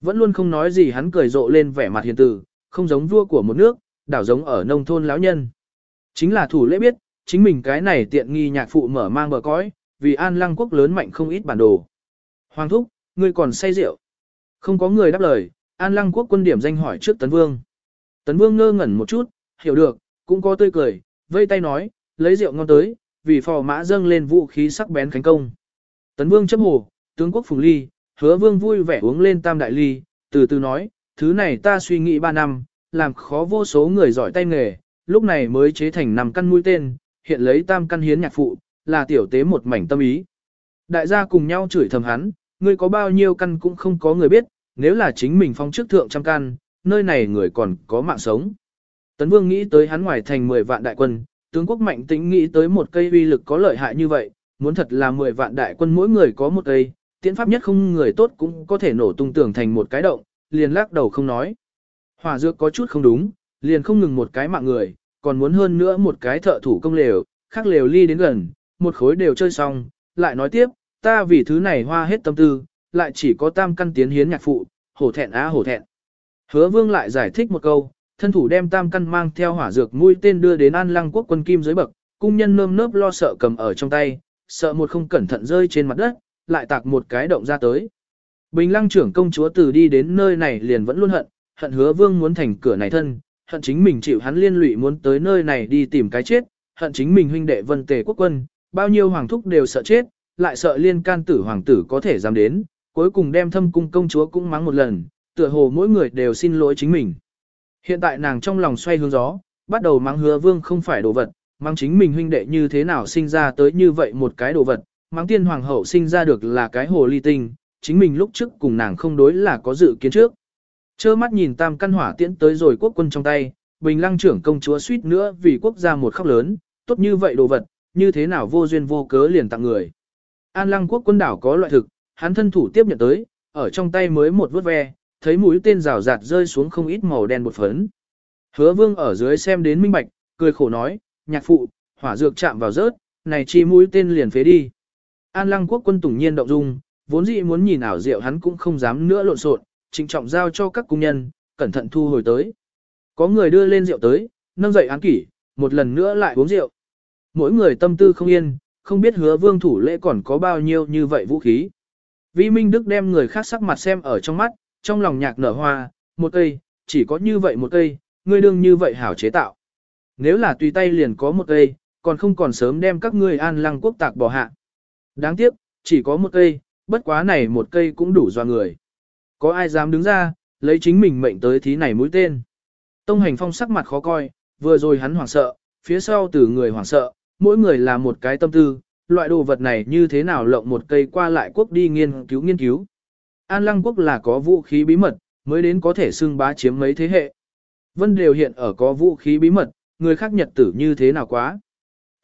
Vẫn luôn không nói gì hắn cười rộ lên vẻ mặt hiền từ, không giống vua của một nước, đảo giống ở nông thôn lão nhân. Chính là thủ lễ biết, chính mình cái này tiện nghi nhạc phụ mở mang bờ cõi, vì an lăng quốc lớn mạnh không ít bản đồ. Hoàng thúc, ngươi còn say rượu. Không có người đáp lời, an lăng quốc quân điểm danh hỏi trước tấn vương. Tấn vương ngơ ngẩn một chút, hiểu được, cũng có tươi cười, vây tay nói, lấy rượu ngon tới, vì phò mã dâng lên vũ khí sắc bén khánh công. Tấn vương chấp hồ, tướng quốc phùng ly, hứa vương vui vẻ uống lên tam đại ly, từ từ nói, thứ này ta suy nghĩ ba năm, làm khó vô số người giỏi tay nghề, lúc này mới chế thành năm căn mũi tên, hiện lấy tam căn hiến nhạc phụ, là tiểu tế một mảnh tâm ý. Đại gia cùng nhau chửi thầm hắn, ngươi có bao nhiêu căn cũng không có người biết, nếu là chính mình phong trước thượng trăm căn, nơi này người còn có mạng sống. Tấn Vương nghĩ tới hắn ngoài thành 10 vạn đại quân, tướng quốc mạnh tĩnh nghĩ tới một cây uy lực có lợi hại như vậy, muốn thật là 10 vạn đại quân mỗi người có một cây, tiễn pháp nhất không người tốt cũng có thể nổ tung tưởng thành một cái động, liền lắc đầu không nói. Hỏa dược có chút không đúng, liền không ngừng một cái mạng người, còn muốn hơn nữa một cái thợ thủ công lều, khác lều ly đến gần, một khối đều chơi xong, lại nói tiếp, ta vì thứ này hoa hết tâm tư, lại chỉ có tam căn tiến hiến nhạc phụ, hổ thẹn á hổ thẹn. Hứa vương lại giải thích một câu, thân thủ đem tam căn mang theo hỏa dược mũi tên đưa đến an lăng quốc quân kim dưới bậc, cung nhân nơm nớp lo sợ cầm ở trong tay, sợ một không cẩn thận rơi trên mặt đất, lại tạc một cái động ra tới. Bình lăng trưởng công chúa từ đi đến nơi này liền vẫn luôn hận, hận hứa vương muốn thành cửa này thân, hận chính mình chịu hắn liên lụy muốn tới nơi này đi tìm cái chết, hận chính mình huynh đệ vân tề quốc quân, bao nhiêu hoàng thúc đều sợ chết, lại sợ liên can tử hoàng tử có thể dám đến, cuối cùng đem thâm cung công chúa cũng mắng một lần, tựa hồ mỗi người đều xin lỗi chính mình. Hiện tại nàng trong lòng xoay hướng gió, bắt đầu mắng hứa vương không phải đồ vật, mắng chính mình huynh đệ như thế nào sinh ra tới như vậy một cái đồ vật, mắng tiên hoàng hậu sinh ra được là cái hồ ly tinh, chính mình lúc trước cùng nàng không đối là có dự kiến trước. Chơ mắt nhìn tam căn hỏa tiễn tới rồi quốc quân trong tay, bình lăng trưởng công chúa suýt nữa vì quốc gia một khóc lớn, tốt như vậy đồ vật, như thế nào vô duyên vô cớ liền tặng người. An lăng quốc quân đảo có loại thực, hắn thân thủ tiếp nhận tới, ở trong tay mới một vớt ve, thấy mũi tên rào rạt rơi xuống không ít màu đen bột phấn. Hứa vương ở dưới xem đến minh bạch, cười khổ nói, nhạc phụ, hỏa dược chạm vào rớt, này chi mũi tên liền phế đi. An lăng quốc quân tủng nhiên động dung, vốn dĩ muốn nhìn ảo diệu hắn cũng không dám nữa lộn xộn, trịnh trọng giao cho các cung nhân, cẩn thận thu hồi tới. Có người đưa lên rượu tới, nâng dậy án kỷ, một lần nữa lại uống rượu. Mỗi người tâm tư không yên, không biết hứa vương thủ lễ còn có bao nhiêu như vậy vũ khí. Vi Minh Đức đem người khác sắc mặt xem ở trong mắt, trong lòng nhạc nở hoa, một cây, chỉ có như vậy một cây, ngươi đương như vậy hảo chế tạo. Nếu là tùy tay liền có một cây, còn không còn sớm đem các ngươi an lăng quốc tạc bỏ hạ. Đáng tiếc, chỉ có một cây, bất quá này một cây cũng đủ doa người. Có ai dám đứng ra, lấy chính mình mệnh tới thí này mũi tên. Tông hành phong sắc mặt khó coi, vừa rồi hắn hoảng sợ, phía sau từ người hoảng sợ, mỗi người là một cái tâm tư, loại đồ vật này như thế nào lộng một cây qua lại quốc đi nghiên cứu nghiên cứu. An lăng quốc là có vũ khí bí mật, mới đến có thể xưng bá chiếm mấy thế hệ. Vân đều hiện ở có vũ khí bí mật, người khác nhật tử như thế nào quá.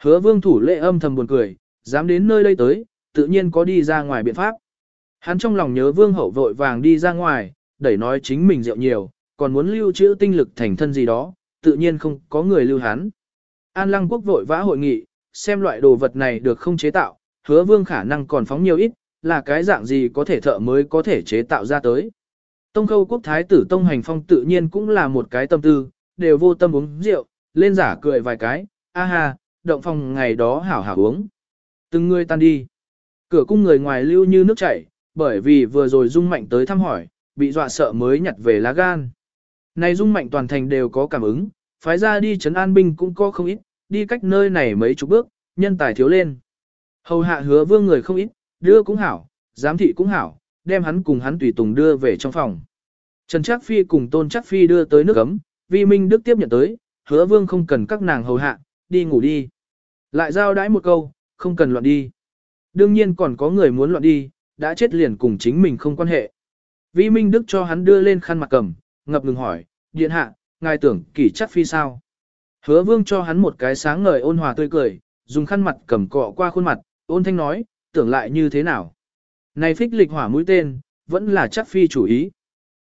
Hứa vương thủ lệ âm thầm buồn cười, dám đến nơi đây tới, tự nhiên có đi ra ngoài biện pháp. Hắn trong lòng nhớ vương hậu vội vàng đi ra ngoài, đẩy nói chính mình rượu nhiều, còn muốn lưu trữ tinh lực thành thân gì đó, tự nhiên không có người lưu hắn. An lăng quốc vội vã hội nghị, xem loại đồ vật này được không chế tạo, hứa vương khả năng còn phóng nhiều ít, là cái dạng gì có thể thợ mới có thể chế tạo ra tới. Tông khâu quốc thái tử Tông Hành Phong tự nhiên cũng là một cái tâm tư, đều vô tâm uống rượu, lên giả cười vài cái, a ha, động phòng ngày đó hảo hảo uống. Từng người tan đi. Cửa cung người ngoài lưu như nước chảy, bởi vì vừa rồi Dung Mạnh tới thăm hỏi, bị dọa sợ mới nhặt về lá gan. Này Dung Mạnh toàn thành đều có cảm ứng, phái ra đi trấn an binh cũng có không ít, đi cách nơi này mấy chục bước, nhân tài thiếu lên. Hầu hạ hứa vương người không ít, đưa cũng hảo, giám thị cũng hảo, đem hắn cùng hắn tùy tùng đưa về trong phòng. Trần Trác Phi cùng Tôn Trác Phi đưa tới nước ấm, Vi Minh Đức tiếp nhận tới, hứa vương không cần các nàng hầu hạ, đi ngủ đi. Lại giao đãi một câu, không cần loạn đi. Đương nhiên còn có người muốn loạn đi, đã chết liền cùng chính mình không quan hệ. Vi Minh Đức cho hắn đưa lên khăn mặt cầm, ngập ngừng hỏi, điện hạ, ngài tưởng kỷ chắc phi sao? Hứa vương cho hắn một cái sáng ngời ôn hòa tươi cười, dùng khăn mặt cầm cọ qua khuôn mặt, ôn thanh nói, tưởng lại như thế nào? Này phích lịch hỏa mũi tên, vẫn là chắc phi chủ ý.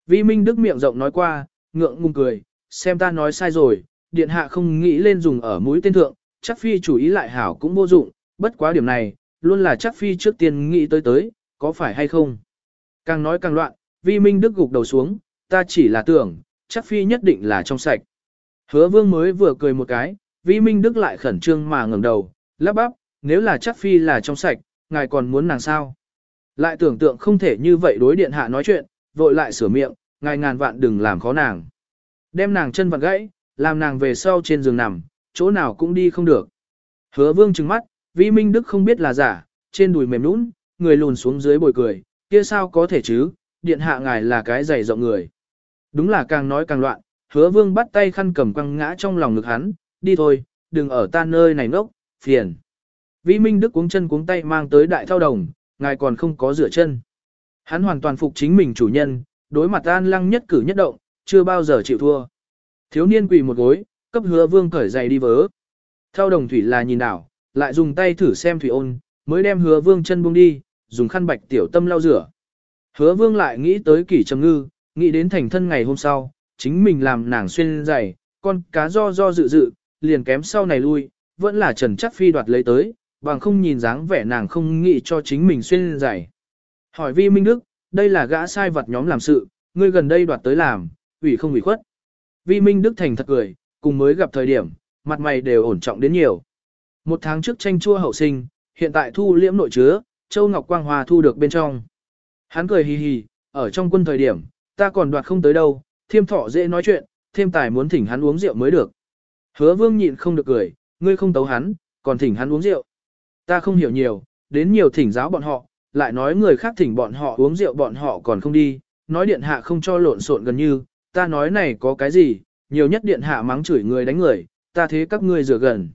Vi Minh Đức miệng rộng nói qua, ngượng ngùng cười, xem ta nói sai rồi, điện hạ không nghĩ lên dùng ở mũi tên thượng, chắc phi chủ ý lại hảo cũng vô dụng, bất quá điểm này, luôn là chắc phi trước tiên nghĩ tới tới, có phải hay không? Càng nói càng loạn, Vi Minh Đức gục đầu xuống, ta chỉ là tưởng, chắc phi nhất định là trong sạch. Hứa vương mới vừa cười một cái, Vi Minh Đức lại khẩn trương mà ngẩng đầu, lắp bắp, nếu là chắc phi là trong sạch, ngài còn muốn nàng sao? Lại tưởng tượng không thể như vậy đối điện hạ nói chuyện, vội lại sửa miệng, ngài ngàn vạn đừng làm khó nàng. Đem nàng chân vặn gãy, làm nàng về sau trên giường nằm, chỗ nào cũng đi không được. Hứa vương trừng mắt, Vi Minh Đức không biết là giả, trên đùi mềm nũng, người lùn xuống dưới bồi cười, kia sao có thể chứ, điện hạ ngài là cái dày rộng người. Đúng là càng nói càng loạn, hứa vương bắt tay khăn cầm quăng ngã trong lòng ngực hắn, đi thôi, đừng ở ta nơi này ngốc, phiền. Vi Minh Đức cuống chân cuống tay mang tới đại thao đồng, ngài còn không có rửa chân. Hắn hoàn toàn phục chính mình chủ nhân, đối mặt an lăng nhất cử nhất động, chưa bao giờ chịu thua. Thiếu niên quỳ một gối, cấp hứa vương cởi giày đi vớ. Thao đồng thủy là nhìn đảo, lại dùng tay thử xem thủy ôn, mới đem hứa vương chân buông đi, dùng khăn bạch tiểu tâm lau rửa. Hứa vương lại nghĩ tới kỷ trầm ngư, nghĩ đến thành thân ngày hôm sau, chính mình làm nàng xuyên giày, con cá do do dự dự, liền kém sau này lui, vẫn là trần chắc phi đoạt lấy tới, bằng không nhìn dáng vẻ nàng không nghĩ cho chính mình xuyên giày. Hỏi vi minh đức, đây là gã sai vật nhóm làm sự, ngươi gần đây đoạt tới làm, ủy không ủy khuất. Vi minh đức thành thật cười, cùng mới gặp thời điểm, mặt mày đều ổn trọng đến nhiều. Một tháng trước tranh chua hậu sinh, hiện tại thu liễm nội chứa, Châu Ngọc Quang Hòa thu được bên trong. Hắn cười hì hì, ở trong quân thời điểm, ta còn đoạt không tới đâu, thiêm thọ dễ nói chuyện, thêm tài muốn thỉnh hắn uống rượu mới được. Hứa vương nhịn không được cười, ngươi không tấu hắn, còn thỉnh hắn uống rượu. Ta không hiểu nhiều, đến nhiều thỉnh giáo bọn họ, lại nói người khác thỉnh bọn họ uống rượu bọn họ còn không đi, nói điện hạ không cho lộn xộn gần như, ta nói này có cái gì, nhiều nhất điện hạ mắng chửi người đánh người, ta thế các ngươi rửa gần.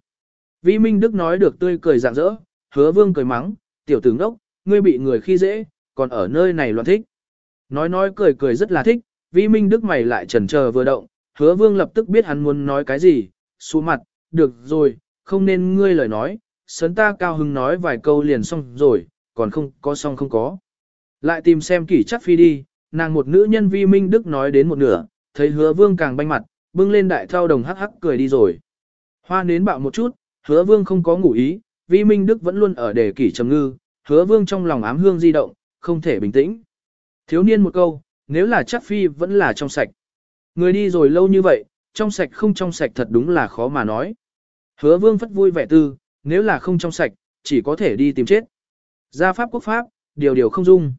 Vi Minh Đức nói được tươi cười rạng rỡ, hứa vương cười mắng, tiểu tử ngốc, ngươi bị người khi dễ, còn ở nơi này loạn thích. Nói nói cười cười rất là thích, Vi Minh Đức mày lại chần chờ vừa động, hứa vương lập tức biết hắn muốn nói cái gì, xuống mặt, được rồi, không nên ngươi lời nói, sấn ta cao hưng nói vài câu liền xong rồi, còn không có xong không có. Lại tìm xem kỷ chắc phi đi, nàng một nữ nhân Vi Minh Đức nói đến một nửa, thấy hứa vương càng banh mặt, bưng lên đại thao đồng hắc hắc cười đi rồi. Hoa nến bạo một chút, hứa vương không có ngủ ý, Vi Minh Đức vẫn luôn ở đề kỷ trầm ngư, hứa vương trong lòng ám hương di động, không thể bình tĩnh. Thiếu niên một câu, nếu là chắc phi vẫn là trong sạch. Người đi rồi lâu như vậy, trong sạch không trong sạch thật đúng là khó mà nói. Hứa vương phất vui vẻ tư, nếu là không trong sạch, chỉ có thể đi tìm chết. Gia pháp quốc pháp, điều điều không dung.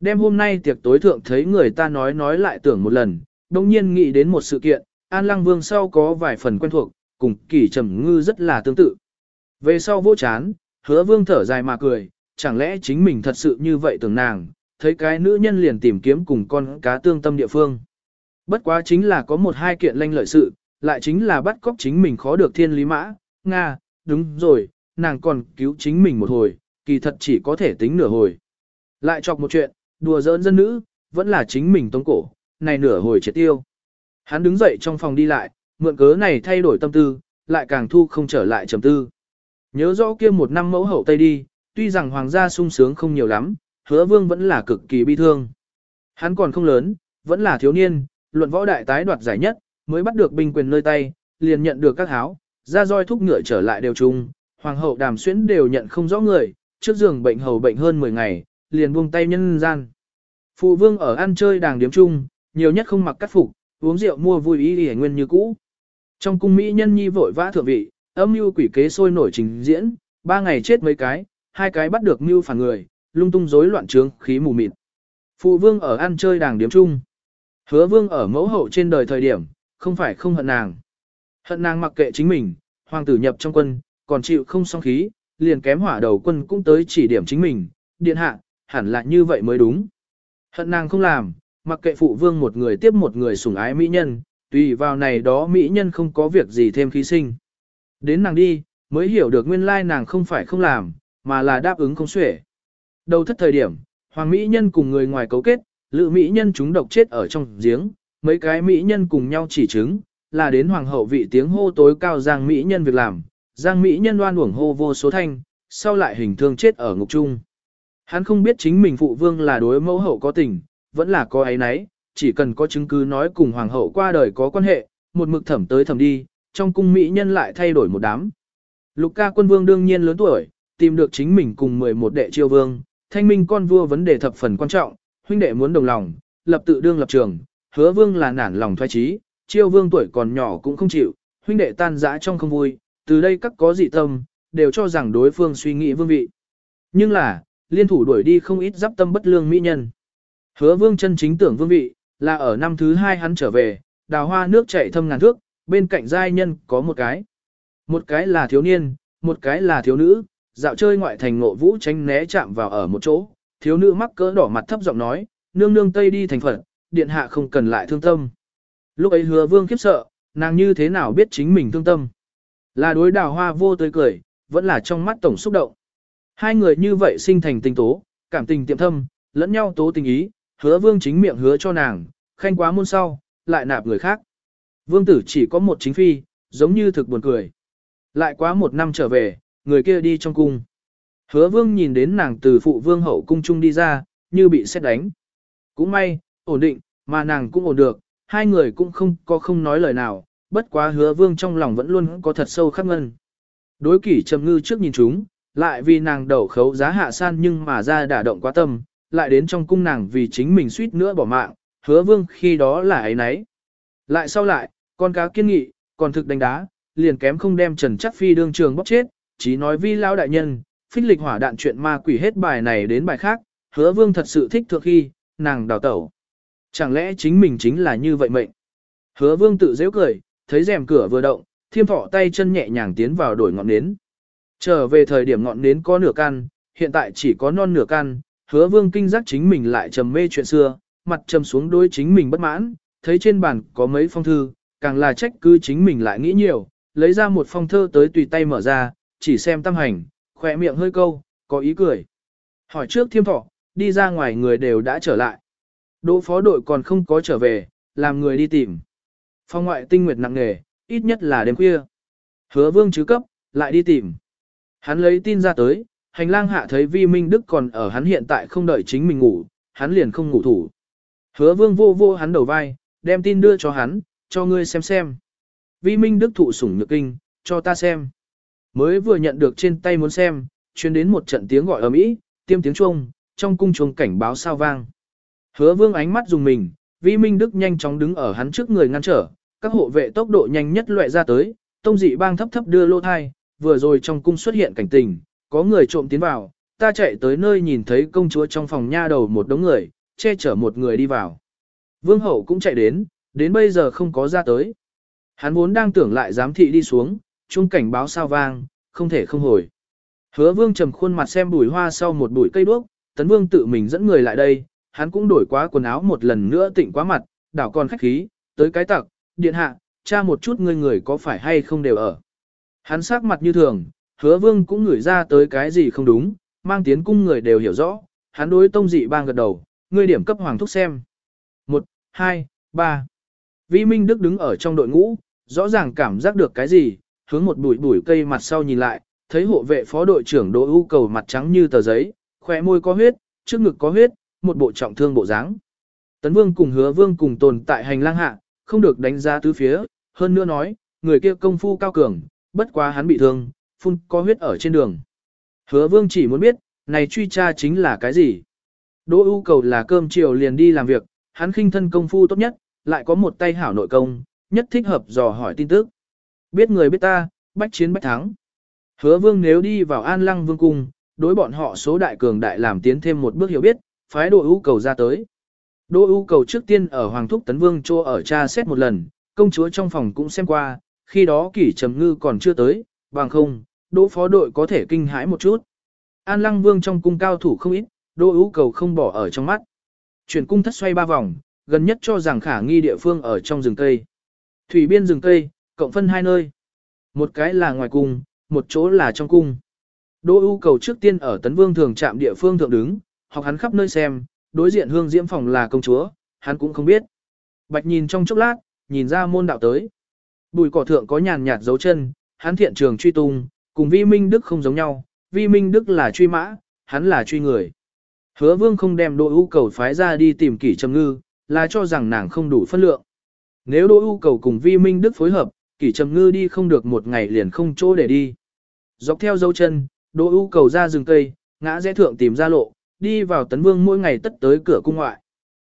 Đêm hôm nay tiệc tối thượng thấy người ta nói nói lại tưởng một lần, đồng nhiên nghĩ đến một sự kiện, An Lăng Vương sau có vài phần quen thuộc, cùng kỳ trầm ngư rất là tương tự. Về sau vô chán, hứa vương thở dài mà cười, chẳng lẽ chính mình thật sự như vậy tưởng nàng, thấy cái nữ nhân liền tìm kiếm cùng con cá tương tâm địa phương. Bất quá chính là có một hai kiện lanh lợi sự, lại chính là bắt cóc chính mình khó được thiên lý mã, Nga, đúng rồi, nàng còn cứu chính mình một hồi, kỳ thật chỉ có thể tính nửa hồi. Lại chọc một chuyện, đùa giỡn dân nữ, vẫn là chính mình tống cổ, này nửa hồi triệt tiêu. Hắn đứng dậy trong phòng đi lại, mượn cớ này thay đổi tâm tư, lại càng thu không trở lại trầm tư. Nhớ rõ kia một năm mẫu hậu Tây đi, tuy rằng hoàng gia sung sướng không nhiều lắm, hứa vương vẫn là cực kỳ bi thương. Hắn còn không lớn, vẫn là thiếu niên, luận võ đại tái đoạt giải nhất, mới bắt được binh quyền nơi tay, liền nhận được các háo, ra roi thúc ngựa trở lại đều chung, hoàng hậu đàm xuyễn đều nhận không rõ người, trước giường bệnh hầu bệnh hơn 10 ngày, liền buông tay nhân gian. Phụ vương ở ăn chơi đàng điếm chung, nhiều nhất không mặc cắt phục, uống rượu mua vui ý hề nguyên như cũ. Trong cung Mỹ nhân nhi vội vã thượng vị, âm mưu quỷ kế sôi nổi trình diễn, ba ngày chết mấy cái, hai cái bắt được mưu phản người, lung tung rối loạn trướng, khí mù mịt. Phụ vương ở ăn chơi đàng điếm chung. Hứa vương ở mẫu hậu trên đời thời điểm, không phải không hận nàng. Hận nàng mặc kệ chính mình, hoàng tử nhập trong quân, còn chịu không song khí, liền kém hỏa đầu quân cũng tới chỉ điểm chính mình, điện hạ, hẳn là như vậy mới đúng. Hận nàng không làm, mặc kệ phụ vương một người tiếp một người sủng ái mỹ nhân, tùy vào này đó mỹ nhân không có việc gì thêm khí sinh. Đến nàng đi, mới hiểu được nguyên lai nàng không phải không làm, mà là đáp ứng không xuể. Đầu thất thời điểm, hoàng mỹ nhân cùng người ngoài cấu kết, lự mỹ nhân chúng độc chết ở trong giếng, mấy cái mỹ nhân cùng nhau chỉ chứng, là đến hoàng hậu vị tiếng hô tối cao giang mỹ nhân việc làm, giang mỹ nhân đoan uổng hô vô số thanh, sau lại hình thương chết ở ngục trung. Hắn không biết chính mình phụ vương là đối mẫu hậu có tình, vẫn là có ấy nấy, chỉ cần có chứng cứ nói cùng hoàng hậu qua đời có quan hệ, một mực thẩm tới thẩm đi, trong cung mỹ nhân lại thay đổi một đám. Lục ca quân vương đương nhiên lớn tuổi, tìm được chính mình cùng 11 đệ triều vương, thanh minh con vua vấn đề thập phần quan trọng, huynh đệ muốn đồng lòng, lập tự đương lập trường, hứa vương là nản lòng thoái trí, chiêu vương tuổi còn nhỏ cũng không chịu, huynh đệ tan rã trong không vui, từ đây các có dị tâm, đều cho rằng đối phương suy nghĩ vương vị. Nhưng là, liên thủ đuổi đi không ít giáp tâm bất lương mỹ nhân. Hứa vương chân chính tưởng vương vị, là ở năm thứ hai hắn trở về, đào hoa nước chảy thâm ngàn thước, bên cạnh giai nhân có một cái. Một cái là thiếu niên, một cái là thiếu nữ, dạo chơi ngoại thành ngộ vũ tránh né chạm vào ở một chỗ, thiếu nữ mắc cỡ đỏ mặt thấp giọng nói, nương nương tây đi thành phận, điện hạ không cần lại thương tâm. Lúc ấy hứa vương khiếp sợ, nàng như thế nào biết chính mình thương tâm. Là đối đào hoa vô tới cười, vẫn là trong mắt tổng xúc động. Hai người như vậy sinh thành tình tố, cảm tình tiệm thâm, lẫn nhau tố tình ý, hứa vương chính miệng hứa cho nàng, khanh quá môn sau, lại nạp người khác. Vương tử chỉ có một chính phi, giống như thực buồn cười. Lại quá một năm trở về, người kia đi trong cung. Hứa vương nhìn đến nàng từ phụ vương hậu cung trung đi ra, như bị xét đánh. Cũng may, ổn định, mà nàng cũng ổn được, hai người cũng không có không nói lời nào, bất quá hứa vương trong lòng vẫn luôn có thật sâu khắc ngân. Đối kỷ trầm ngư trước nhìn chúng, lại vì nàng đầu khấu giá hạ san nhưng mà ra đả động quá tâm, lại đến trong cung nàng vì chính mình suýt nữa bỏ mạng, hứa vương khi đó là ấy nấy. Lại sau lại, con cá kiên nghị, còn thực đánh đá, liền kém không đem Trần Chắc Phi đương trường bóc chết, chỉ nói vi lao đại nhân, phích lịch hỏa đạn chuyện ma quỷ hết bài này đến bài khác, hứa vương thật sự thích thượng khi, nàng đào tẩu. Chẳng lẽ chính mình chính là như vậy mệnh? Hứa vương tự dễ cười, thấy rèm cửa vừa động, thiêm thọ tay chân nhẹ nhàng tiến vào đổi ngọn nến. Trở về thời điểm ngọn nến có nửa căn, hiện tại chỉ có non nửa căn, hứa vương kinh giác chính mình lại trầm mê chuyện xưa, mặt trầm xuống đối chính mình bất mãn, thấy trên bàn có mấy phong thư, càng là trách cứ chính mình lại nghĩ nhiều, lấy ra một phong thơ tới tùy tay mở ra, chỉ xem tâm hành, khỏe miệng hơi câu, có ý cười. Hỏi trước thiêm thọ, đi ra ngoài người đều đã trở lại. Đỗ phó đội còn không có trở về, làm người đi tìm. Phong ngoại tinh nguyệt nặng nề, ít nhất là đêm khuya. Hứa vương chứ cấp, lại đi tìm. Hắn lấy tin ra tới, hành lang hạ thấy vi minh đức còn ở hắn hiện tại không đợi chính mình ngủ, hắn liền không ngủ thủ. Hứa vương vô vô hắn đầu vai, đem tin đưa cho hắn, cho ngươi xem xem. Vi minh đức thụ sủng nhược kinh, cho ta xem. Mới vừa nhận được trên tay muốn xem, chuyên đến một trận tiếng gọi ầm ĩ, tiêm tiếng chuông, trong cung chuông cảnh báo sao vang. Hứa vương ánh mắt dùng mình, vi minh đức nhanh chóng đứng ở hắn trước người ngăn trở, các hộ vệ tốc độ nhanh nhất loại ra tới, tông dị bang thấp thấp đưa lô thai, vừa rồi trong cung xuất hiện cảnh tình, có người trộm tiến vào, ta chạy tới nơi nhìn thấy công chúa trong phòng nha đầu một đống người, che chở một người đi vào. Vương hậu cũng chạy đến, đến bây giờ không có ra tới. Hắn vốn đang tưởng lại giám thị đi xuống, chung cảnh báo sao vang, không thể không hồi. Hứa vương trầm khuôn mặt xem bùi hoa sau một bụi cây đuốc, tấn vương tự mình dẫn người lại đây, hắn cũng đổi quá quần áo một lần nữa tịnh quá mặt, đảo còn khách khí, tới cái tặc, điện hạ, cha một chút người người có phải hay không đều ở. Hắn sắc mặt như thường, hứa vương cũng ngửi ra tới cái gì không đúng, mang tiến cung người đều hiểu rõ, hắn đối tông dị bang gật đầu, ngươi điểm cấp hoàng thúc xem. 1, 2, 3. Vi Minh Đức đứng ở trong đội ngũ, rõ ràng cảm giác được cái gì, hướng một bụi bụi cây mặt sau nhìn lại, thấy hộ vệ phó đội trưởng Đỗ ưu cầu mặt trắng như tờ giấy, khỏe môi có huyết, trước ngực có huyết, một bộ trọng thương bộ dáng. Tấn Vương cùng Hứa Vương cùng tồn tại hành lang hạ, không được đánh giá tứ phía, hơn nữa nói, người kia công phu cao cường, bất quá hắn bị thương, phun có huyết ở trên đường. Hứa Vương chỉ muốn biết, này truy tra chính là cái gì? Đỗ ưu cầu là cơm chiều liền đi làm việc, hắn khinh thân công phu tốt nhất, lại có một tay hảo nội công, nhất thích hợp dò hỏi tin tức. Biết người biết ta, bách chiến bách thắng. Hứa vương nếu đi vào an lăng vương cung, đối bọn họ số đại cường đại làm tiến thêm một bước hiểu biết, phái Đỗ ưu cầu ra tới. Đỗ ưu cầu trước tiên ở Hoàng Thúc Tấn Vương cho ở cha xét một lần, công chúa trong phòng cũng xem qua, khi đó kỷ trầm ngư còn chưa tới, bằng không, đỗ phó đội có thể kinh hãi một chút. An lăng vương trong cung cao thủ không ít, đỗ ưu cầu không bỏ ở trong mắt. Chuyển cung thất xoay ba vòng, gần nhất cho rằng khả nghi địa phương ở trong rừng cây. Thủy biên rừng cây, cộng phân hai nơi. Một cái là ngoài cung, một chỗ là trong cung. Đỗ ưu cầu trước tiên ở tấn vương thường trạm địa phương thượng đứng, học hắn khắp nơi xem, đối diện hương diễm phòng là công chúa, hắn cũng không biết. Bạch nhìn trong chốc lát, nhìn ra môn đạo tới. Bùi cỏ thượng có nhàn nhạt dấu chân, hắn thiện trường truy tung, cùng vi minh đức không giống nhau, vi minh đức là truy mã, hắn là truy người. Hứa vương không đem đỗ ưu cầu phái ra đi tìm kỷ trầm ngư, là cho rằng nàng không đủ phân lượng. Nếu đỗ ưu cầu cùng vi minh đức phối hợp, kỷ trầm ngư đi không được một ngày liền không chỗ để đi. Dọc theo dấu chân, đỗ ưu cầu ra rừng cây, ngã rẽ thượng tìm ra lộ, đi vào tấn vương mỗi ngày tất tới cửa cung ngoại.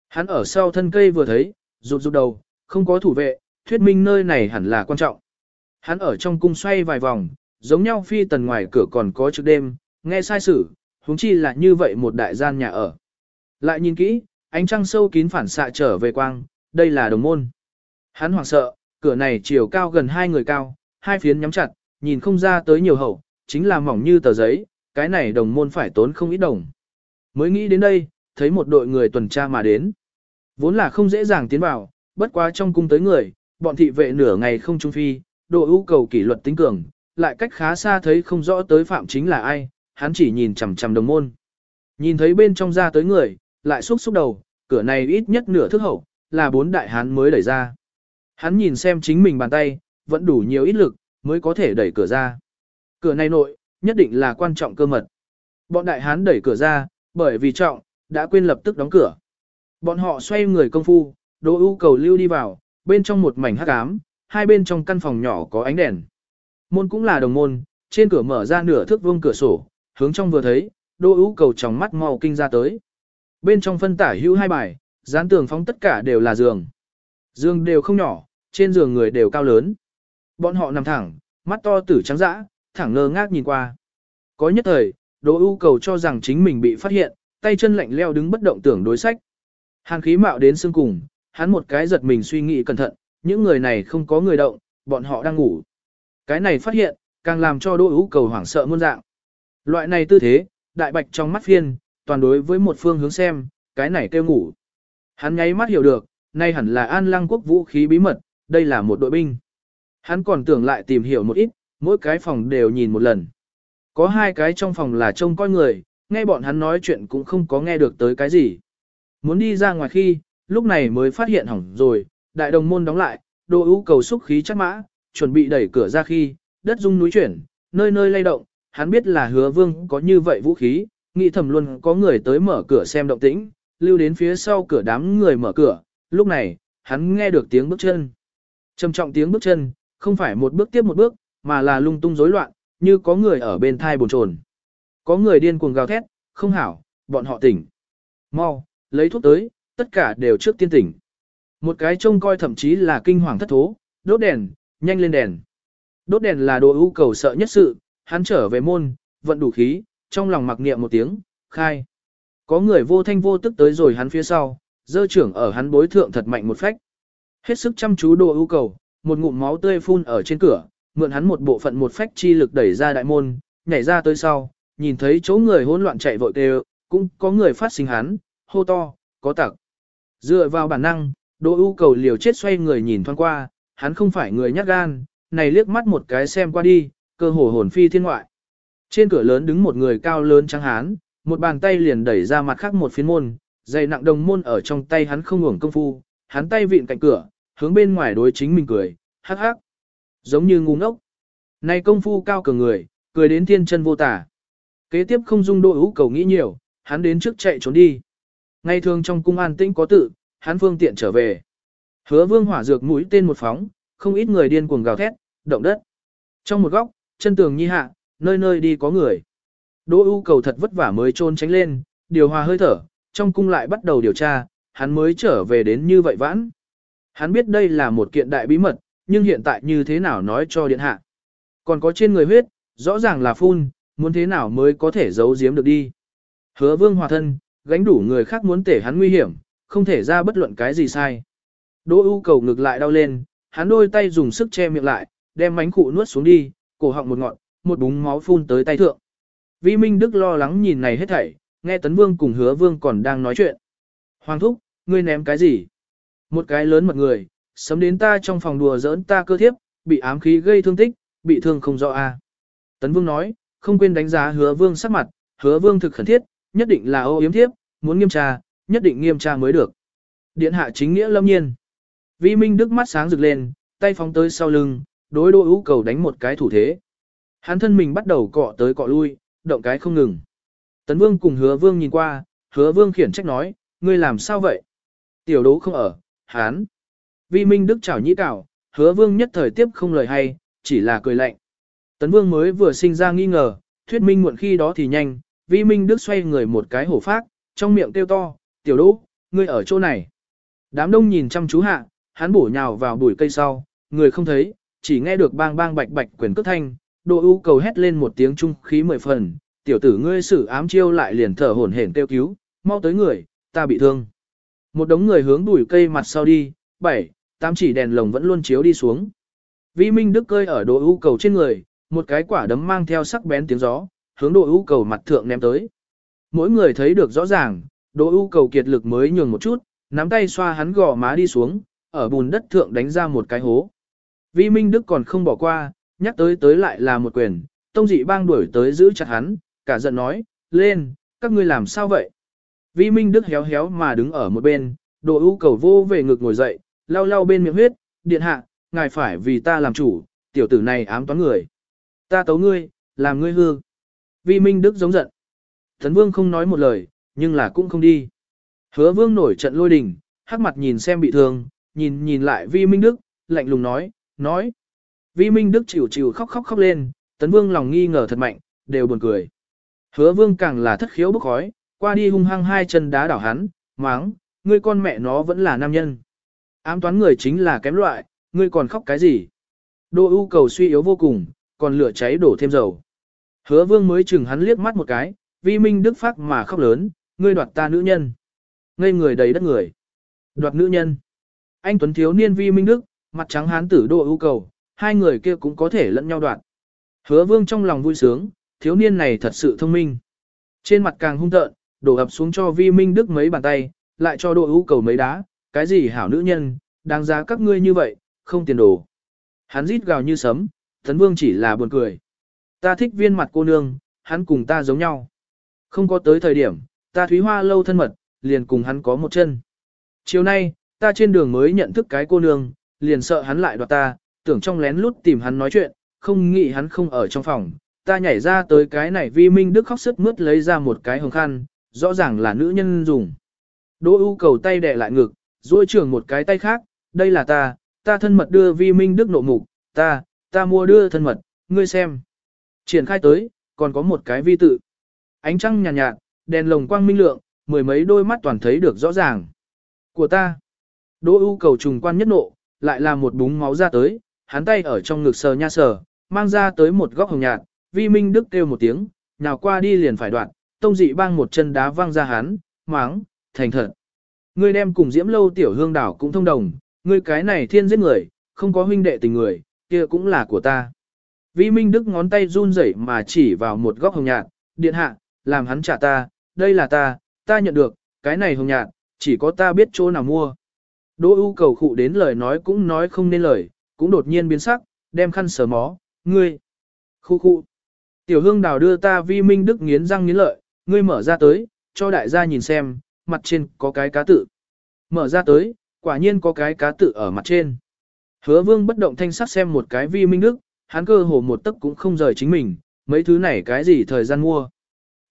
Hắn ở sau thân cây vừa thấy, rụt rụt đầu, không có thủ vệ, thuyết minh nơi này hẳn là quan trọng. Hắn ở trong cung xoay vài vòng, giống nhau phi tần ngoài cửa còn có trước đêm, nghe sai sử, huống chi là như vậy một đại gian nhà ở. Lại nhìn kỹ, ánh trăng sâu kín phản xạ trở về quang, đây là đồng môn. Hắn hoảng sợ, cửa này chiều cao gần hai người cao, hai phiến nhắm chặt, nhìn không ra tới nhiều hậu, chính là mỏng như tờ giấy, cái này đồng môn phải tốn không ít đồng. Mới nghĩ đến đây, thấy một đội người tuần tra mà đến. Vốn là không dễ dàng tiến vào, bất quá trong cung tới người, bọn thị vệ nửa ngày không trung phi, độ ưu cầu kỷ luật tính cường, lại cách khá xa thấy không rõ tới phạm chính là ai, hắn chỉ nhìn chằm chằm đồng môn. Nhìn thấy bên trong ra tới người, lại xúc xúc đầu, cửa này ít nhất nửa thước hậu, là bốn đại hán mới đẩy ra. Hắn nhìn xem chính mình bàn tay, vẫn đủ nhiều ít lực, mới có thể đẩy cửa ra. Cửa này nội, nhất định là quan trọng cơ mật. Bọn đại hán đẩy cửa ra, bởi vì trọng, đã quên lập tức đóng cửa. Bọn họ xoay người công phu, đỗ ưu cầu lưu đi vào, bên trong một mảnh hắc ám, hai bên trong căn phòng nhỏ có ánh đèn. Môn cũng là đồng môn, trên cửa mở ra nửa thước vuông cửa sổ, hướng trong vừa thấy, đỗ ưu cầu trong mắt màu kinh ra tới. Bên trong phân tả hữu hai bài, dán tường phóng tất cả đều là giường. Giường đều không nhỏ, trên giường người đều cao lớn. Bọn họ nằm thẳng, mắt to tử trắng dã, thẳng ngơ ngác nhìn qua. Có nhất thời, Đỗ ưu cầu cho rằng chính mình bị phát hiện, tay chân lạnh leo đứng bất động tưởng đối sách. Hàn khí mạo đến xương cùng, hắn một cái giật mình suy nghĩ cẩn thận, những người này không có người động, bọn họ đang ngủ. Cái này phát hiện, càng làm cho Đỗ ưu cầu hoảng sợ muôn dạng. Loại này tư thế, đại bạch trong mắt phiên, toàn đối với một phương hướng xem, cái này kêu ngủ. Hắn nháy mắt hiểu được, nay hẳn là an lăng quốc vũ khí bí mật, đây là một đội binh. Hắn còn tưởng lại tìm hiểu một ít, mỗi cái phòng đều nhìn một lần. Có hai cái trong phòng là trông coi người, nghe bọn hắn nói chuyện cũng không có nghe được tới cái gì. Muốn đi ra ngoài khi, lúc này mới phát hiện hỏng rồi, đại đồng môn đóng lại, đồ ưu cầu xúc khí chắc mã, chuẩn bị đẩy cửa ra khi, đất rung núi chuyển, nơi nơi lay động, hắn biết là hứa vương có như vậy vũ khí, nghĩ thầm luôn có người tới mở cửa xem động tĩnh, lưu đến phía sau cửa đám người mở cửa, lúc này, hắn nghe được tiếng bước chân. Trầm trọng tiếng bước chân, không phải một bước tiếp một bước, mà là lung tung rối loạn, như có người ở bên thai bồn chồn. Có người điên cuồng gào thét, không hảo, bọn họ tỉnh. Mau, lấy thuốc tới, tất cả đều trước tiên tỉnh. Một cái trông coi thậm chí là kinh hoàng thất thố, đốt đèn, nhanh lên đèn. Đốt đèn là đồ ưu cầu sợ nhất sự, hắn trở về môn, vận đủ khí, trong lòng mặc niệm một tiếng, khai. Có người vô thanh vô tức tới rồi hắn phía sau, dơ trưởng ở hắn bối thượng thật mạnh một phách. Hết sức chăm chú đồ ưu cầu, một ngụm máu tươi phun ở trên cửa, mượn hắn một bộ phận một phách chi lực đẩy ra đại môn, nhảy ra tới sau, nhìn thấy chỗ người hỗn loạn chạy vội kêu, cũng có người phát sinh hắn, hô to, có tặc. Dựa vào bản năng, Đỗ ưu cầu liều chết xoay người nhìn thoáng qua, hắn không phải người nhát gan, này liếc mắt một cái xem qua đi, cơ hồ hồn phi thiên ngoại. Trên cửa lớn đứng một người cao lớn trắng hán, một bàn tay liền đẩy ra mặt khác một phiến môn, dày nặng đồng môn ở trong tay hắn không ngủng công phu, hắn tay vịn cạnh cửa, hướng bên ngoài đối chính mình cười, hắc hắc. Giống như ngu ngốc. Này công phu cao cường người, cười đến thiên chân vô tả. Kế tiếp không dung đội ưu cầu nghĩ nhiều, hắn đến trước chạy trốn đi. Ngày thường trong cung an tĩnh có tự, hắn phương tiện trở về. Hứa vương hỏa dược mũi tên một phóng, không ít người điên cuồng gào thét, động đất. Trong một góc, chân tường nhi hạ, nơi nơi đi có người. Đỗ ưu cầu thật vất vả mới trôn tránh lên, điều hòa hơi thở, trong cung lại bắt đầu điều tra, hắn mới trở về đến như vậy vãn. Hắn biết đây là một kiện đại bí mật, nhưng hiện tại như thế nào nói cho điện hạ. Còn có trên người huyết, rõ ràng là phun, muốn thế nào mới có thể giấu giếm được đi. Hứa vương hòa thân, gánh đủ người khác muốn tể hắn nguy hiểm, không thể ra bất luận cái gì sai. Đỗ ưu cầu ngực lại đau lên, hắn đôi tay dùng sức che miệng lại, đem mánh cụ nuốt xuống đi, cổ họng một ngọn, một búng máu phun tới tay thượng. Vi Minh Đức lo lắng nhìn này hết thảy, nghe Tấn Vương cùng Hứa Vương còn đang nói chuyện. Hoàng thúc, ngươi ném cái gì? Một cái lớn mật người, sấm đến ta trong phòng đùa giỡn ta cơ thiếp, bị ám khí gây thương tích, bị thương không rõ a. Tấn Vương nói, không quên đánh giá Hứa Vương sắc mặt, Hứa Vương thực khẩn thiết, nhất định là ô yếm thiếp, muốn nghiêm tra, nhất định nghiêm tra mới được. Điện hạ chính nghĩa lâm nhiên. Vi Minh Đức mắt sáng rực lên, tay phóng tới sau lưng, đối đôi ú cầu đánh một cái thủ thế. Hắn thân mình bắt đầu cọ tới cọ lui, động cái không ngừng. Tấn Vương cùng Hứa Vương nhìn qua, Hứa Vương khiển trách nói, ngươi làm sao vậy? Tiểu đố không ở, hán. Vi Minh Đức chảo nhĩ cảo, Hứa Vương nhất thời tiếp không lời hay, chỉ là cười lạnh. Tấn Vương mới vừa sinh ra nghi ngờ, thuyết minh muộn khi đó thì nhanh, Vi Minh Đức xoay người một cái hổ phát, trong miệng kêu to, tiểu đỗ, ngươi ở chỗ này. Đám đông nhìn chăm chú hạ, hắn bổ nhào vào bụi cây sau, người không thấy, chỉ nghe được bang bang bạch bạch quyền cất thanh, Đỗ ưu cầu hét lên một tiếng trung khí mười phần, tiểu tử ngươi sử ám chiêu lại liền thở hổn hển kêu cứu, mau tới người, ta bị thương. Một đống người hướng bụi cây mặt sau đi, bảy, tám chỉ đèn lồng vẫn luôn chiếu đi xuống. Vi Minh Đức cơi ở Đỗ ưu cầu trên người, một cái quả đấm mang theo sắc bén tiếng gió, hướng Đỗ ưu cầu mặt thượng ném tới. Mỗi người thấy được rõ ràng, Đỗ ưu cầu kiệt lực mới nhường một chút, nắm tay xoa hắn gò má đi xuống, ở bùn đất thượng đánh ra một cái hố. Vi Minh Đức còn không bỏ qua, nhắc tới tới lại là một quyền, tông dị bang đuổi tới giữ chặt hắn, cả giận nói, lên, các ngươi làm sao vậy? Vi Minh Đức héo héo mà đứng ở một bên, Đỗ ưu cầu vô về ngực ngồi dậy, lau lau bên miệng huyết, điện hạ, ngài phải vì ta làm chủ, tiểu tử này ám toán người. Ta tấu ngươi, làm ngươi hư. Vi Minh Đức giống giận. Thần Vương không nói một lời, nhưng là cũng không đi. Hứa vương nổi trận lôi đình, hắc mặt nhìn xem bị thương, nhìn nhìn lại vi minh đức, lạnh lùng nói, nói. Vi minh đức chịu chịu khóc khóc khóc lên, tấn vương lòng nghi ngờ thật mạnh, đều buồn cười. Hứa vương càng là thất khiếu bức khói, qua đi hung hăng hai chân đá đảo hắn, máng, ngươi con mẹ nó vẫn là nam nhân. Ám toán người chính là kém loại, ngươi còn khóc cái gì? Đô ưu cầu suy yếu vô cùng, còn lửa cháy đổ thêm dầu. Hứa vương mới chừng hắn liếc mắt một cái, vi minh đức phát mà khóc lớn, ngươi đoạt ta nữ nhân. Ngây người đầy đất người. Đoạt nữ nhân. Anh Tuấn thiếu niên vi minh đức, mặt trắng hán tử đô ưu cầu, hai người kia cũng có thể lẫn nhau đoạt. Hứa vương trong lòng vui sướng, thiếu niên này thật sự thông minh. Trên mặt càng hung tợn, đổ ập xuống cho vi minh đức mấy bàn tay, lại cho đô ưu cầu mấy đá, cái gì hảo nữ nhân, đáng giá các ngươi như vậy, không tiền đồ. Hắn rít gào như sấm, tấn vương chỉ là buồn cười. Ta thích viên mặt cô nương, hắn cùng ta giống nhau. Không có tới thời điểm, ta thúy hoa lâu thân mật, liền cùng hắn có một chân. Chiều nay, ta trên đường mới nhận thức cái cô nương, liền sợ hắn lại đoạt ta, tưởng trong lén lút tìm hắn nói chuyện, không nghĩ hắn không ở trong phòng. Ta nhảy ra tới cái này vi minh đức khóc sức mướt lấy ra một cái hồng khăn, rõ ràng là nữ nhân dùng. Đỗ ưu cầu tay đè lại ngực, duỗi trưởng một cái tay khác, đây là ta, ta thân mật đưa vi minh đức nộ mục, ta, ta mua đưa thân mật, ngươi xem. Triển khai tới, còn có một cái vi tự. Ánh trăng nhàn nhạt, nhạt, đèn lồng quang minh lượng, mười mấy đôi mắt toàn thấy được rõ ràng. Của ta. Đỗ ưu cầu trùng quan nhất nộ, lại là một búng máu ra tới, hắn tay ở trong ngực sờ nha sờ, mang ra tới một góc hồng nhạt, vi minh đức kêu một tiếng, nào qua đi liền phải đoạn, tông dị bang một chân đá văng ra hắn, máng, thành thật. Ngươi đem cùng diễm lâu tiểu hương đảo cũng thông đồng, ngươi cái này thiên giết người, không có huynh đệ tình người, kia cũng là của ta. Vi Minh Đức ngón tay run rẩy mà chỉ vào một góc hồng nhạt, điện hạ, làm hắn trả ta, đây là ta, ta nhận được, cái này hồng nhạt, chỉ có ta biết chỗ nào mua. Đỗ ưu cầu khụ đến lời nói cũng nói không nên lời, cũng đột nhiên biến sắc, đem khăn sờ mó, ngươi. Khu khu. Tiểu hương đào đưa ta vi minh đức nghiến răng nghiến lợi, ngươi mở ra tới, cho đại gia nhìn xem, mặt trên có cái cá tự. Mở ra tới, quả nhiên có cái cá tự ở mặt trên. Hứa vương bất động thanh sắc xem một cái vi minh đức, hắn cơ hồ một tấc cũng không rời chính mình, mấy thứ này cái gì thời gian mua.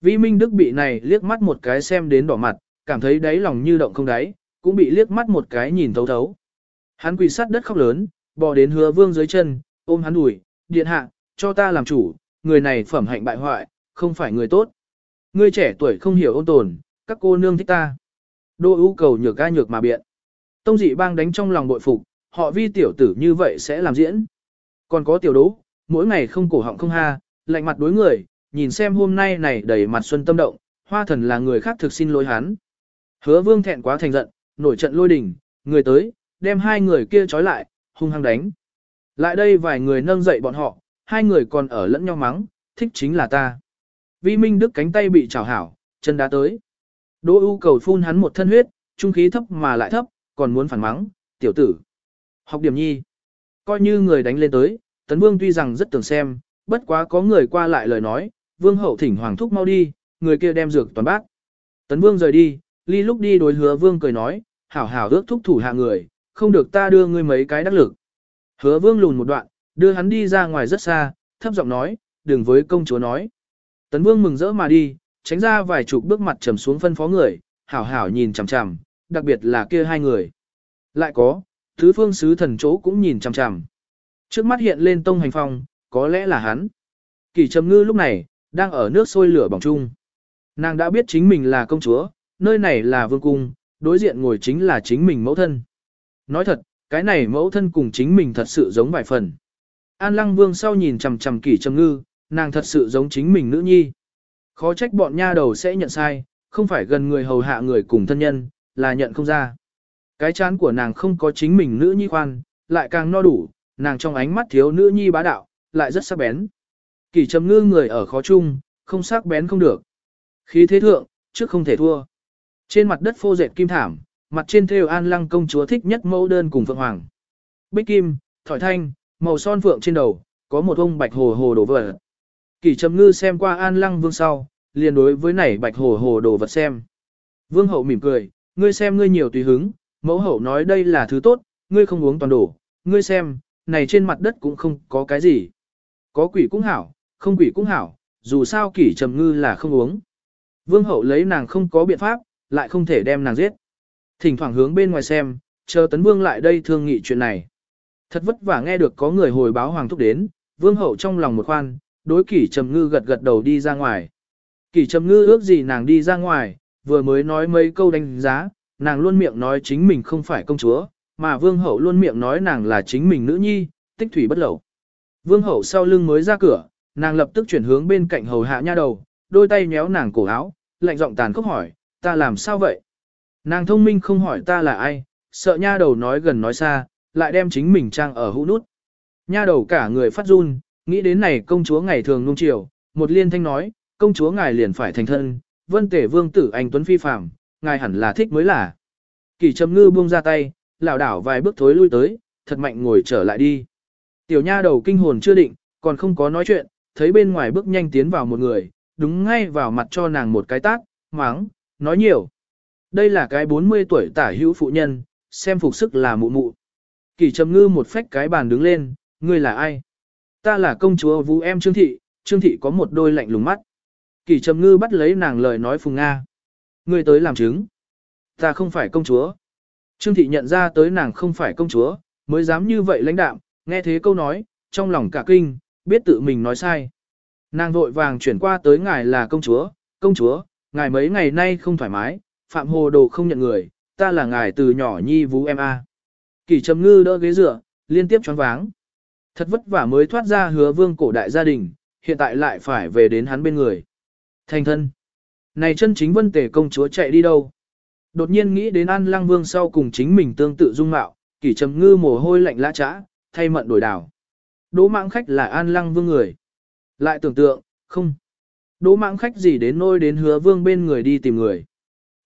Vi minh đức bị này liếc mắt một cái xem đến đỏ mặt, cảm thấy đáy lòng như động không đáy, cũng bị liếc mắt một cái nhìn thấu thấu. Hắn quỳ sát đất khóc lớn, bò đến hứa vương dưới chân, ôm hắn đùi, điện hạ, cho ta làm chủ, người này phẩm hạnh bại hoại, không phải người tốt. Ngươi trẻ tuổi không hiểu ôn tồn, các cô nương thích ta. Đô ưu cầu nhược ca nhược mà biện. Tông dị bang đánh trong lòng bội phục, họ vi tiểu tử như vậy sẽ làm diễn. Còn có tiểu đố, mỗi ngày không cổ họng không ha, lạnh mặt đối người, nhìn xem hôm nay này đầy mặt xuân tâm động, hoa thần là người khác thực xin lỗi hắn. Hứa vương thẹn quá thành giận, nổi trận lôi đình, người tới, đem hai người kia trói lại, hung hăng đánh. Lại đây vài người nâng dậy bọn họ, hai người còn ở lẫn nhau mắng, thích chính là ta. Vi Minh Đức cánh tay bị chảo hảo, chân đá tới. Đỗ ưu cầu phun hắn một thân huyết, trung khí thấp mà lại thấp, còn muốn phản mắng, tiểu tử. Học điểm nhi. Coi như người đánh lên tới, tấn vương tuy rằng rất tưởng xem, bất quá có người qua lại lời nói, vương hậu thỉnh hoàng thúc mau đi, người kia đem dược toàn bác. Tấn vương rời đi, ly lúc đi đối hứa vương cười nói, hảo hảo ước thúc thủ hạ người, không được ta đưa ngươi mấy cái đắc lực. Hứa vương lùn một đoạn, đưa hắn đi ra ngoài rất xa, thấp giọng nói, đừng với công chúa nói. Tấn vương mừng rỡ mà đi, tránh ra vài chục bước mặt trầm xuống phân phó người, hảo hảo nhìn chằm chằm, đặc biệt là kia hai người. Lại có, thứ phương sứ thần chỗ cũng nhìn chằm chằm. Trước mắt hiện lên tông hành phong, có lẽ là hắn. Kỳ trầm ngư lúc này, đang ở nước sôi lửa bỏng chung. Nàng đã biết chính mình là công chúa, nơi này là vương cung, đối diện ngồi chính là chính mình mẫu thân. Nói thật, cái này mẫu thân cùng chính mình thật sự giống vài phần. An lăng vương sau nhìn chằm chằm kỷ trầm ngư, nàng thật sự giống chính mình nữ nhi. Khó trách bọn nha đầu sẽ nhận sai, không phải gần người hầu hạ người cùng thân nhân, là nhận không ra. Cái chán của nàng không có chính mình nữ nhi khoan, lại càng no đủ, nàng trong ánh mắt thiếu nữ nhi bá đạo, lại rất sắc bén. Kỷ trầm ngư người ở khó chung, không sắc bén không được. Khí thế thượng, trước không thể thua. Trên mặt đất phô dệt kim thảm, mặt trên thêu an lăng công chúa thích nhất mẫu đơn cùng phượng hoàng. Bích kim, thỏi thanh, màu son phượng trên đầu, có một ông bạch hồ hồ đổ vật. Kỷ trầm ngư xem qua an lăng vương sau, liền đối với nảy bạch hồ hồ đồ vật xem. Vương hậu mỉm cười, ngươi xem ngươi nhiều tùy hứng, mẫu hậu nói đây là thứ tốt, ngươi không uống toàn đổ, ngươi xem, này trên mặt đất cũng không có cái gì. Có quỷ cũng hảo, không quỷ cũng hảo, dù sao kỷ trầm ngư là không uống. Vương hậu lấy nàng không có biện pháp, lại không thể đem nàng giết. Thỉnh thoảng hướng bên ngoài xem, chờ tấn vương lại đây thương nghị chuyện này. Thật vất vả nghe được có người hồi báo hoàng thúc đến, vương hậu trong lòng một khoan, đối kỷ trầm ngư gật gật đầu đi ra ngoài. Kỷ trầm ngư ước gì nàng đi ra ngoài, vừa mới nói mấy câu đánh giá, nàng luôn miệng nói chính mình không phải công chúa, mà vương hậu luôn miệng nói nàng là chính mình nữ nhi, tích thủy bất lẩu. Vương hậu sau lưng mới ra cửa, nàng lập tức chuyển hướng bên cạnh hầu hạ nha đầu, đôi tay nhéo nàng cổ áo, lạnh giọng tàn khốc hỏi, ta làm sao vậy? Nàng thông minh không hỏi ta là ai, sợ nha đầu nói gần nói xa, lại đem chính mình trang ở hũ nút. Nha đầu cả người phát run, nghĩ đến này công chúa ngày thường nung chiều, một liên thanh nói, công chúa ngài liền phải thành thân, vân tể vương tử anh Tuấn Phi Phạm, ngài hẳn là thích mới là. Kỳ trầm ngư buông ra tay, lảo đảo vài bước thối lui tới, thật mạnh ngồi trở lại đi. Tiểu nha đầu kinh hồn chưa định, còn không có nói chuyện, thấy bên ngoài bước nhanh tiến vào một người, đúng ngay vào mặt cho nàng một cái tác mắng, nói nhiều. Đây là cái 40 tuổi tả hữu phụ nhân, xem phục sức là mụ mụ. Kỳ trầm ngư một phách cái bàn đứng lên, ngươi là ai? Ta là công chúa vũ em Trương Thị, Trương Thị có một đôi lạnh lùng mắt. Kỳ trầm ngư bắt lấy nàng lời nói phùng Nga. Ngươi tới làm chứng. Ta không phải công chúa. Trương Thị nhận ra tới nàng không phải công chúa, mới dám như vậy lãnh đạm, nghe thế câu nói, trong lòng cả kinh, biết tự mình nói sai. Nàng vội vàng chuyển qua tới ngài là công chúa, công chúa, ngài mấy ngày nay không thoải mái, phạm hồ đồ không nhận người, ta là ngài từ nhỏ nhi vũ em a. Kỳ trầm ngư đỡ ghế dựa, liên tiếp choáng váng. Thật vất vả mới thoát ra hứa vương cổ đại gia đình, hiện tại lại phải về đến hắn bên người. Thành thân. Này chân chính vân tể công chúa chạy đi đâu? Đột nhiên nghĩ đến An Lăng Vương sau cùng chính mình tương tự dung mạo, kỷ trầm ngư mồ hôi lạnh lã trã, thay mận đổi đảo. Đỗ mạng khách là An Lăng Vương người. Lại tưởng tượng, không. Đỗ mạng khách gì đến nôi đến hứa vương bên người đi tìm người.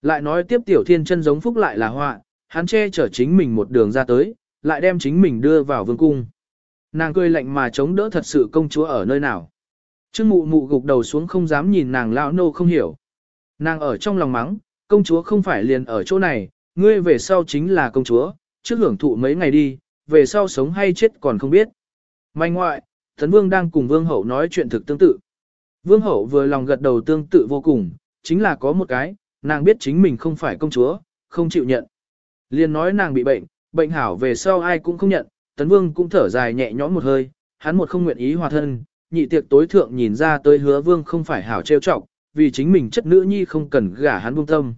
Lại nói tiếp tiểu thiên chân giống phúc lại là họa, hắn che chở chính mình một đường ra tới, lại đem chính mình đưa vào vương cung. Nàng cười lạnh mà chống đỡ thật sự công chúa ở nơi nào. Trương mụ mụ gục đầu xuống không dám nhìn nàng lão nô không hiểu. Nàng ở trong lòng mắng, công chúa không phải liền ở chỗ này, ngươi về sau chính là công chúa, trước hưởng thụ mấy ngày đi, về sau sống hay chết còn không biết. May ngoại, Tấn Vương đang cùng Vương Hậu nói chuyện thực tương tự. Vương Hậu vừa lòng gật đầu tương tự vô cùng, chính là có một cái, nàng biết chính mình không phải công chúa, không chịu nhận. Liên nói nàng bị bệnh, bệnh hảo về sau ai cũng không nhận, Tấn Vương cũng thở dài nhẹ nhõm một hơi, hắn một không nguyện ý hòa thân, nhị tiệc tối thượng nhìn ra tới hứa Vương không phải hảo trêu trọng, vì chính mình chất nữ nhi không cần gả hắn buông tâm.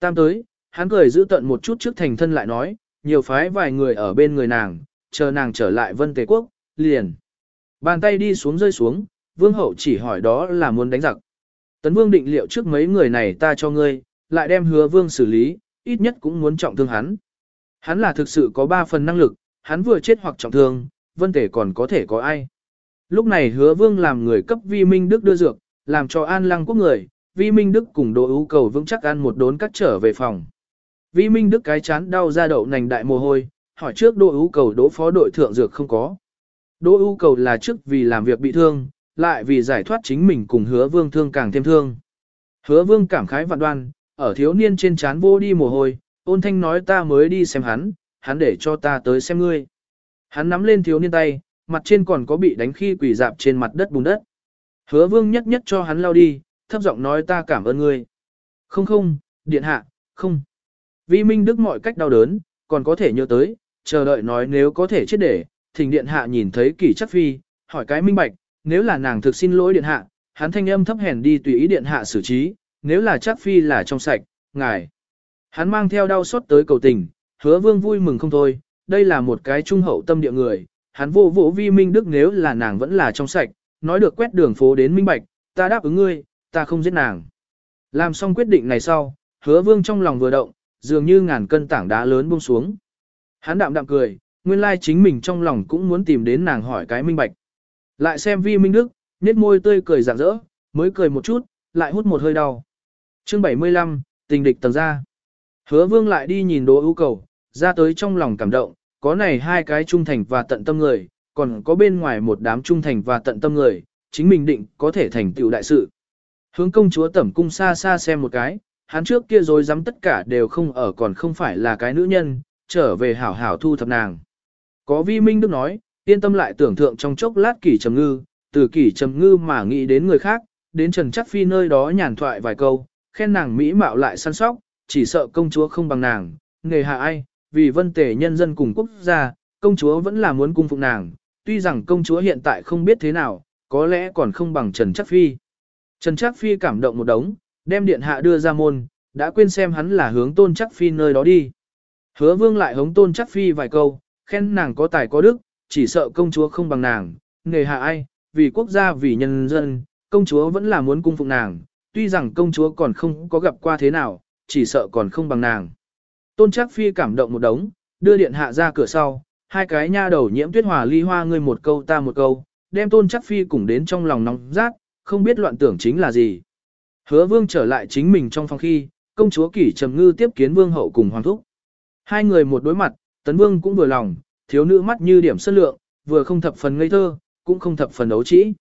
Tam tới, hắn cười giữ tận một chút trước thành thân lại nói, nhiều phái vài người ở bên người nàng, chờ nàng trở lại vân tế quốc, liền. Bàn tay đi xuống rơi xuống, vương hậu chỉ hỏi đó là muốn đánh giặc. Tấn vương định liệu trước mấy người này ta cho ngươi, lại đem hứa vương xử lý, ít nhất cũng muốn trọng thương hắn. Hắn là thực sự có ba phần năng lực, hắn vừa chết hoặc trọng thương, vân tể còn có thể có ai. Lúc này hứa vương làm người cấp vi minh đức đưa dược, làm cho an lăng quốc người, vi minh đức cùng đội ưu cầu vững chắc ăn một đốn cắt trở về phòng. Vi minh đức cái chán đau ra đậu nành đại mồ hôi, hỏi trước đỗ ưu cầu đỗ phó đội thượng dược không có. Đỗ ưu cầu là trước vì làm việc bị thương, lại vì giải thoát chính mình cùng hứa vương thương càng thêm thương. Hứa vương cảm khái vạn đoan, ở thiếu niên trên chán vô đi mồ hôi, ôn thanh nói ta mới đi xem hắn, hắn để cho ta tới xem ngươi. Hắn nắm lên thiếu niên tay, mặt trên còn có bị đánh khi quỷ dạp trên mặt đất bùn đất. Hứa vương nhất nhất cho hắn lao đi, thấp giọng nói ta cảm ơn ngươi. Không không, điện hạ, không. Vi Minh Đức mọi cách đau đớn, còn có thể nhớ tới, chờ đợi nói nếu có thể chết để, thỉnh điện hạ nhìn thấy kỷ chắc phi, hỏi cái minh bạch, nếu là nàng thực xin lỗi điện hạ, hắn thanh âm thấp hèn đi tùy ý điện hạ xử trí, nếu là chắc phi là trong sạch, ngài. Hắn mang theo đau xót tới cầu tình, hứa vương vui mừng không thôi, đây là một cái trung hậu tâm địa người, hắn vô vỗ vi minh đức nếu là nàng vẫn là trong sạch, nói được quét đường phố đến minh bạch, ta đáp ứng ngươi, ta không giết nàng. Làm xong quyết định này sau, hứa vương trong lòng vừa động, dường như ngàn cân tảng đá lớn buông xuống. Hắn đạm đạm cười, nguyên lai chính mình trong lòng cũng muốn tìm đến nàng hỏi cái minh bạch. Lại xem vi minh đức, nét môi tươi cười rạng rỡ, mới cười một chút, lại hút một hơi đau. Chương 75, tình địch tầng ra. Hứa vương lại đi nhìn đồ ưu cầu, ra tới trong lòng cảm động, có này hai cái trung thành và tận tâm người, còn có bên ngoài một đám trung thành và tận tâm người, chính mình định có thể thành tựu đại sự. Hướng công chúa tẩm cung xa xa xem một cái, hắn trước kia rồi dám tất cả đều không ở còn không phải là cái nữ nhân, trở về hảo hảo thu thập nàng. Có vi minh đức nói, yên tâm lại tưởng tượng trong chốc lát kỷ trầm ngư, từ kỷ trầm ngư mà nghĩ đến người khác, đến trần chắc phi nơi đó nhàn thoại vài câu, khen nàng mỹ mạo lại săn sóc, chỉ sợ công chúa không bằng nàng, nghề hạ ai, vì vân tể nhân dân cùng quốc gia, công chúa vẫn là muốn cung phụng nàng, tuy rằng công chúa hiện tại không biết thế nào, có lẽ còn không bằng Trần Chắc Phi. Trần Chắc Phi cảm động một đống, đem điện hạ đưa ra môn, đã quên xem hắn là hướng tôn Chắc Phi nơi đó đi. Hứa vương lại hống tôn Chắc Phi vài câu, khen nàng có tài có đức, chỉ sợ công chúa không bằng nàng, nghề hạ ai, vì quốc gia vì nhân dân, công chúa vẫn là muốn cung phụng nàng, tuy rằng công chúa còn không có gặp qua thế nào, chỉ sợ còn không bằng nàng. Tôn Trác Phi cảm động một đống, đưa điện hạ ra cửa sau, hai cái nha đầu nhiễm tuyết hòa ly hoa ngươi một câu ta một câu, đem tôn Trác phi cùng đến trong lòng nóng rát, không biết loạn tưởng chính là gì. Hứa vương trở lại chính mình trong phòng khi, công chúa kỷ trầm ngư tiếp kiến vương hậu cùng hoàng thúc. Hai người một đối mặt, tấn vương cũng vừa lòng, thiếu nữ mắt như điểm sân lượng, vừa không thập phần ngây thơ, cũng không thập phần đấu trĩ.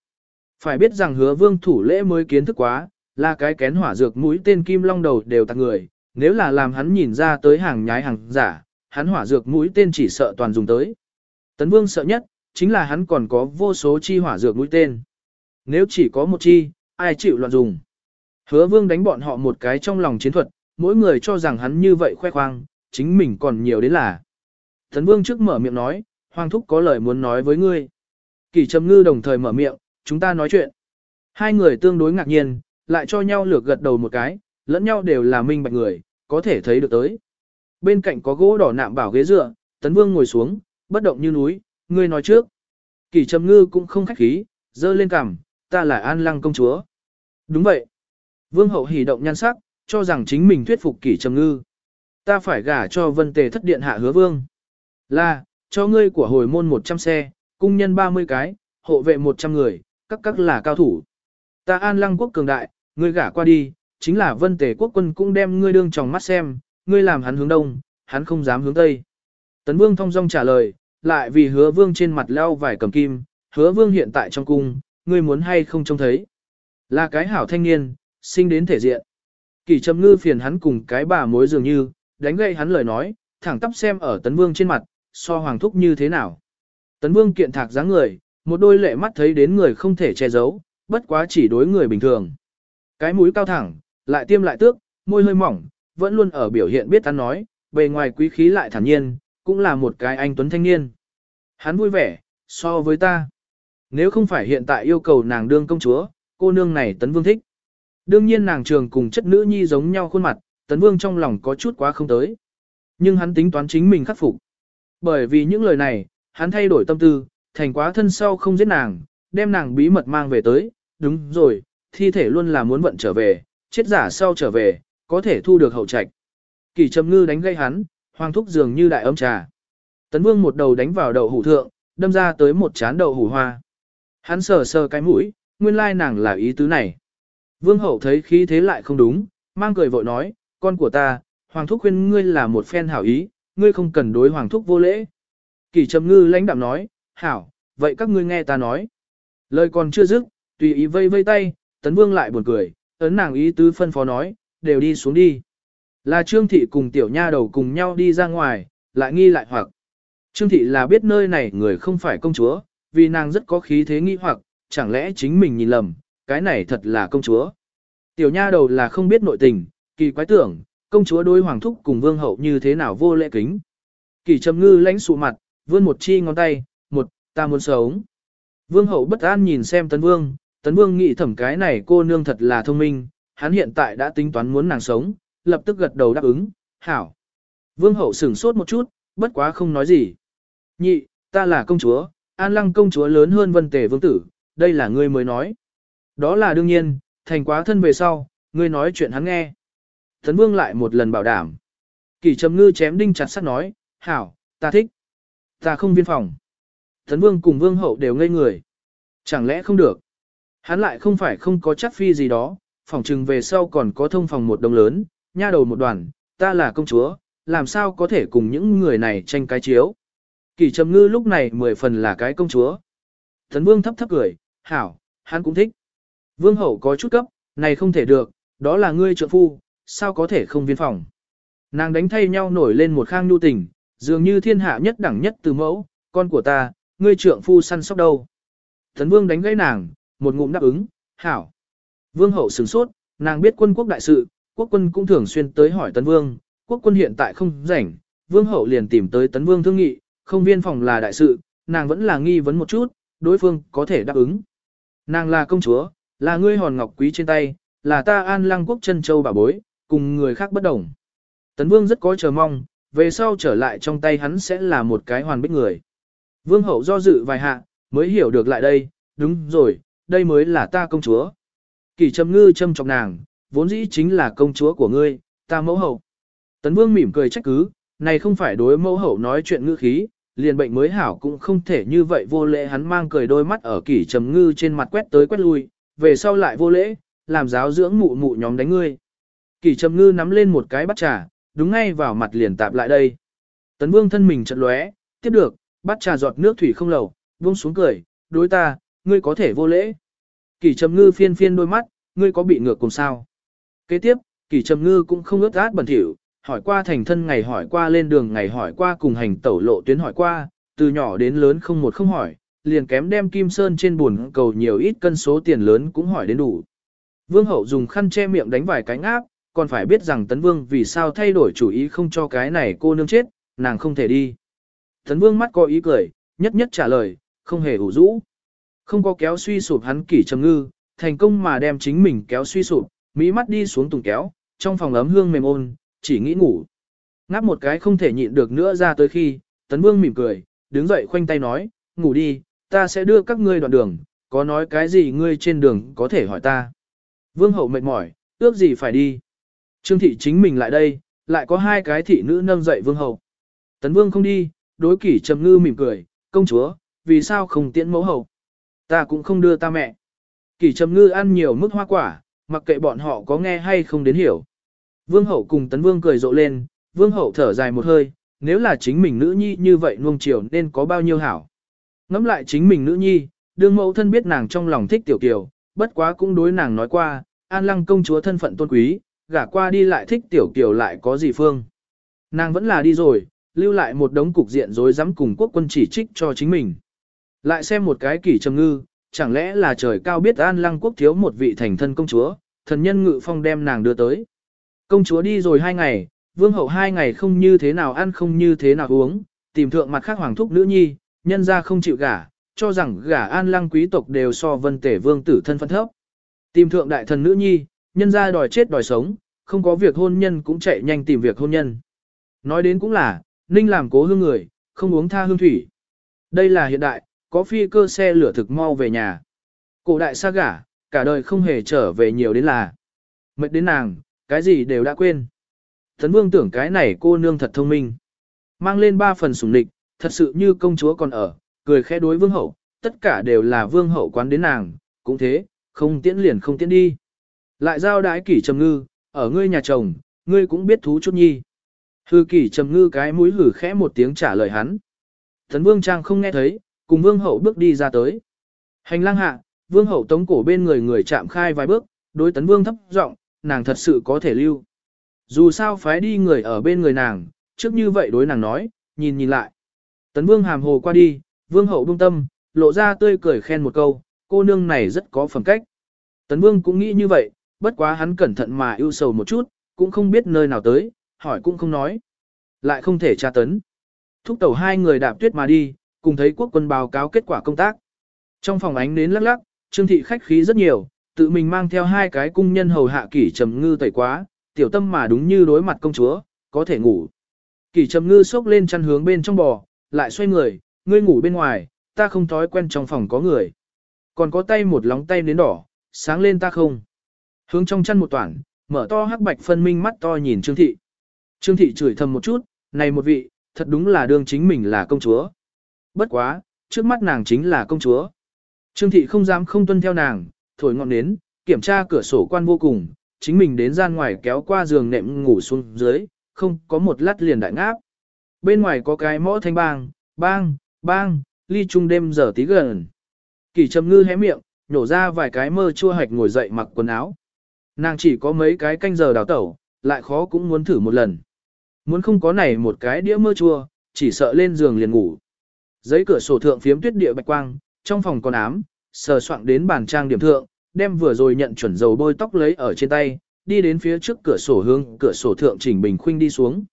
Phải biết rằng hứa vương thủ lễ mới kiến thức quá, là cái kén hỏa dược mũi tên kim long đầu đều tặng người, nếu là làm hắn nhìn ra tới hàng nhái hàng giả, hắn hỏa dược mũi tên chỉ sợ toàn dùng tới. Tấn vương sợ nhất, chính là hắn còn có vô số chi hỏa dược mũi tên. Nếu chỉ có một chi, ai chịu loạn dùng. Hứa vương đánh bọn họ một cái trong lòng chiến thuật, mỗi người cho rằng hắn như vậy khoe khoang, chính mình còn nhiều đến là. Tấn vương trước mở miệng nói, hoàng thúc có lời muốn nói với ngươi. Kỳ trầm ngư đồng thời mở miệng, chúng ta nói chuyện. Hai người tương đối ngạc nhiên, lại cho nhau lược gật đầu một cái, lẫn nhau đều là minh bạch người, có thể thấy được tới. Bên cạnh có gỗ đỏ nạm bảo ghế dựa, tấn vương ngồi xuống, bất động như núi, ngươi nói trước. Kỳ trầm ngư cũng không khách khí, dơ lên cằm, ta là an lăng công chúa. Đúng vậy. Vương hậu hỉ động nhan sắc, cho rằng chính mình thuyết phục kỷ trầm ngư. Ta phải gả cho vân tề thất điện hạ hứa vương. Là, cho ngươi của hồi môn 100 xe, cung nhân 30 cái, hộ vệ 100 người, các các là cao thủ. Ta an lăng quốc cường đại, ngươi gả qua đi, chính là vân tề quốc quân cũng đem ngươi đương tròng mắt xem, ngươi làm hắn hướng đông, hắn không dám hướng tây. Tấn vương thông dong trả lời, lại vì hứa vương trên mặt leo vài cầm kim, hứa vương hiện tại trong cung, ngươi muốn hay không trông thấy. Là cái hảo thanh niên, sinh đến thể diện. Kỳ trầm ngư phiền hắn cùng cái bà mối dường như, đánh gậy hắn lời nói, thẳng tắp xem ở tấn vương trên mặt, so hoàng thúc như thế nào. Tấn vương kiện thạc dáng người, một đôi lệ mắt thấy đến người không thể che giấu, bất quá chỉ đối người bình thường. Cái mũi cao thẳng, lại tiêm lại tước, môi hơi mỏng, vẫn luôn ở biểu hiện biết ăn nói, bề ngoài quý khí lại thản nhiên, cũng là một cái anh tuấn thanh niên. Hắn vui vẻ, so với ta. Nếu không phải hiện tại yêu cầu nàng đương công chúa, cô nương này tấn vương thích. Đương nhiên nàng trường cùng chất nữ nhi giống nhau khuôn mặt, tấn vương trong lòng có chút quá không tới. Nhưng hắn tính toán chính mình khắc phục. Bởi vì những lời này, hắn thay đổi tâm tư, thành quá thân sau không giết nàng, đem nàng bí mật mang về tới, đúng rồi, thi thể luôn là muốn vận trở về, chết giả sau trở về, có thể thu được hậu trạch. Kỳ trầm ngư đánh gây hắn, hoàng thúc dường như đại ấm trà. Tấn vương một đầu đánh vào đầu hủ thượng, đâm ra tới một chán đầu hủ hoa. Hắn sờ sờ cái mũi, nguyên lai nàng là ý tứ này. Vương hậu thấy khí thế lại không đúng, mang cười vội nói, con của ta, hoàng thúc khuyên ngươi là một phen hảo ý, ngươi không cần đối hoàng thúc vô lễ. Kỳ trầm ngư lãnh đạm nói, hảo, vậy các ngươi nghe ta nói. Lời còn chưa dứt, tùy ý vây vây tay, tấn vương lại buồn cười, ấn nàng ý tứ phân phó nói, đều đi xuống đi. Là Trương Thị cùng tiểu nha đầu cùng nhau đi ra ngoài, lại nghi lại hoặc. Trương Thị là biết nơi này người không phải công chúa, vì nàng rất có khí thế nghi hoặc, chẳng lẽ chính mình nhìn lầm, cái này thật là công chúa. Tiểu nha đầu là không biết nội tình, kỳ quái tưởng, công chúa đối hoàng thúc cùng vương hậu như thế nào vô lễ kính. Kỳ trầm ngư lãnh sụ mặt, vươn một chi ngón tay, một, ta muốn sống. Vương hậu bất an nhìn xem tấn vương, tấn vương nghĩ thẩm cái này cô nương thật là thông minh, hắn hiện tại đã tính toán muốn nàng sống, lập tức gật đầu đáp ứng, hảo. Vương hậu sửng sốt một chút, bất quá không nói gì. Nhị, ta là công chúa, an lăng công chúa lớn hơn vân tề vương tử, đây là ngươi mới nói. Đó là đương nhiên, thành quá thân về sau, ngươi nói chuyện hắn nghe. Tấn vương lại một lần bảo đảm. Kỳ trầm ngư chém đinh chặt sắt nói, hảo, ta thích. Ta không viên phòng. Tấn vương cùng vương hậu đều ngây người. Chẳng lẽ không được? Hắn lại không phải không có chắc phi gì đó, phòng trừng về sau còn có thông phòng một đồng lớn, nha đầu một đoàn, ta là công chúa, làm sao có thể cùng những người này tranh cái chiếu. Kỳ trầm ngư lúc này mười phần là cái công chúa. thần vương thấp thấp cười, hảo, hắn cũng thích. Vương hậu có chút cấp, này không thể được, đó là ngươi trợ phu, sao có thể không viên phòng. Nàng đánh thay nhau nổi lên một khang nhu tình, dường như thiên hạ nhất đẳng nhất từ mẫu, con của ta, ngươi trượng phu săn sóc đâu. thần vương đánh gãy nàng, một ngụm đáp ứng, hảo. Vương hậu sửng sốt, nàng biết quân quốc đại sự, quốc quân cũng thường xuyên tới hỏi tấn vương, quốc quân hiện tại không rảnh, vương hậu liền tìm tới tấn vương thương nghị, không viên phòng là đại sự, nàng vẫn là nghi vấn một chút, đối phương có thể đáp ứng. Nàng là công chúa, là ngươi hòn ngọc quý trên tay, là ta an lăng quốc chân châu bà bối, cùng người khác bất đồng. Tấn vương rất có chờ mong, về sau trở lại trong tay hắn sẽ là một cái hoàn bích người. Vương hậu do dự vài hạ, mới hiểu được lại đây, đúng rồi, đây mới là ta công chúa. Kỳ trầm ngư châm trọng nàng, vốn dĩ chính là công chúa của ngươi, ta mẫu hậu. Tấn vương mỉm cười trách cứ, này không phải đối mẫu hậu nói chuyện ngữ khí, liền bệnh mới hảo cũng không thể như vậy vô lễ hắn mang cười đôi mắt ở kỷ trầm ngư trên mặt quét tới quét lui, về sau lại vô lễ, làm giáo dưỡng mụ mụ nhóm đánh ngươi. Kỷ trầm ngư nắm lên một cái bắt trà, đúng ngay vào mặt liền tạp lại đây. Tấn vương thân mình chật lóe, tiếp được, bắt trà giọt nước thủy không lầu, buông xuống cười, đối ta, ngươi có thể vô lễ. kỳ trầm ngư phiên phiên đôi mắt, ngươi có bị ngược cùng sao? Kế tiếp, kỳ trầm ngư cũng không ướt át bẩn thỉu, hỏi qua thành thân ngày hỏi qua lên đường ngày hỏi qua cùng hành tẩu lộ tuyến hỏi qua, từ nhỏ đến lớn không một không hỏi, liền kém đem kim sơn trên buồn cầu nhiều ít cân số tiền lớn cũng hỏi đến đủ. Vương hậu dùng khăn che miệng đánh vài cái ngáp, còn phải biết rằng tấn vương vì sao thay đổi chủ ý không cho cái này cô nương chết, nàng không thể đi. Tấn vương mắt có ý cười, nhất nhất trả lời, không hề ủ rũ. Không có kéo suy sụp hắn kỷ trầm ngư, thành công mà đem chính mình kéo suy sụp, mỹ mắt đi xuống tùng kéo, trong phòng ấm hương mềm ôn, chỉ nghĩ ngủ. Ngáp một cái không thể nhịn được nữa ra tới khi, tấn vương mỉm cười, đứng dậy khoanh tay nói, ngủ đi, ta sẽ đưa các ngươi đoạn đường, có nói cái gì ngươi trên đường có thể hỏi ta. Vương hậu mệt mỏi, ước gì phải đi. Trương thị chính mình lại đây, lại có hai cái thị nữ nâng dậy vương hậu. Tấn vương không đi, đối kỷ trầm ngư mỉm cười, công chúa, vì sao không tiễn mẫu hậu. Ta cũng không đưa ta mẹ. Kỷ trầm ngư ăn nhiều mức hoa quả, mặc kệ bọn họ có nghe hay không đến hiểu. Vương hậu cùng tấn vương cười rộ lên, vương hậu thở dài một hơi, nếu là chính mình nữ nhi như vậy nuông chiều nên có bao nhiêu hảo. Ngắm lại chính mình nữ nhi, đương mẫu thân biết nàng trong lòng thích tiểu kiều, bất quá cũng đối nàng nói qua, an lăng công chúa thân phận tôn quý, gả qua đi lại thích tiểu kiều lại có gì phương. Nàng vẫn là đi rồi, lưu lại một đống cục diện rối rắm cùng quốc quân chỉ trích cho chính mình. Lại xem một cái kỷ trầm ngư, chẳng lẽ là trời cao biết an lăng quốc thiếu một vị thành thân công chúa, thần nhân ngự phong đem nàng đưa tới. Công chúa đi rồi hai ngày, vương hậu hai ngày không như thế nào ăn không như thế nào uống, tìm thượng mặt khác hoàng thúc nữ nhi, nhân ra không chịu gả, cho rằng gả an lăng quý tộc đều so vân tể vương tử thân phân thấp. Tìm thượng đại thần nữ nhi, nhân ra đòi chết đòi sống, không có việc hôn nhân cũng chạy nhanh tìm việc hôn nhân. Nói đến cũng là, ninh làm cố hương người, không uống tha hương thủy. Đây là hiện đại, có phi cơ xe lửa thực mau về nhà. Cổ đại xa gả, cả đời không hề trở về nhiều đến là. Mệt đến nàng, cái gì đều đã quên. Thần vương tưởng cái này cô nương thật thông minh. Mang lên ba phần sủng địch, thật sự như công chúa còn ở, cười khẽ đối vương hậu, tất cả đều là vương hậu quán đến nàng, cũng thế, không tiễn liền không tiễn đi. Lại giao đái kỷ trầm ngư, ở ngươi nhà chồng, ngươi cũng biết thú chút nhi. Hư kỷ trầm ngư cái mũi hử khẽ một tiếng trả lời hắn. Thần vương trang không nghe thấy, cùng vương hậu bước đi ra tới. Hành lang hạ, vương hậu tống cổ bên người người chạm khai vài bước, đối tấn vương thấp giọng, nàng thật sự có thể lưu. Dù sao phái đi người ở bên người nàng, trước như vậy đối nàng nói, nhìn nhìn lại. Tấn vương hàm hồ qua đi, vương hậu buông tâm, lộ ra tươi cười khen một câu, cô nương này rất có phẩm cách. Tấn vương cũng nghĩ như vậy, bất quá hắn cẩn thận mà ưu sầu một chút, cũng không biết nơi nào tới, hỏi cũng không nói. Lại không thể tra tấn. Thúc tẩu hai người đạp tuyết mà đi, cùng thấy quốc quân báo cáo kết quả công tác. Trong phòng ánh nến lắc lắc, trương thị khách khí rất nhiều, tự mình mang theo hai cái cung nhân hầu hạ kỷ trầm ngư tẩy quá, tiểu tâm mà đúng như đối mặt công chúa, có thể ngủ. Kỷ trầm ngư xốc lên chăn hướng bên trong bò, lại xoay người, ngươi ngủ bên ngoài, ta không thói quen trong phòng có người. Còn có tay một lóng tay nến đỏ, sáng lên ta không. Hướng trong chăn một toản, mở to hắc bạch phân minh mắt to nhìn Trương Thị. Trương Thị chửi thầm một chút, này một vị, thật đúng là đương chính mình là công chúa. Bất quá, trước mắt nàng chính là công chúa. Trương Thị không dám không tuân theo nàng, thổi ngọn nến, kiểm tra cửa sổ quan vô cùng, chính mình đến gian ngoài kéo qua giường nệm ngủ xuống dưới, không có một lát liền đại ngáp. Bên ngoài có cái mõ thanh bang, bang, bang, ly trung đêm giờ tí gần. Kỳ trầm ngư hé miệng, nhổ ra vài cái mơ chua hạch ngồi dậy mặc quần áo. Nàng chỉ có mấy cái canh giờ đào tẩu, lại khó cũng muốn thử một lần. Muốn không có này một cái đĩa mơ chua, chỉ sợ lên giường liền ngủ. Giấy cửa sổ thượng phiếm tuyết địa bạch quang, trong phòng còn ám, sờ soạn đến bàn trang điểm thượng, đem vừa rồi nhận chuẩn dầu bôi tóc lấy ở trên tay, đi đến phía trước cửa sổ hương, cửa sổ thượng chỉnh bình khuynh đi xuống.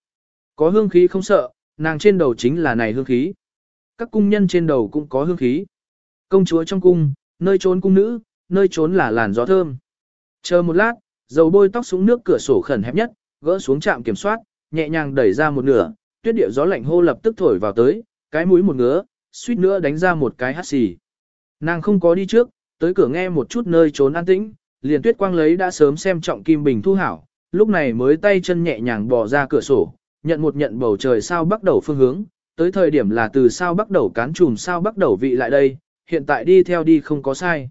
Có hương khí không sợ, nàng trên đầu chính là này hương khí. Các cung nhân trên đầu cũng có hương khí. Công chúa trong cung, nơi trốn cung nữ, nơi trốn là làn gió thơm. Chờ một lát, dầu bôi tóc xuống nước cửa sổ khẩn hẹp nhất, gỡ xuống trạm kiểm soát, nhẹ nhàng đẩy ra một nửa, tuyết địa gió lạnh hô lập tức thổi vào tới, cái mũi một ngứa, suýt nữa đánh ra một cái hắt xì. Nàng không có đi trước, tới cửa nghe một chút nơi trốn an tĩnh, liền tuyết quang lấy đã sớm xem trọng kim bình thu hảo, lúc này mới tay chân nhẹ nhàng bỏ ra cửa sổ, nhận một nhận bầu trời sao bắt đầu phương hướng, tới thời điểm là từ sao bắt đầu cán trùm sao bắt đầu vị lại đây, hiện tại đi theo đi không có sai.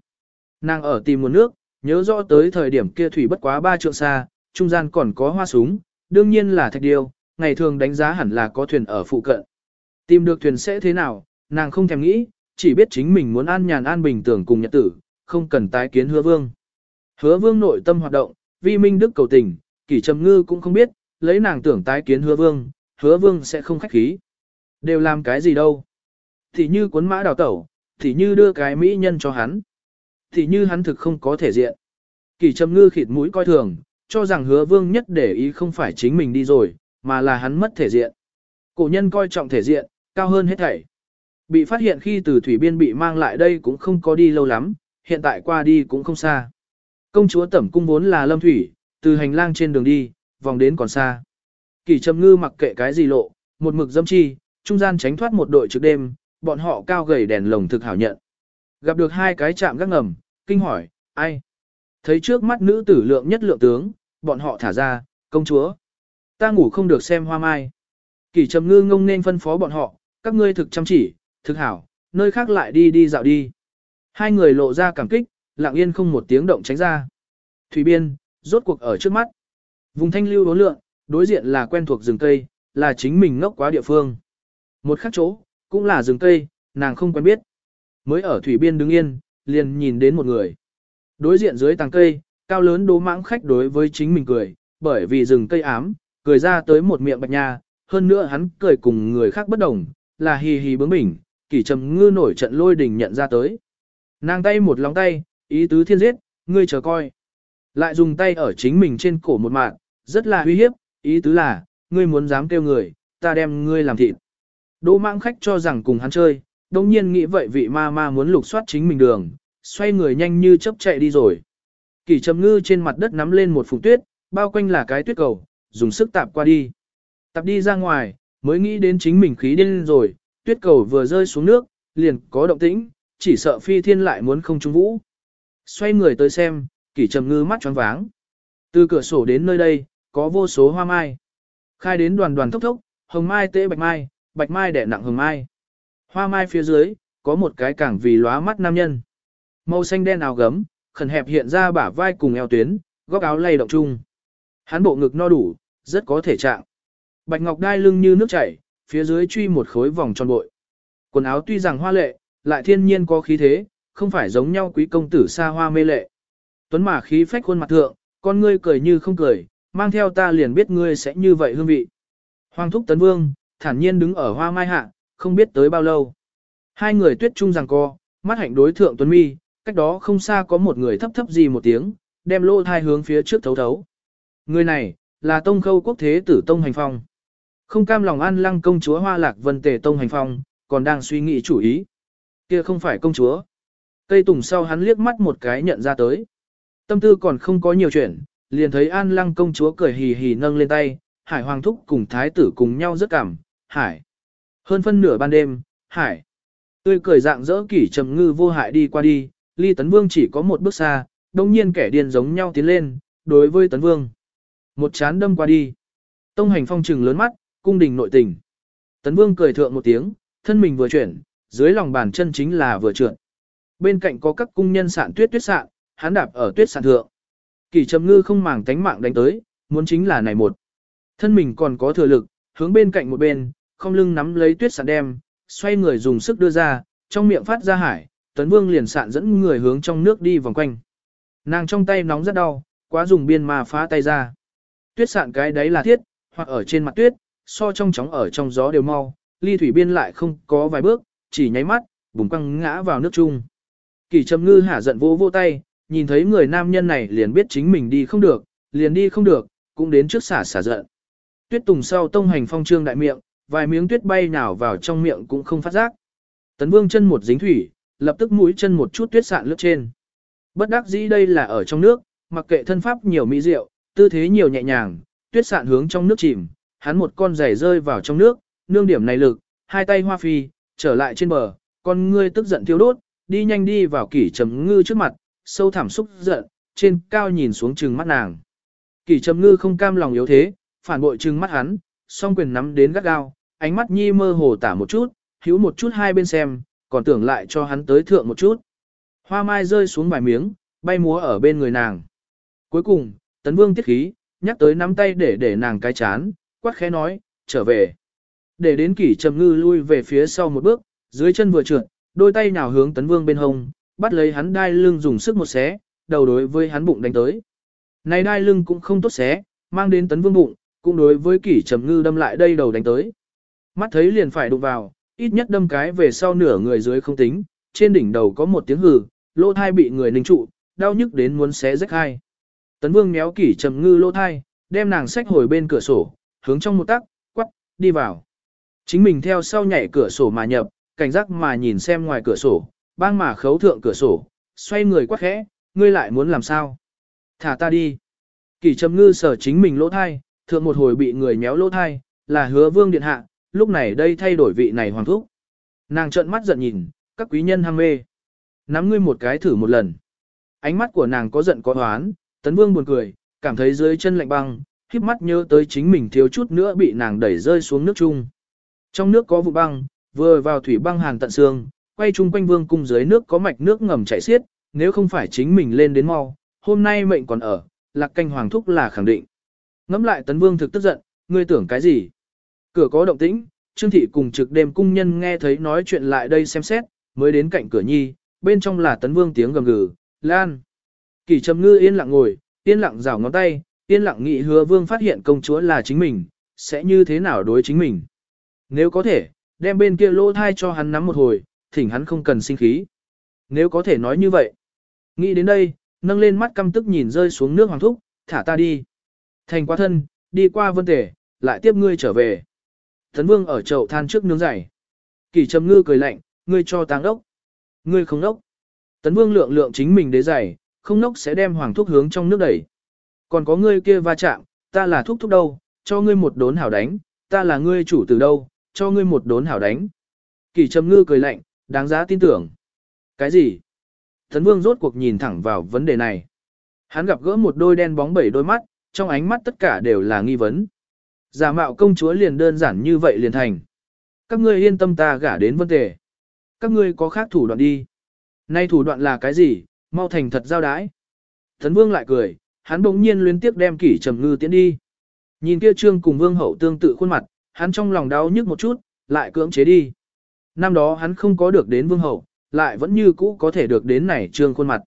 Nàng ở tìm nguồn nước, nhớ rõ tới thời điểm kia thủy bất quá ba trượng xa, trung gian còn có hoa súng, đương nhiên là thạch điêu, ngày thường đánh giá hẳn là có thuyền ở phụ cận. Tìm được thuyền sẽ thế nào, nàng không thèm nghĩ, chỉ biết chính mình muốn an nhàn an bình tưởng cùng nhật tử, không cần tái kiến hứa vương. Hứa vương nội tâm hoạt động, vi minh đức cầu tình, kỷ trầm ngư cũng không biết, lấy nàng tưởng tái kiến hứa vương, hứa vương sẽ không khách khí. Đều làm cái gì đâu. Thì như cuốn mã đào tẩu, thì như đưa cái mỹ nhân cho hắn. Thì như hắn thực không có thể diện. Kỷ trầm ngư khịt mũi coi thường, cho rằng hứa vương nhất để ý không phải chính mình đi rồi, mà là hắn mất thể diện. Cổ nhân coi trọng thể diện, cao hơn hết thảy. Bị phát hiện khi từ thủy biên bị mang lại đây cũng không có đi lâu lắm, hiện tại qua đi cũng không xa. Công chúa tẩm cung vốn là lâm thủy, từ hành lang trên đường đi, vòng đến còn xa. Kỷ trầm ngư mặc kệ cái gì lộ, một mực dâm chi, trung gian tránh thoát một đội trực đêm, bọn họ cao gầy đèn lồng thực hảo nhận. Gặp được hai cái chạm gác ngầm, kinh hỏi, ai? Thấy trước mắt nữ tử lượng nhất lượng tướng, bọn họ thả ra, công chúa. Ta ngủ không được xem hoa mai. Kỷ trầm ngư ngông nên phân phó bọn họ, các ngươi thực chăm chỉ, thực hảo, nơi khác lại đi đi dạo đi. Hai người lộ ra cảm kích, lặng yên không một tiếng động tránh ra. Thủy biên, rốt cuộc ở trước mắt. Vùng thanh lưu đối lượng, đối diện là quen thuộc rừng cây, là chính mình ngốc quá địa phương. Một khác chỗ, cũng là rừng cây, nàng không quen biết. Mới ở thủy biên đứng yên, liền nhìn đến một người. Đối diện dưới tàng cây, cao lớn đố mãng khách đối với chính mình cười, bởi vì rừng cây ám, cười ra tới một miệng bạch nha, hơn nữa hắn cười cùng người khác bất đồng, là hì hì bướng bỉnh, kỷ trầm ngư nổi trận lôi đình nhận ra tới. Nàng tay một lòng tay, ý tứ thiên giết, ngươi chờ coi. Lại dùng tay ở chính mình trên cổ một mạng, rất là uy hiếp, ý tứ là, ngươi muốn dám kêu người, ta đem ngươi làm thịt. Đỗ mạng khách cho rằng cùng hắn chơi, đồng nhiên nghĩ vậy vị ma ma muốn lục soát chính mình đường, xoay người nhanh như chớp chạy đi rồi. Kỷ trầm ngư trên mặt đất nắm lên một phùng tuyết, bao quanh là cái tuyết cầu, dùng sức tạp qua đi. Tạp đi ra ngoài, mới nghĩ đến chính mình khí điên rồi, tuyết cầu vừa rơi xuống nước, liền có động tĩnh, chỉ sợ phi thiên lại muốn không trung vũ. Xoay người tới xem, kỷ trầm ngư mắt tròn váng. Từ cửa sổ đến nơi đây, có vô số hoa mai. Khai đến đoàn đoàn thốc thốc, hồng mai tễ bạch mai, bạch mai đẻ nặng hồng mai. Hoa mai phía dưới, có một cái cảng vì lóa mắt nam nhân. Màu xanh đen áo gấm, khẩn hẹp hiện ra bả vai cùng eo tuyến, góc áo lay động chung. Hắn bộ ngực no đủ, rất có thể trạng. Bạch ngọc đai lưng như nước chảy, phía dưới truy một khối vòng tròn bội. Quần áo tuy rằng hoa lệ, lại thiên nhiên có khí thế, không phải giống nhau quý công tử xa hoa mê lệ. Tuấn mà khí phách khuôn mặt thượng, con ngươi cười như không cười, mang theo ta liền biết ngươi sẽ như vậy hương vị. Hoàng thúc tấn vương, thản nhiên đứng ở hoa mai hạ, không biết tới bao lâu. Hai người tuyết trung rằng co, mắt hạnh đối thượng Tuấn Mi, cách đó không xa có một người thấp thấp gì một tiếng, đem lô thai hướng phía trước thấu thấu. Người này, là Tông Khâu Quốc Thế tử Tông Hành Phong. Không cam lòng an lăng công chúa Hoa Lạc Vân Tề Tông Hành Phong, còn đang suy nghĩ chủ ý. Kia không phải công chúa. Cây tùng sau hắn liếc mắt một cái nhận ra tới. Tâm tư còn không có nhiều chuyện, liền thấy an lăng công chúa cười hì hì nâng lên tay, hải hoàng thúc cùng thái tử cùng nhau rất cảm, hải. Hơn phân nửa ban đêm, hải. Tươi cười dạng dỡ kỷ trầm ngư vô hại đi qua đi, ly tấn vương chỉ có một bước xa, đồng nhiên kẻ điên giống nhau tiến lên, đối với tấn vương. Một chán đâm qua đi. Tông hành phong trừng lớn mắt, cung đình nội tình. Tấn vương cười thượng một tiếng, thân mình vừa chuyển, dưới lòng bàn chân chính là vừa trượt. Bên cạnh có các cung nhân sạn tuyết tuyết sạn, hắn đạp ở tuyết sạn thượng. Kỳ trầm ngư không màng tánh mạng đánh tới, muốn chính là này một. Thân mình còn có thừa lực, hướng bên cạnh một bên, không lưng nắm lấy tuyết sạn đem, xoay người dùng sức đưa ra, trong miệng phát ra hải, tấn vương liền sạn dẫn người hướng trong nước đi vòng quanh. Nàng trong tay nóng rất đau, quá dùng biên mà phá tay ra. Tuyết sạn cái đấy là thiết, hoặc ở trên mặt tuyết, so trong chóng ở trong gió đều mau, ly thủy biên lại không có vài bước, chỉ nháy mắt, bùng quăng ngã vào nước chung. Kỳ trầm ngư hả giận vô vô tay, nhìn thấy người nam nhân này liền biết chính mình đi không được, liền đi không được, cũng đến trước xả xả giận. Tuyết tùng sau tông hành phong trương đại miệng, vài miếng tuyết bay nào vào trong miệng cũng không phát giác. Tấn vương chân một dính thủy, lập tức mũi chân một chút tuyết sạn lướt trên. Bất đắc dĩ đây là ở trong nước, mặc kệ thân pháp nhiều mỹ diệu, tư thế nhiều nhẹ nhàng, tuyết sạn hướng trong nước chìm, hắn một con giày rơi vào trong nước, nương điểm này lực, hai tay hoa phi, trở lại trên bờ, con ngươi tức giận thiêu đốt, đi nhanh đi vào kỷ trầm ngư trước mặt, sâu thẳm xúc giận, trên cao nhìn xuống trừng mắt nàng. Kỷ trầm ngư không cam lòng yếu thế, phản bội trừng mắt hắn, song quyền nắm đến gắt gao, ánh mắt nhi mơ hồ tả một chút, hữu một chút hai bên xem, còn tưởng lại cho hắn tới thượng một chút. Hoa mai rơi xuống vài miếng, bay múa ở bên người nàng. Cuối cùng, tấn vương tiết khí, nhắc tới nắm tay để để nàng cái chán, quát khẽ nói, trở về. Để đến kỷ trầm ngư lui về phía sau một bước, dưới chân vừa trượt, đôi tay nào hướng tấn vương bên hông, bắt lấy hắn đai lưng dùng sức một xé, đầu đối với hắn bụng đánh tới. Này đai lưng cũng không tốt xé, mang đến tấn vương bụng, cũng đối với kỷ trầm ngư đâm lại đây đầu đánh tới. Mắt thấy liền phải đụng vào, ít nhất đâm cái về sau nửa người dưới không tính, trên đỉnh đầu có một tiếng hừ, lỗ thai bị người ninh trụ, đau nhức đến muốn xé rách hai. Tấn vương méo kỷ trầm ngư lỗ thai, đem nàng xách hồi bên cửa sổ, hướng trong một tắc, quắc, đi vào. Chính mình theo sau nhảy cửa sổ mà nhập, cảnh giác mà nhìn xem ngoài cửa sổ, bang mà khấu thượng cửa sổ, xoay người quắc khẽ, ngươi lại muốn làm sao? Thả ta đi. Kỷ trầm ngư sở chính mình lỗ thai, thượng một hồi bị người méo lỗ thai, là hứa vương điện hạ, lúc này đây thay đổi vị này hoàng thúc. Nàng trợn mắt giận nhìn, các quý nhân ham mê. Nắm ngươi một cái thử một lần. Ánh mắt của nàng có giận có hoán, tấn vương buồn cười, cảm thấy dưới chân lạnh băng, híp mắt nhớ tới chính mình thiếu chút nữa bị nàng đẩy rơi xuống nước chung. Trong nước có vụ băng, vừa vào thủy băng hàn tận xương, quay chung quanh vương cung dưới nước có mạch nước ngầm chảy xiết, nếu không phải chính mình lên đến mau, hôm nay mệnh còn ở, lạc canh hoàng thúc là khẳng định. Ngắm lại tấn vương thực tức giận, ngươi tưởng cái gì? Cửa có động tĩnh, Trương thị cùng trực đêm cung nhân nghe thấy nói chuyện lại đây xem xét, mới đến cạnh cửa nhi, bên trong là tấn vương tiếng gầm gừ, lan. Kỳ trầm ngư yên lặng ngồi, yên lặng rảo ngón tay, yên lặng nghĩ hứa vương phát hiện công chúa là chính mình, sẽ như thế nào đối chính mình. Nếu có thể, đem bên kia lỗ thai cho hắn nắm một hồi, thỉnh hắn không cần sinh khí. Nếu có thể nói như vậy. Nghĩ đến đây, nâng lên mắt căm tức nhìn rơi xuống nước hoàng thúc, thả ta đi. Thành quá thân, đi qua vân tể, lại tiếp ngươi trở về. Thần vương ở chậu than trước nướng dày. Kỳ trầm ngư cười lạnh, ngươi cho táng đốc. Ngươi không đốc. Tấn vương lượng lượng chính mình đế dày, không nốc sẽ đem hoàng thúc hướng trong nước đẩy. Còn có ngươi kia va chạm, ta là thúc thúc đâu, cho ngươi một đốn hảo đánh, ta là ngươi chủ từ đâu, cho ngươi một đốn hảo đánh. Kỳ trầm ngư cười lạnh, đáng giá tin tưởng. Cái gì? Thấn vương rốt cuộc nhìn thẳng vào vấn đề này. Hắn gặp gỡ một đôi đen bóng bảy đôi mắt, trong ánh mắt tất cả đều là nghi vấn. Giả mạo công chúa liền đơn giản như vậy liền thành. Các ngươi yên tâm ta gả đến vấn đề. Các ngươi có khác thủ đoạn đi. Nay thủ đoạn là cái gì, mau thành thật giao đái. Thấn vương lại cười, hắn bỗng nhiên liên tiếp đem kỷ trầm ngư tiến đi. Nhìn kia trương cùng vương hậu tương tự khuôn mặt, hắn trong lòng đau nhức một chút, lại cưỡng chế đi. Năm đó hắn không có được đến vương hậu, lại vẫn như cũ có thể được đến này trương khuôn mặt.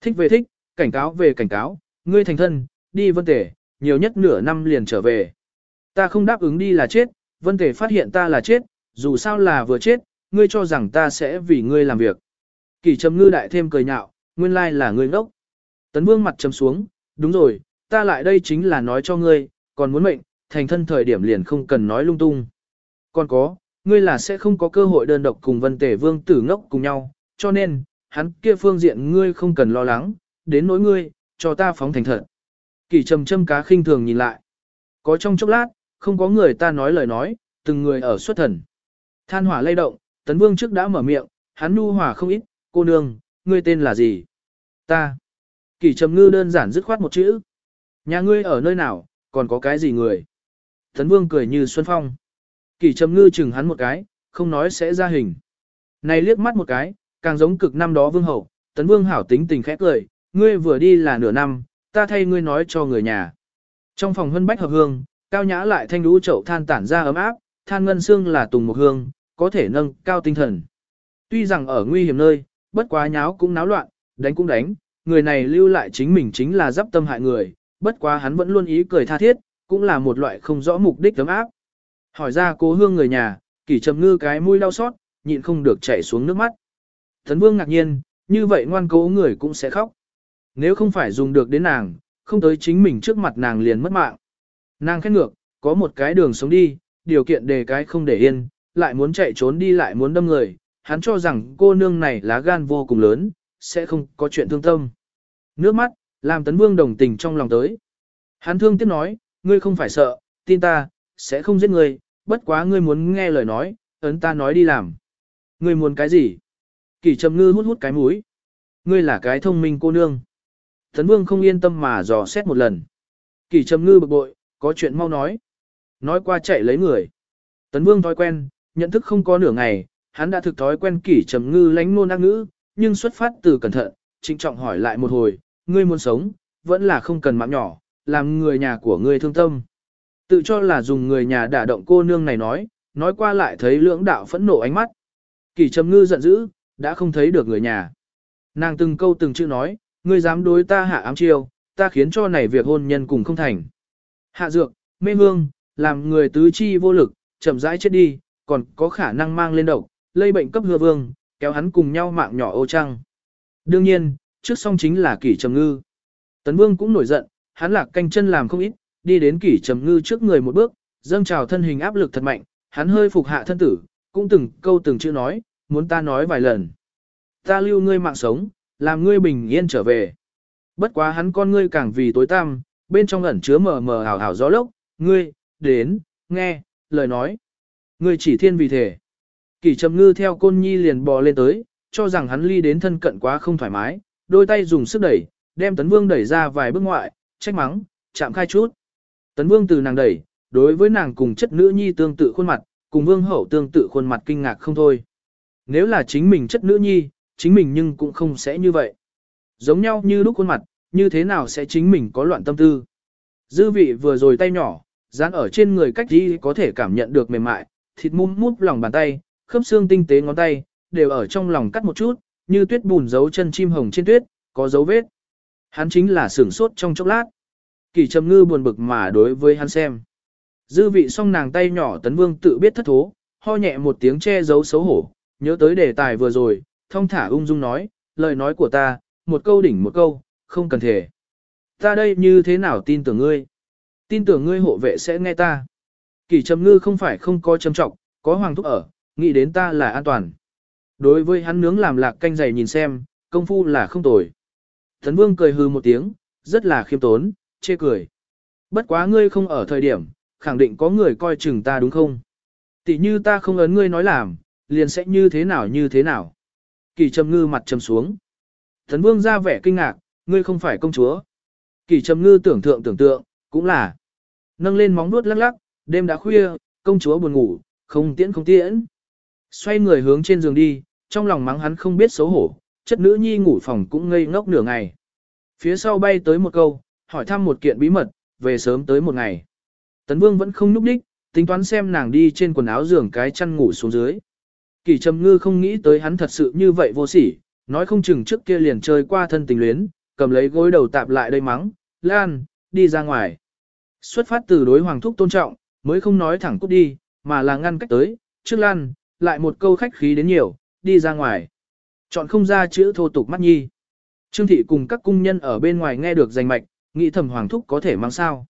Thích về thích, cảnh cáo về cảnh cáo, ngươi thành thân, đi vân tể, nhiều nhất nửa năm liền trở về. Ta không đáp ứng đi là chết, vân tể phát hiện ta là chết, dù sao là vừa chết, ngươi cho rằng ta sẽ vì ngươi làm việc. Kỳ trầm ngư đại thêm cười nhạo, nguyên lai là ngươi ngốc. Tấn vương mặt trầm xuống, đúng rồi, ta lại đây chính là nói cho ngươi, còn muốn mệnh, thành thân thời điểm liền không cần nói lung tung. Còn có, ngươi là sẽ không có cơ hội đơn độc cùng vân tể vương tử ngốc cùng nhau, cho nên, hắn kia phương diện ngươi không cần lo lắng, đến nỗi ngươi, cho ta phóng thành thật. Kỳ trầm châm cá khinh thường nhìn lại. Có trong chốc lát, không có người ta nói lời nói, từng người ở xuất thần. Than hỏa lay động, tấn vương trước đã mở miệng, hắn nu hỏa không ít, cô nương, ngươi tên là gì? Ta. Kỳ trầm ngư đơn giản dứt khoát một chữ. Nhà ngươi ở nơi nào, còn có cái gì người? Tấn vương cười như xuân phong. Kỳ trầm ngư chừng hắn một cái, không nói sẽ ra hình. Này liếc mắt một cái, càng giống cực năm đó vương hậu, tấn vương hảo tính tình khẽ cười, ngươi vừa đi là nửa năm, ta thay ngươi nói cho người nhà. Trong phòng hân bách hợp hương, cao nhã lại thanh đũ chậu than tản ra ấm áp, than ngân xương là tùng một hương, có thể nâng cao tinh thần. Tuy rằng ở nguy hiểm nơi, bất quá nháo cũng náo loạn, đánh cũng đánh, người này lưu lại chính mình chính là giáp tâm hại người, bất quá hắn vẫn luôn ý cười tha thiết, cũng là một loại không rõ mục đích ấm áp. Hỏi ra cố hương người nhà, kỷ trầm ngư cái mũi đau xót, nhịn không được chảy xuống nước mắt. Thần vương ngạc nhiên, như vậy ngoan cố người cũng sẽ khóc. Nếu không phải dùng được đến nàng, không tới chính mình trước mặt nàng liền mất mạng. Nàng khét ngược, có một cái đường sống đi, điều kiện đề cái không để yên, lại muốn chạy trốn đi lại muốn đâm người, hắn cho rằng cô nương này lá gan vô cùng lớn, sẽ không có chuyện thương tâm. Nước mắt, làm tấn vương đồng tình trong lòng tới. Hắn thương tiếc nói, ngươi không phải sợ, tin ta, sẽ không giết ngươi, bất quá ngươi muốn nghe lời nói, ấn ta nói đi làm. Ngươi muốn cái gì? Kỳ trầm ngư hút hút cái mũi. Ngươi là cái thông minh cô nương. Tấn vương không yên tâm mà dò xét một lần. Kỳ trầm ngư bực bội, có chuyện mau nói. Nói qua chạy lấy người. Tấn vương thói quen, nhận thức không có nửa ngày, hắn đã thực thói quen kỷ trầm ngư lánh nôn ác ngữ, nhưng xuất phát từ cẩn thận, trịnh trọng hỏi lại một hồi, ngươi muốn sống, vẫn là không cần mạng nhỏ, làm người nhà của ngươi thương tâm. Tự cho là dùng người nhà đả động cô nương này nói, nói qua lại thấy lưỡng đạo phẫn nộ ánh mắt. Kỷ trầm ngư giận dữ, đã không thấy được người nhà. Nàng từng câu từng chữ nói, ngươi dám đối ta hạ ám chiêu, ta khiến cho này việc hôn nhân cùng không thành. Hạ dược, mê hương, làm người tứ chi vô lực, chậm rãi chết đi, còn có khả năng mang lên độc, lây bệnh cấp hứa vương, kéo hắn cùng nhau mạng nhỏ ô trăng. Đương nhiên, trước song chính là kỷ trầm ngư. Tấn vương cũng nổi giận, hắn lạc canh chân làm không ít, đi đến kỷ trầm ngư trước người một bước, dâng trào thân hình áp lực thật mạnh, hắn hơi phục hạ thân tử, cũng từng câu từng chữ nói, muốn ta nói vài lần. Ta lưu ngươi mạng sống, làm ngươi bình yên trở về. Bất quá hắn con ngươi càng vì tối tăm, bên trong ẩn chứa mờ mờ hào hào gió lốc, ngươi, đến, nghe, lời nói. Ngươi chỉ thiên vì thể. Kỷ trầm ngư theo côn nhi liền bò lên tới, cho rằng hắn ly đến thân cận quá không thoải mái, đôi tay dùng sức đẩy, đem tấn vương đẩy ra vài bước ngoại, trách mắng, chạm khai chút. Tấn vương từ nàng đẩy, đối với nàng cùng chất nữ nhi tương tự khuôn mặt, cùng vương hậu tương tự khuôn mặt kinh ngạc không thôi. Nếu là chính mình chất nữ nhi, chính mình nhưng cũng không sẽ như vậy. Giống nhau như lúc khuôn mặt, như thế nào sẽ chính mình có loạn tâm tư. Dư vị vừa rồi tay nhỏ, dán ở trên người cách đi có thể cảm nhận được mềm mại, thịt mum mút lòng bàn tay, khớp xương tinh tế ngón tay, đều ở trong lòng cắt một chút, như tuyết bùn dấu chân chim hồng trên tuyết, có dấu vết. Hắn chính là sửng sốt trong chốc lát. Kỳ trầm ngư buồn bực mà đối với hắn xem. Dư vị song nàng tay nhỏ tấn vương tự biết thất thố, ho nhẹ một tiếng che giấu xấu hổ, nhớ tới đề tài vừa rồi, thông thả ung dung nói, lời nói của ta, một câu đỉnh một câu, không cần thể. Ta đây như thế nào tin tưởng ngươi? Tin tưởng ngươi hộ vệ sẽ nghe ta. Kỳ trầm ngư không phải không có trầm trọng, có hoàng thúc ở, nghĩ đến ta là an toàn. Đối với hắn nướng làm lạc canh dày nhìn xem, công phu là không tồi. Thần vương cười hư một tiếng, rất là khiêm tốn, chê cười. Bất quá ngươi không ở thời điểm, khẳng định có người coi chừng ta đúng không? Tỷ như ta không ấn ngươi nói làm, liền sẽ như thế nào như thế nào. Kỳ trầm ngư mặt trầm xuống. Thần vương ra vẻ kinh ngạc, ngươi không phải công chúa. Kỳ trầm ngư tưởng tượng tưởng tượng, cũng là. Nâng lên móng nuốt lắc lắc, đêm đã khuya, công chúa buồn ngủ, không tiễn không tiễn. Xoay người hướng trên giường đi, trong lòng mắng hắn không biết xấu hổ, chất nữ nhi ngủ phòng cũng ngây ngốc nửa ngày. Phía sau bay tới một câu, hỏi thăm một kiện bí mật, về sớm tới một ngày. Tấn Vương vẫn không núp đích, tính toán xem nàng đi trên quần áo giường cái chăn ngủ xuống dưới. Kỳ Trầm Ngư không nghĩ tới hắn thật sự như vậy vô sỉ, nói không chừng trước kia liền chơi qua thân tình luyến, cầm lấy gối đầu tạp lại đây mắng, Lan, đi ra ngoài. Xuất phát từ đối hoàng thúc tôn trọng, mới không nói thẳng cút đi, mà là ngăn cách tới, trước Lan, lại một câu khách khí đến nhiều, đi ra ngoài. Chọn không ra chữ thô tục mắt nhi. Trương thị cùng các cung nhân ở bên ngoài nghe được danh mạch, nghĩ thầm hoàng thúc có thể mang sao.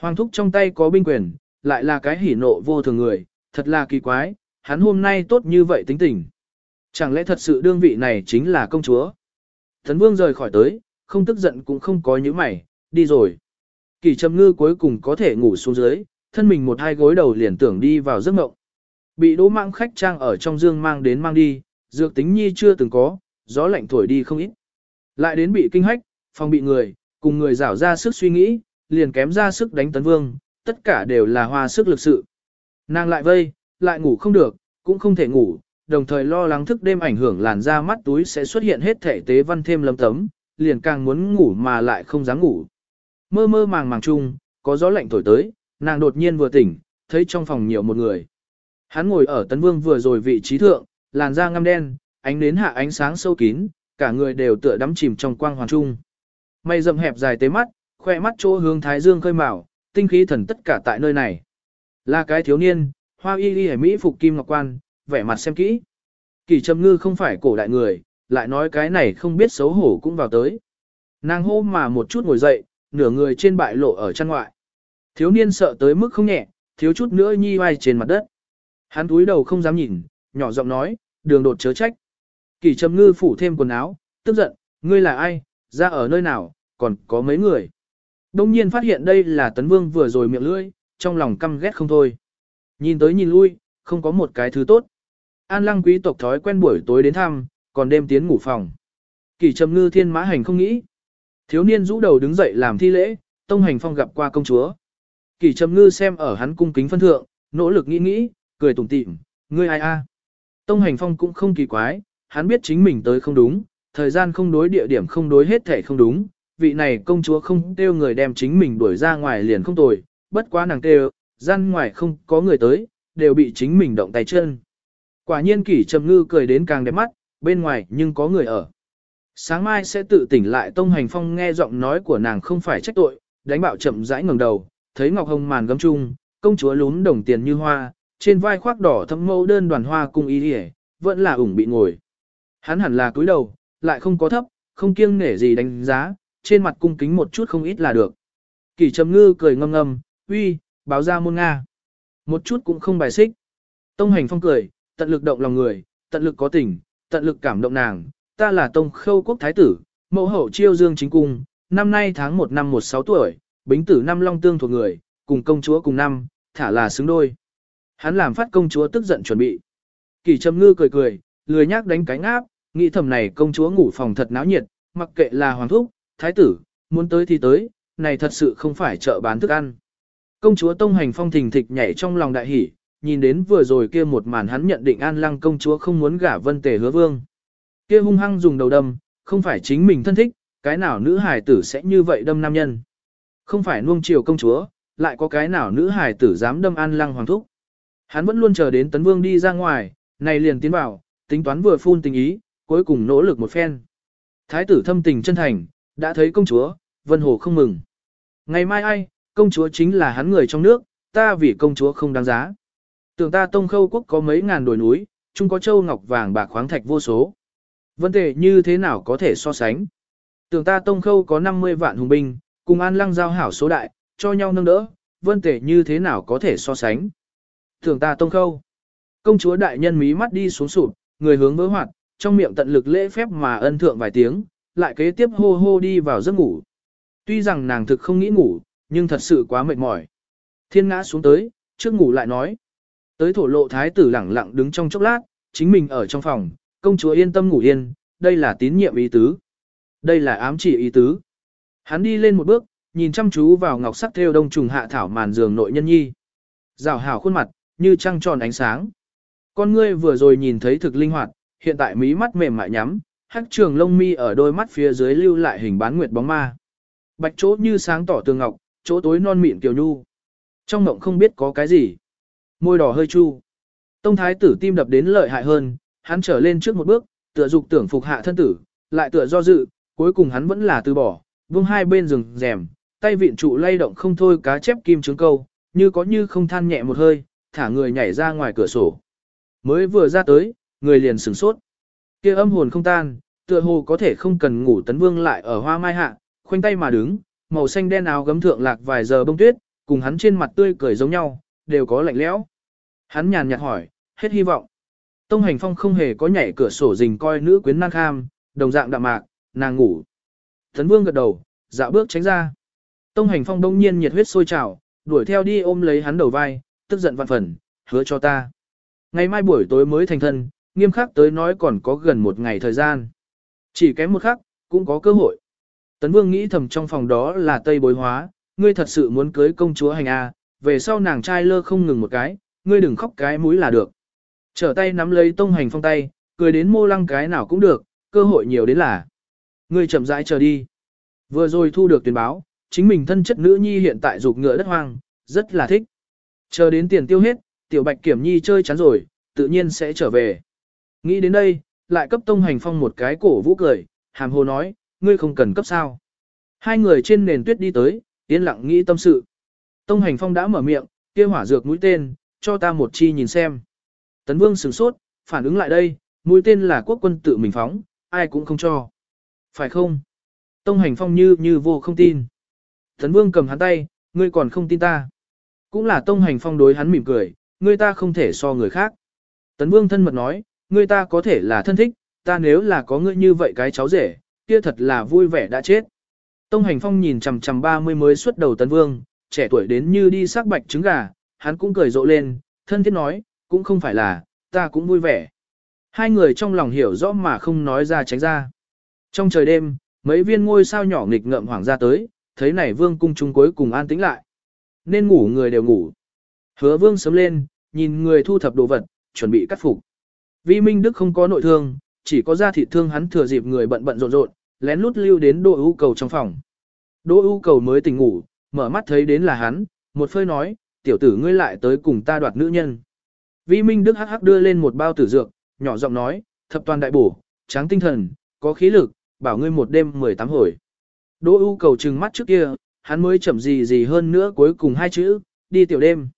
Hoàng thúc trong tay có binh quyền, lại là cái hỉ nộ vô thường người, thật là kỳ quái, hắn hôm nay tốt như vậy tính tình. Chẳng lẽ thật sự đương vị này chính là công chúa? Thần vương rời khỏi tới, không tức giận cũng không có những mày, đi rồi. Kỳ trầm ngư cuối cùng có thể ngủ xuống dưới, thân mình một hai gối đầu liền tưởng đi vào giấc mộng. Bị đỗ mạng khách trang ở trong dương mang đến mang đi, dược tính nhi chưa từng có, gió lạnh thổi đi không ít. Lại đến bị kinh hách, phòng bị người, cùng người rảo ra sức suy nghĩ, liền kém ra sức đánh tấn vương, tất cả đều là hoa sức lực sự. Nàng lại vây, lại ngủ không được, cũng không thể ngủ, đồng thời lo lắng thức đêm ảnh hưởng làn da mắt túi sẽ xuất hiện hết thể tế văn thêm lấm tấm, liền càng muốn ngủ mà lại không dám ngủ. Mơ mơ màng màng chung, có gió lạnh thổi tới, nàng đột nhiên vừa tỉnh, thấy trong phòng nhiều một người. Hắn ngồi ở tấn vương vừa rồi vị trí thượng, làn da ngăm đen, ánh đến hạ ánh sáng sâu kín, cả người đều tựa đắm chìm trong quang hoàng trung. Mây rậm hẹp dài tế mắt, khoe mắt chỗ hướng thái dương khơi mào, tinh khí thần tất cả tại nơi này. Là cái thiếu niên, hoa y y hải mỹ phục kim ngọc quan, vẻ mặt xem kỹ. Kỳ trầm ngư không phải cổ đại người, lại nói cái này không biết xấu hổ cũng vào tới. Nàng hô mà một chút ngồi dậy, nửa người trên bại lộ ở chân ngoại. Thiếu niên sợ tới mức không nhẹ, thiếu chút nữa nhi vai trên mặt đất. Hắn túi đầu không dám nhìn, nhỏ giọng nói, đường đột chớ trách. Kỳ trầm ngư phủ thêm quần áo, tức giận, ngươi là ai, ra ở nơi nào, còn có mấy người. Đông nhiên phát hiện đây là tấn vương vừa rồi miệng lưỡi, trong lòng căm ghét không thôi. Nhìn tới nhìn lui, không có một cái thứ tốt. An lăng quý tộc thói quen buổi tối đến thăm, còn đêm tiến ngủ phòng. Kỳ trầm ngư thiên mã hành không nghĩ. Thiếu niên rũ đầu đứng dậy làm thi lễ, tông hành phong gặp qua công chúa. Kỳ trầm ngư xem ở hắn cung kính phân thượng, nỗ lực nghĩ nghĩ, cười tủm tỉm, ngươi ai a? Tông hành phong cũng không kỳ quái, hắn biết chính mình tới không đúng, thời gian không đối địa điểm không đối hết thể không đúng, vị này công chúa không kêu người đem chính mình đuổi ra ngoài liền không tồi, bất quá nàng kêu, gian ngoài không có người tới, đều bị chính mình động tay chân. Quả nhiên kỷ trầm ngư cười đến càng đẹp mắt, bên ngoài nhưng có người ở. Sáng mai sẽ tự tỉnh lại Tông Hành Phong nghe giọng nói của nàng không phải trách tội, đánh bạo chậm rãi ngẩng đầu, thấy Ngọc Hồng màn gấm chung, công chúa lún đồng tiền như hoa, trên vai khoác đỏ thâm mẫu đơn đoàn hoa cung ý hề, vẫn là ủng bị ngồi. Hắn hẳn là cúi đầu, lại không có thấp, không kiêng nể gì đánh giá, trên mặt cung kính một chút không ít là được. Kỳ trầm ngư cười ngâm ngâm, uy, báo ra môn Nga. Một chút cũng không bài xích. Tông hành phong cười, tận lực động lòng người, tận lực có tình, tận lực cảm động nàng. Ta là tông khâu quốc thái tử, mẫu hậu chiêu dương chính cung, năm nay tháng 1 năm 16 tuổi, bính tử năm long tương thuộc người, cùng công chúa cùng năm, thả là xứng đôi. Hắn làm phát công chúa tức giận chuẩn bị. Kỳ trầm ngư cười cười, lười nhác đánh cánh áp, nghĩ thầm này công chúa ngủ phòng thật náo nhiệt, mặc kệ là hoàng thúc, thái tử, muốn tới thì tới, này thật sự không phải chợ bán thức ăn. Công chúa Tông Hành Phong thình thịch nhảy trong lòng đại hỉ, nhìn đến vừa rồi kia một màn hắn nhận định An Lăng công chúa không muốn gả Vân Tề Hứa Vương. Kia hung hăng dùng đầu đâm, không phải chính mình thân thích, cái nào nữ hài tử sẽ như vậy đâm nam nhân. Không phải nuông chiều công chúa, lại có cái nào nữ hài tử dám đâm An Lăng hoàng thúc. Hắn vẫn luôn chờ đến Tấn Vương đi ra ngoài, này liền tiến vào, tính toán vừa phun tình ý, cuối cùng nỗ lực một phen. Thái tử thâm tình chân thành, đã thấy công chúa, Vân Hồ không mừng. Ngày mai ai, công chúa chính là hắn người trong nước, ta vì công chúa không đáng giá. Tưởng ta tông khâu quốc có mấy ngàn đồi núi, chung có châu ngọc vàng bạc khoáng thạch vô số. Vấn đề như thế nào có thể so sánh? Tưởng ta tông khâu có 50 vạn hùng binh, cùng an lăng giao hảo số đại, cho nhau nâng đỡ, vân tể như thế nào có thể so sánh? Thường ta tông khâu. Công chúa đại nhân mí mắt đi xuống sụp, người hướng vỡ hoạt, trong miệng tận lực lễ phép mà ân thượng vài tiếng, lại kế tiếp hô hô đi vào giấc ngủ. Tuy rằng nàng thực không nghĩ ngủ, nhưng thật sự quá mệt mỏi. Thiên ngã xuống tới, trước ngủ lại nói. Tới thổ lộ thái tử lẳng lặng đứng trong chốc lát, chính mình ở trong phòng, công chúa yên tâm ngủ yên, đây là tín nhiệm ý tứ. Đây là ám chỉ ý tứ. Hắn đi lên một bước, nhìn chăm chú vào ngọc sắc theo đông trùng hạ thảo màn giường nội nhân nhi. Rào hảo khuôn mặt, như trăng tròn ánh sáng. Con ngươi vừa rồi nhìn thấy thực linh hoạt, hiện tại mí mắt mềm mại nhắm, hắc trường lông mi ở đôi mắt phía dưới lưu lại hình bán nguyệt bóng ma. Bạch chỗ như sáng tỏ tường ngọc, chỗ tối non mịn kiều nhu. Trong mộng không biết có cái gì. Môi đỏ hơi chu. Tông thái tử tim đập đến lợi hại hơn, hắn trở lên trước một bước, tựa dục tưởng phục hạ thân tử, lại tựa do dự, cuối cùng hắn vẫn là từ bỏ, buông hai bên rừng rèm, tay vịn trụ lay động không thôi cá chép kim trứng câu, như có như không than nhẹ một hơi, thả người nhảy ra ngoài cửa sổ. Mới vừa ra tới, người liền sửng sốt. kia âm hồn không tan, tựa hồ có thể không cần ngủ tấn vương lại ở hoa mai hạ, khoanh tay mà đứng, màu xanh đen áo gấm thượng lạc vài giờ bông tuyết, cùng hắn trên mặt tươi cười giống nhau, đều có lạnh lẽo. Hắn nhàn nhạt hỏi, hết hy vọng. Tông hành phong không hề có nhảy cửa sổ rình coi nữ quyến năng kham, đồng dạng đạm mạc, nàng ngủ. Tấn vương gật đầu, dạo bước tránh ra. Tông hành phong đông nhiên nhiệt huyết sôi trào, đuổi theo đi ôm lấy hắn đầu vai, tức giận vạn phần, hứa cho ta. Ngày mai buổi tối mới thành thân, nghiêm khắc tới nói còn có gần một ngày thời gian. Chỉ kém một khắc, cũng có cơ hội. Tấn Vương nghĩ thầm trong phòng đó là Tây bối hóa, ngươi thật sự muốn cưới công chúa hành A, về sau nàng trai lơ không ngừng một cái, ngươi đừng khóc cái mũi là được. Trở tay nắm lấy tông hành phong tay, cười đến mô lăng cái nào cũng được, cơ hội nhiều đến là. Ngươi chậm rãi chờ đi. Vừa rồi thu được tuyên báo, chính mình thân chất nữ nhi hiện tại dục ngựa đất hoang, rất là thích. Chờ đến tiền tiêu hết, tiểu bạch kiểm nhi chơi chán rồi, tự nhiên sẽ trở về. Nghĩ đến đây, lại cấp tông hành phong một cái cổ vũ cười, hàm hồ nói, ngươi không cần cấp sao. Hai người trên nền tuyết đi tới, yên lặng nghĩ tâm sự. Tông hành phong đã mở miệng, kia hỏa dược mũi tên, cho ta một chi nhìn xem. Tấn vương sửng sốt, phản ứng lại đây, mũi tên là quốc quân tự mình phóng, ai cũng không cho. Phải không? Tông hành phong như như vô không tin. Tấn vương cầm hắn tay, ngươi còn không tin ta. Cũng là tông hành phong đối hắn mỉm cười, người ta không thể so người khác. Tấn vương thân mật nói, người ta có thể là thân thích, ta nếu là có ngươi như vậy cái cháu rể, kia thật là vui vẻ đã chết. Tông hành phong nhìn chằm chằm 30 mới xuất đầu tấn vương, trẻ tuổi đến như đi sắc bạch trứng gà, hắn cũng cười rộ lên, thân thiết nói, cũng không phải là, ta cũng vui vẻ. Hai người trong lòng hiểu rõ mà không nói ra tránh ra. Trong trời đêm, mấy viên ngôi sao nhỏ nghịch ngợm hoàng ra tới, thấy này vương cung trung cuối cùng an tĩnh lại. Nên ngủ người đều ngủ. Hứa vương sớm lên, nhìn người thu thập đồ vật, chuẩn bị cắt phục. Vi Minh Đức không có nội thương, chỉ có da thịt thương hắn thừa dịp người bận bận rộn rộn, lén lút lưu đến Đỗ ưu cầu trong phòng. Đỗ ưu cầu mới tỉnh ngủ, mở mắt thấy đến là hắn, một phơi nói, tiểu tử ngươi lại tới cùng ta đoạt nữ nhân. Vi Minh Đức hắc hắc đưa lên một bao tử dược, nhỏ giọng nói, thập toàn đại bổ, tráng tinh thần, có khí lực, bảo ngươi một đêm 18 hồi. Đỗ ưu cầu trừng mắt trước kia, hắn mới chậm gì gì hơn nữa cuối cùng hai chữ, đi tiểu đêm.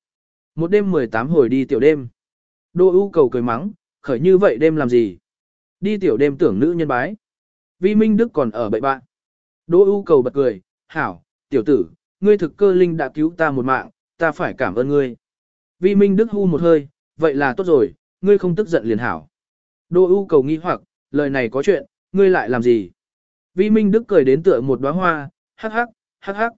Một đêm 18 hồi đi tiểu đêm. Đỗ ưu cầu cười mắng, khởi như vậy đêm làm gì? Đi tiểu đêm tưởng nữ nhân bái. Vi Minh Đức còn ở bậy bạn. Đỗ ưu cầu bật cười, hảo, tiểu tử, ngươi thực cơ linh đã cứu ta một mạng, ta phải cảm ơn ngươi. Vi Minh Đức hu một hơi, vậy là tốt rồi, ngươi không tức giận liền hảo. Đỗ ưu cầu nghi hoặc, lời này có chuyện, ngươi lại làm gì? Vi Minh Đức cười đến tựa một đóa hoa, hắc hắc, hắc hắc.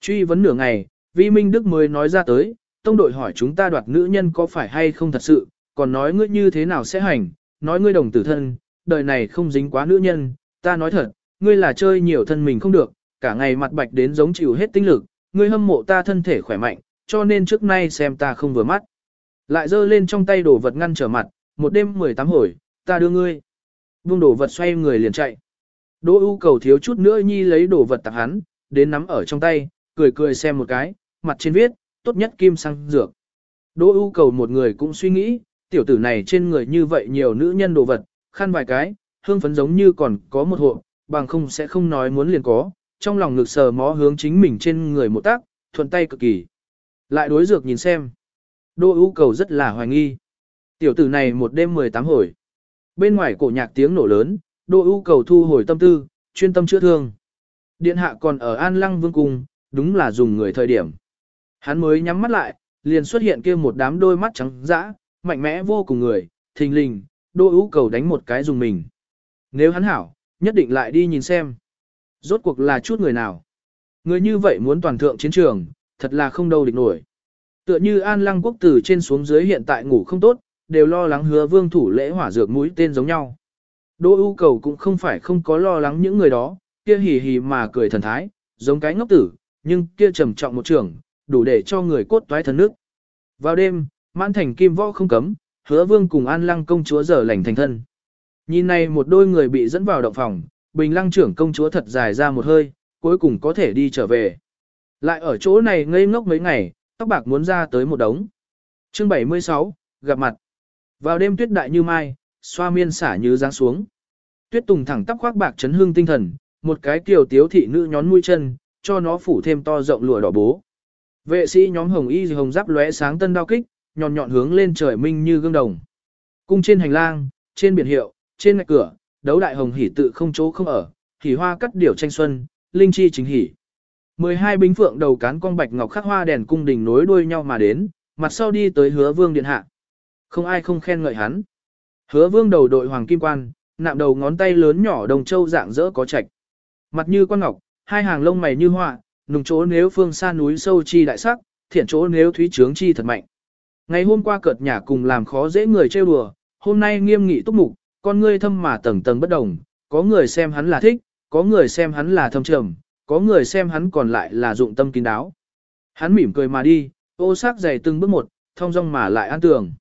Truy vấn nửa ngày, Vi Minh Đức mới nói ra tới, tông đội hỏi chúng ta đoạt nữ nhân có phải hay không thật sự, còn nói ngươi như thế nào sẽ hành, nói ngươi đồng tử thân, đời này không dính quá nữ nhân, ta nói thật, ngươi là chơi nhiều thân mình không được, cả ngày mặt bạch đến giống chịu hết tinh lực, ngươi hâm mộ ta thân thể khỏe mạnh, cho nên trước nay xem ta không vừa mắt. Lại giơ lên trong tay đồ vật ngăn trở mặt, một đêm 18 hồi, ta đưa ngươi. Buông đồ vật xoay người liền chạy. Đỗ ưu cầu thiếu chút nữa nhi lấy đồ vật tặng hắn, đến nắm ở trong tay, cười cười xem một cái, mặt trên viết, tốt nhất kim sang dược. Đỗ ưu cầu một người cũng suy nghĩ, tiểu tử này trên người như vậy nhiều nữ nhân đồ vật, khăn vài cái, hương phấn giống như còn có một hộ, bằng không sẽ không nói muốn liền có, trong lòng ngực sờ mó hướng chính mình trên người một tác, thuận tay cực kỳ. Lại đối dược nhìn xem. Đỗ ưu cầu rất là hoài nghi. Tiểu tử này một đêm 18 hồi. Bên ngoài cổ nhạc tiếng nổ lớn, Đỗ ưu cầu thu hồi tâm tư, chuyên tâm chữa thương. Điện hạ còn ở An Lăng Vương Cung, đúng là dùng người thời điểm. Hắn mới nhắm mắt lại, liền xuất hiện kia một đám đôi mắt trắng dã, mạnh mẽ vô cùng người, thình lình, Đỗ ưu cầu đánh một cái dùng mình. Nếu hắn hảo, nhất định lại đi nhìn xem. Rốt cuộc là chút người nào. Người như vậy muốn toàn thượng chiến trường, thật là không đâu địch nổi. Tựa như An Lăng quốc tử trên xuống dưới hiện tại ngủ không tốt, đều lo lắng hứa vương thủ lễ hỏa dược mũi tên giống nhau. Đỗ ưu cầu cũng không phải không có lo lắng những người đó, kia hì hì mà cười thần thái, giống cái ngốc tử, nhưng kia trầm trọng một trường, đủ để cho người cốt toái thần nước. Vào đêm, mãn thành kim võ không cấm, hứa vương cùng an lăng công chúa giờ lành thành thân. Nhìn này một đôi người bị dẫn vào động phòng, bình lăng trưởng công chúa thật dài ra một hơi, cuối cùng có thể đi trở về. Lại ở chỗ này ngây ngốc mấy ngày, tóc bạc muốn ra tới một đống. Chương 76, gặp mặt. Vào đêm tuyết đại như mai, xoa miên xả như giáng xuống. Tuyết tùng thẳng tóc khoác bạc chấn hương tinh thần, một cái kiều tiếu thị nữ nhón mũi chân, cho nó phủ thêm to rộng lụa đỏ bố. Vệ sĩ nhóm hồng y hồng giáp lóe sáng tân đao kích, nhọn nhọn hướng lên trời minh như gương đồng. Cung trên hành lang, trên biển hiệu, trên ngạch cửa, đấu đại hồng hỉ tự không chỗ không ở, hỉ hoa cắt điểu tranh xuân, linh chi chính hỉ. 12 binh phượng đầu cán cong bạch ngọc khắc hoa đèn cung đình nối đuôi nhau mà đến, mặt sau đi tới hứa vương điện hạ. Không ai không khen ngợi hắn. Hứa vương đầu đội hoàng kim quan, nạm đầu ngón tay lớn nhỏ đồng châu dạng dỡ có trạch. Mặt như quan ngọc, hai hàng lông mày như họa, nùng chỗ nếu phương xa núi sâu chi đại sắc, thiện chỗ nếu thúy trướng chi thật mạnh. Ngày hôm qua cợt nhả cùng làm khó dễ người trêu đùa, hôm nay nghiêm nghị túc mục, con ngươi thâm mà tầng tầng bất đồng, có người xem hắn là thích, có người xem hắn là thâm trầm, có người xem hắn còn lại là dụng tâm kín đáo. Hắn mỉm cười mà đi, ô sắc dày từng bước một, thông dong mà lại an tường.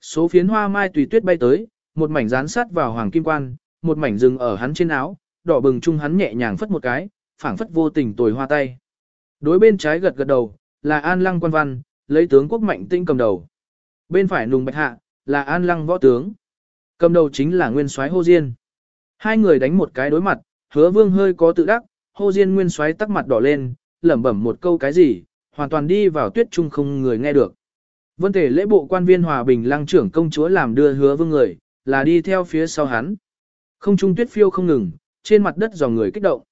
Số phiến hoa mai tùy tuyết bay tới, một mảnh dán sát vào hoàng kim quan, một mảnh rừng ở hắn trên áo, đỏ bừng chung hắn nhẹ nhàng phất một cái, phảng phất vô tình tồi hoa tay. Đối bên trái gật gật đầu, là An Lăng quan văn, lấy tướng quốc mạnh tinh cầm đầu. Bên phải nùng bạch hạ, là An Lăng võ tướng. Cầm đầu chính là Nguyên soái Hô Diên. Hai người đánh một cái đối mặt, hứa vương hơi có tự đắc, Hô Diên Nguyên soái tắc mặt đỏ lên, lẩm bẩm một câu cái gì, hoàn toàn đi vào tuyết trung không người nghe được. Vân thể lễ bộ quan viên hòa bình lăng trưởng công chúa làm đưa hứa vương người, là đi theo phía sau hắn. Không trung tuyết phiêu không ngừng, trên mặt đất dòng người kích động.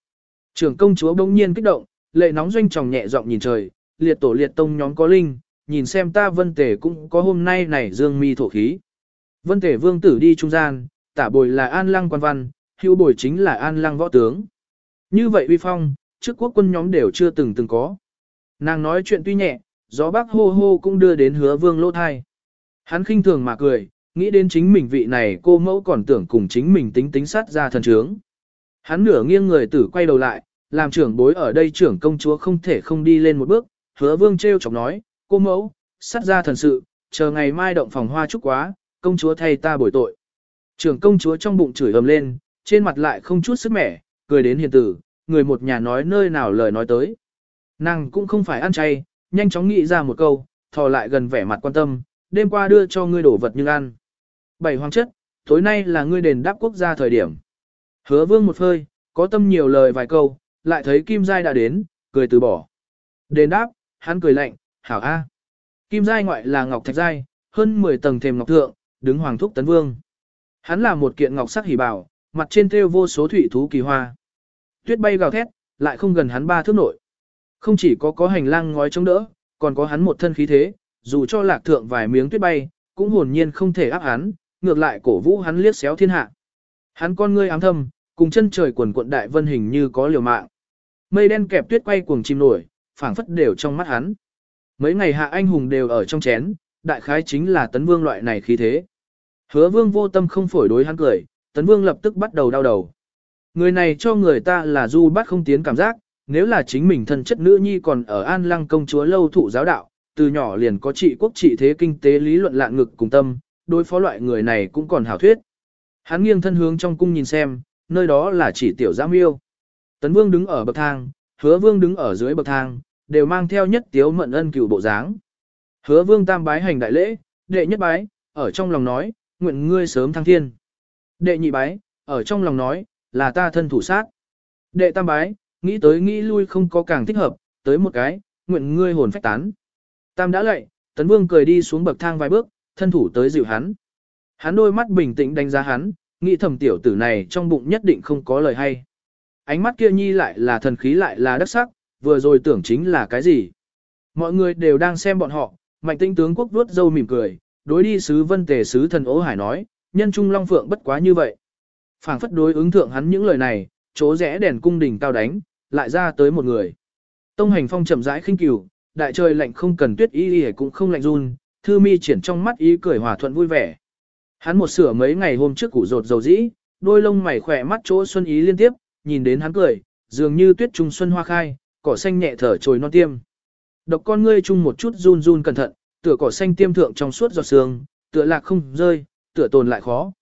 Trưởng công chúa bỗng nhiên kích động, lệ nóng doanh tròng nhẹ giọng nhìn trời, liệt tổ liệt tông nhóm có linh, nhìn xem ta vân tể cũng có hôm nay này dương mi thổ khí. Vân tể vương tử đi trung gian, tả bồi là an lăng quan văn, hữu bồi chính là an lăng võ tướng. Như vậy uy phong, trước quốc quân nhóm đều chưa từng từng có. Nàng nói chuyện tuy nhẹ, gió bác hô hô cũng đưa đến hứa vương lỗ thai. Hắn khinh thường mà cười, nghĩ đến chính mình vị này cô mẫu còn tưởng cùng chính mình tính tính sát ra thần trướng. Hắn nửa nghiêng người tử quay đầu lại, làm trưởng bối ở đây trưởng công chúa không thể không đi lên một bước, hứa vương treo chọc nói, cô mẫu, sát ra thần sự, chờ ngày mai động phòng hoa chúc quá, công chúa thay ta bồi tội. Trưởng công chúa trong bụng chửi ầm lên, trên mặt lại không chút sức mẻ, cười đến hiền tử, người một nhà nói nơi nào lời nói tới. Nàng cũng không phải ăn chay, nhanh chóng nghĩ ra một câu, thò lại gần vẻ mặt quan tâm, đêm qua đưa cho ngươi đổ vật nhưng ăn. Bảy hoàng chất, tối nay là ngươi đền đáp quốc gia thời điểm. Hứa vương một hơi, có tâm nhiều lời vài câu, lại thấy Kim Giai đã đến, cười từ bỏ. Đền đáp, hắn cười lạnh, hảo a. Kim Giai ngoại là Ngọc Thạch Giai, hơn 10 tầng thềm ngọc thượng, đứng hoàng thúc tấn vương. Hắn là một kiện ngọc sắc hỉ bảo, mặt trên thêu vô số thủy thú kỳ hoa. Tuyết bay gào thét, lại không gần hắn ba thước nội. Không chỉ có có hành lang ngói chống đỡ, còn có hắn một thân khí thế, dù cho lạc thượng vài miếng tuyết bay, cũng hồn nhiên không thể áp hắn, ngược lại cổ vũ hắn liếc xéo thiên hạ. Hắn con ngươi ám thâm, cùng chân trời quần cuộn đại vân hình như có liều mạng. Mây đen kẹp tuyết quay cuồng chim nổi, phảng phất đều trong mắt hắn. Mấy ngày hạ anh hùng đều ở trong chén, đại khái chính là tấn vương loại này khí thế. Hứa vương vô tâm không phổi đối hắn cười, tấn vương lập tức bắt đầu đau đầu. Người này cho người ta là du bắt không tiến cảm giác, nếu là chính mình thân chất nữ nhi còn ở an lăng công chúa lâu thụ giáo đạo, từ nhỏ liền có trị quốc trị thế kinh tế lý luận lạng ngực cùng tâm, đối phó loại người này cũng còn hảo thuyết. Hắn nghiêng thân hướng trong cung nhìn xem, nơi đó là chỉ tiểu giã yêu. Tấn vương đứng ở bậc thang, hứa vương đứng ở dưới bậc thang, đều mang theo nhất tiếu mận ân cửu bộ dáng. Hứa vương tam bái hành đại lễ, đệ nhất bái, ở trong lòng nói, nguyện ngươi sớm thăng thiên. Đệ nhị bái, ở trong lòng nói, là ta thân thủ sát. Đệ tam bái, nghĩ tới nghĩ lui không có càng thích hợp, tới một cái, nguyện ngươi hồn phách tán. Tam đã lạy, tấn vương cười đi xuống bậc thang vài bước, thân thủ tới dịu hắn. Hắn đôi mắt bình tĩnh đánh giá hắn, nghĩ thầm tiểu tử này trong bụng nhất định không có lời hay. Ánh mắt kia nhi lại là thần khí lại là đắc sắc, vừa rồi tưởng chính là cái gì. Mọi người đều đang xem bọn họ, mạnh tinh tướng quốc vuốt dâu mỉm cười, đối đi sứ vân tề sứ thần ố hải nói, nhân trung long phượng bất quá như vậy. phảng phất đối ứng thượng hắn những lời này, chỗ rẽ đèn cung đình cao đánh, lại ra tới một người. Tông hành phong chậm rãi khinh cửu, đại trời lạnh không cần tuyết y y cũng không lạnh run, thư mi triển trong mắt ý cười hòa thuận vui vẻ. Hắn một sửa mấy ngày hôm trước củ rột dầu dĩ, đôi lông mày khỏe mắt chỗ xuân ý liên tiếp, nhìn đến hắn cười, dường như tuyết trung xuân hoa khai, cỏ xanh nhẹ thở trồi non tiêm. Độc con ngươi chung một chút run run cẩn thận, tựa cỏ xanh tiêm thượng trong suốt giọt sương, tựa lạc không rơi, tựa tồn lại khó.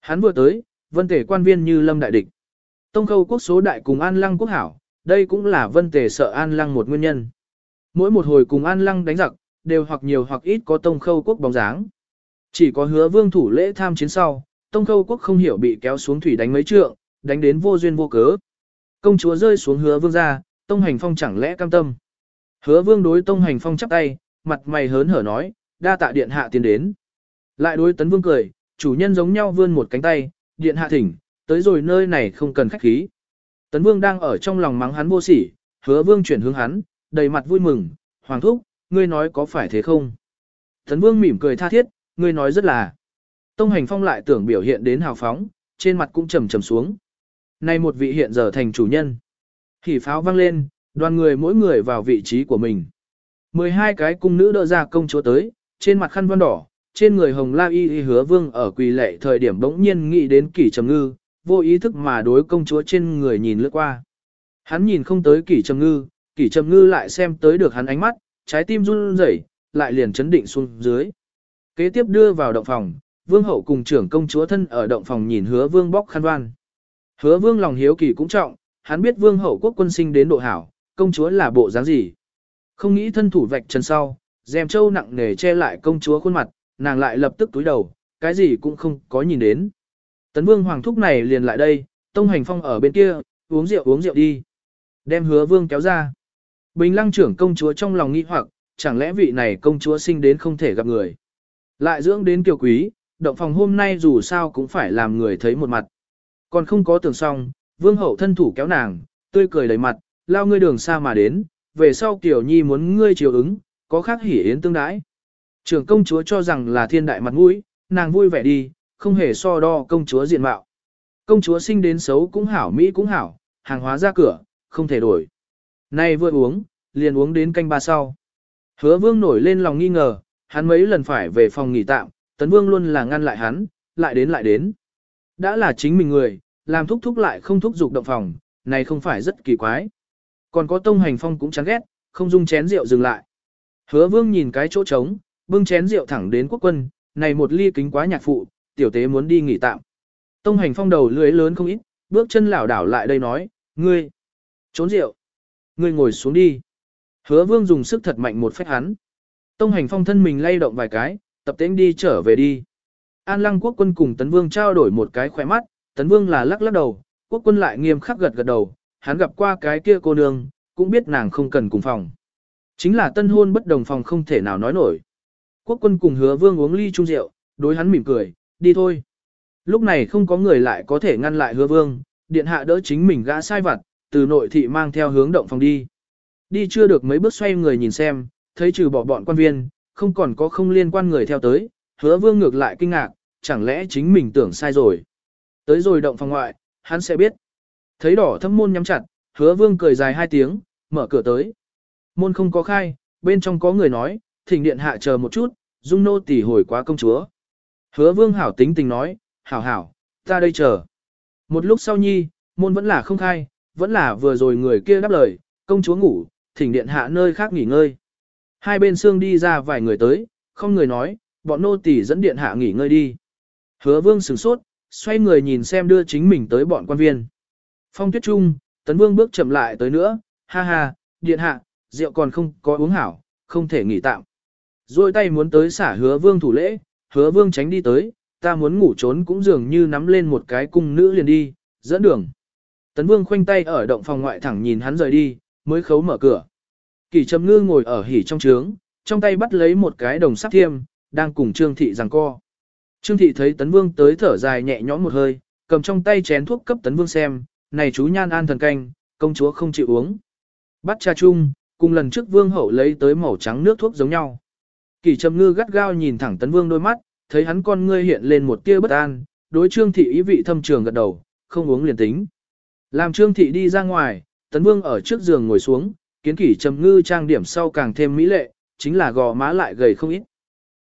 Hắn vừa tới, vân tể quan viên như lâm đại địch. Tông khâu quốc số đại cùng an lăng quốc hảo, đây cũng là vân tể sợ an lăng một nguyên nhân. Mỗi một hồi cùng an lăng đánh giặc, đều hoặc nhiều hoặc ít có tông khâu quốc bóng dáng. Chỉ có hứa vương thủ lễ tham chiến sau, tông khâu quốc không hiểu bị kéo xuống thủy đánh mấy trượng, đánh đến vô duyên vô cớ. Công chúa rơi xuống hứa vương ra, tông hành phong chẳng lẽ cam tâm. Hứa vương đối tông hành phong chắp tay, mặt mày hớn hở nói, đa tạ điện hạ tiến đến. Lại đối tấn vương cười, chủ nhân giống nhau vươn một cánh tay, điện hạ thỉnh, tới rồi nơi này không cần khách khí. Tấn vương đang ở trong lòng mắng hắn vô sỉ, hứa vương chuyển hướng hắn, đầy mặt vui mừng, hoàng thúc, ngươi nói có phải thế không? Tấn vương mỉm cười tha thiết, ngươi nói rất là. Tông hành phong lại tưởng biểu hiện đến hào phóng, trên mặt cũng trầm trầm xuống. Nay một vị hiện giờ thành chủ nhân. Hỉ pháo vang lên, đoàn người mỗi người vào vị trí của mình. 12 cái cung nữ đỡ ra công chúa tới, trên mặt khăn vân đỏ, trên người hồng la y, y hứa vương ở quỳ lệ thời điểm bỗng nhiên nghĩ đến kỷ trầm ngư, vô ý thức mà đối công chúa trên người nhìn lướt qua. Hắn nhìn không tới kỷ trầm ngư, kỷ trầm ngư lại xem tới được hắn ánh mắt, trái tim run rẩy, lại liền chấn định xuống dưới. Kế tiếp đưa vào động phòng, vương hậu cùng trưởng công chúa thân ở động phòng nhìn hứa vương bóc khăn đoan. Hứa vương lòng hiếu kỳ cũng trọng, hắn biết vương hậu quốc quân sinh đến độ hảo, công chúa là bộ dáng gì. Không nghĩ thân thủ vạch chân sau, dèm châu nặng nề che lại công chúa khuôn mặt, nàng lại lập tức túi đầu, cái gì cũng không có nhìn đến. Tấn vương hoàng thúc này liền lại đây, tông hành phong ở bên kia, uống rượu uống rượu đi. Đem hứa vương kéo ra. Bình lăng trưởng công chúa trong lòng nghi hoặc, chẳng lẽ vị này công chúa sinh đến không thể gặp người. Lại dưỡng đến kiều quý, động phòng hôm nay dù sao cũng phải làm người thấy một mặt. Còn không có tưởng xong, vương hậu thân thủ kéo nàng, tươi cười đầy mặt, lao ngươi đường xa mà đến, về sau tiểu Nhi muốn ngươi chiều ứng, có khác hỉ yến tương đãi. Trưởng công chúa cho rằng là thiên đại mặt mũi, nàng vui vẻ đi, không hề so đo công chúa diện mạo. Công chúa sinh đến xấu cũng hảo Mỹ cũng hảo, hàng hóa ra cửa, không thể đổi. Nay vừa uống, liền uống đến canh ba sau. Hứa vương nổi lên lòng nghi ngờ, hắn mấy lần phải về phòng nghỉ tạm, tấn vương luôn là ngăn lại hắn, lại đến lại đến. Đã là chính mình người, làm thúc thúc lại không thúc giục động phòng, này không phải rất kỳ quái. Còn có tông hành phong cũng chán ghét, không dung chén rượu dừng lại. Hứa vương nhìn cái chỗ trống, bưng chén rượu thẳng đến quốc quân, này một ly kính quá nhạc phụ, tiểu tế muốn đi nghỉ tạm. Tông hành phong đầu lưới lớn không ít, bước chân lảo đảo lại đây nói, ngươi, trốn rượu, ngươi ngồi xuống đi. Hứa vương dùng sức thật mạnh một phách hắn. Tông hành phong thân mình lay động vài cái, tập tễnh đi trở về đi. An lăng quốc quân cùng tấn vương trao đổi một cái khỏe mắt, tấn vương là lắc lắc đầu, quốc quân lại nghiêm khắc gật gật đầu, hắn gặp qua cái kia cô nương, cũng biết nàng không cần cùng phòng. Chính là tân hôn bất đồng phòng không thể nào nói nổi. Quốc quân cùng hứa vương uống ly chung rượu, đối hắn mỉm cười, đi thôi. Lúc này không có người lại có thể ngăn lại hứa vương, điện hạ đỡ chính mình gã sai vặt, từ nội thị mang theo hướng động phòng đi. Đi chưa được mấy bước xoay người nhìn xem, thấy trừ bỏ bọn quan viên, không còn có không liên quan người theo tới, hứa vương ngược lại kinh ngạc, chẳng lẽ chính mình tưởng sai rồi. Tới rồi động phòng ngoại, hắn sẽ biết. Thấy đỏ thâm môn nhắm chặt, hứa vương cười dài hai tiếng, mở cửa tới. Môn không có khai, bên trong có người nói, thỉnh điện hạ chờ một chút, dung nô tỉ hồi quá công chúa. Hứa vương hảo tính tình nói, hảo hảo, ta đây chờ. Một lúc sau nhi, môn vẫn là không khai, vẫn là vừa rồi người kia đáp lời, công chúa ngủ, thỉnh điện hạ nơi khác nghỉ ngơi. Hai bên xương đi ra vài người tới, không người nói, bọn nô tỳ dẫn điện hạ nghỉ ngơi đi. Hứa vương sửng sốt, xoay người nhìn xem đưa chính mình tới bọn quan viên. Phong tuyết trung, tấn vương bước chậm lại tới nữa, ha ha, điện hạ, rượu còn không có uống hảo, không thể nghỉ tạm. Rồi tay muốn tới xả hứa vương thủ lễ, hứa vương tránh đi tới, ta muốn ngủ trốn cũng dường như nắm lên một cái cung nữ liền đi, dẫn đường. Tấn vương khoanh tay ở động phòng ngoại thẳng nhìn hắn rời đi, mới khấu mở cửa. Kỳ trầm ngư ngồi ở hỉ trong trướng, trong tay bắt lấy một cái đồng sắt thiêm, đang cùng Trương Thị giằng co. Trương Thị thấy Tấn Vương tới thở dài nhẹ nhõm một hơi, cầm trong tay chén thuốc cấp Tấn Vương xem, này chú nhan an thần canh, công chúa không chịu uống. Bắt trà chung, cùng lần trước Vương hậu lấy tới màu trắng nước thuốc giống nhau. Kỳ trầm ngư gắt gao nhìn thẳng Tấn Vương đôi mắt, thấy hắn con ngươi hiện lên một tia bất an, đối Trương Thị ý vị thâm trường gật đầu, không uống liền tính. Làm Trương Thị đi ra ngoài, Tấn Vương ở trước giường ngồi xuống, kiến kỷ trầm ngư trang điểm sau càng thêm mỹ lệ, chính là gò má lại gầy không ít.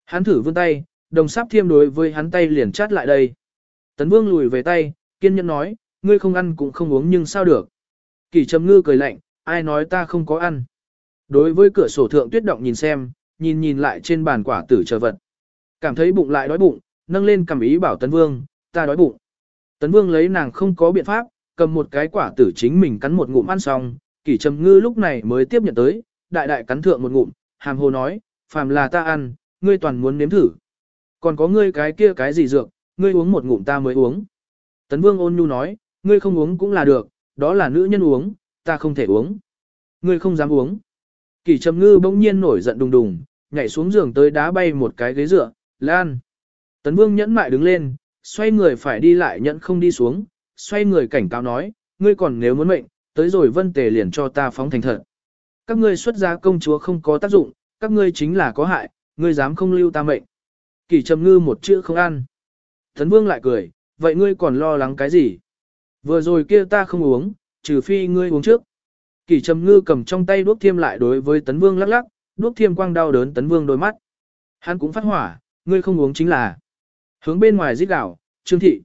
Hắn thử vươn tay, đồng sáp thiêm đối với hắn tay liền chát lại đây. Tấn Vương lùi về tay, kiên nhẫn nói, ngươi không ăn cũng không uống nhưng sao được. Kỷ trầm ngư cười lạnh, ai nói ta không có ăn. Đối với cửa sổ thượng tuyết động nhìn xem, nhìn nhìn lại trên bàn quả tử chờ vật. Cảm thấy bụng lại đói bụng, nâng lên cầm ý bảo Tấn Vương, ta đói bụng. Tấn Vương lấy nàng không có biện pháp, cầm một cái quả tử chính mình cắn một ngụm ăn xong, kỷ trầm ngư lúc này mới tiếp nhận tới, đại đại cắn thượng một ngụm, hàm hồ nói, phàm là ta ăn, ngươi toàn muốn nếm thử. Còn có ngươi cái kia cái gì dược, ngươi uống một ngụm ta mới uống. Tấn Vương ôn nhu nói, ngươi không uống cũng là được, đó là nữ nhân uống, ta không thể uống. Ngươi không dám uống. Kỷ trầm ngư bỗng nhiên nổi giận đùng đùng, nhảy xuống giường tới đá bay một cái ghế dựa, lan. Tấn Vương nhẫn mại đứng lên, xoay người phải đi lại nhẫn không đi xuống, xoay người cảnh cáo nói, ngươi còn nếu muốn mệnh, tới rồi vân tề liền cho ta phóng thành thật. Các ngươi xuất gia công chúa không có tác dụng, các ngươi chính là có hại, ngươi dám không lưu ta mệnh. Kỳ trầm ngư một chữ không ăn. Tấn vương lại cười, vậy ngươi còn lo lắng cái gì? Vừa rồi kia ta không uống, trừ phi ngươi uống trước. Kỳ trầm ngư cầm trong tay đuốc thiêm lại đối với tấn vương lắc lắc, đuốc thiêm quang đau đớn tấn vương đôi mắt. Hắn cũng phát hỏa, ngươi không uống chính là. Hướng bên ngoài giết gạo, trương thị.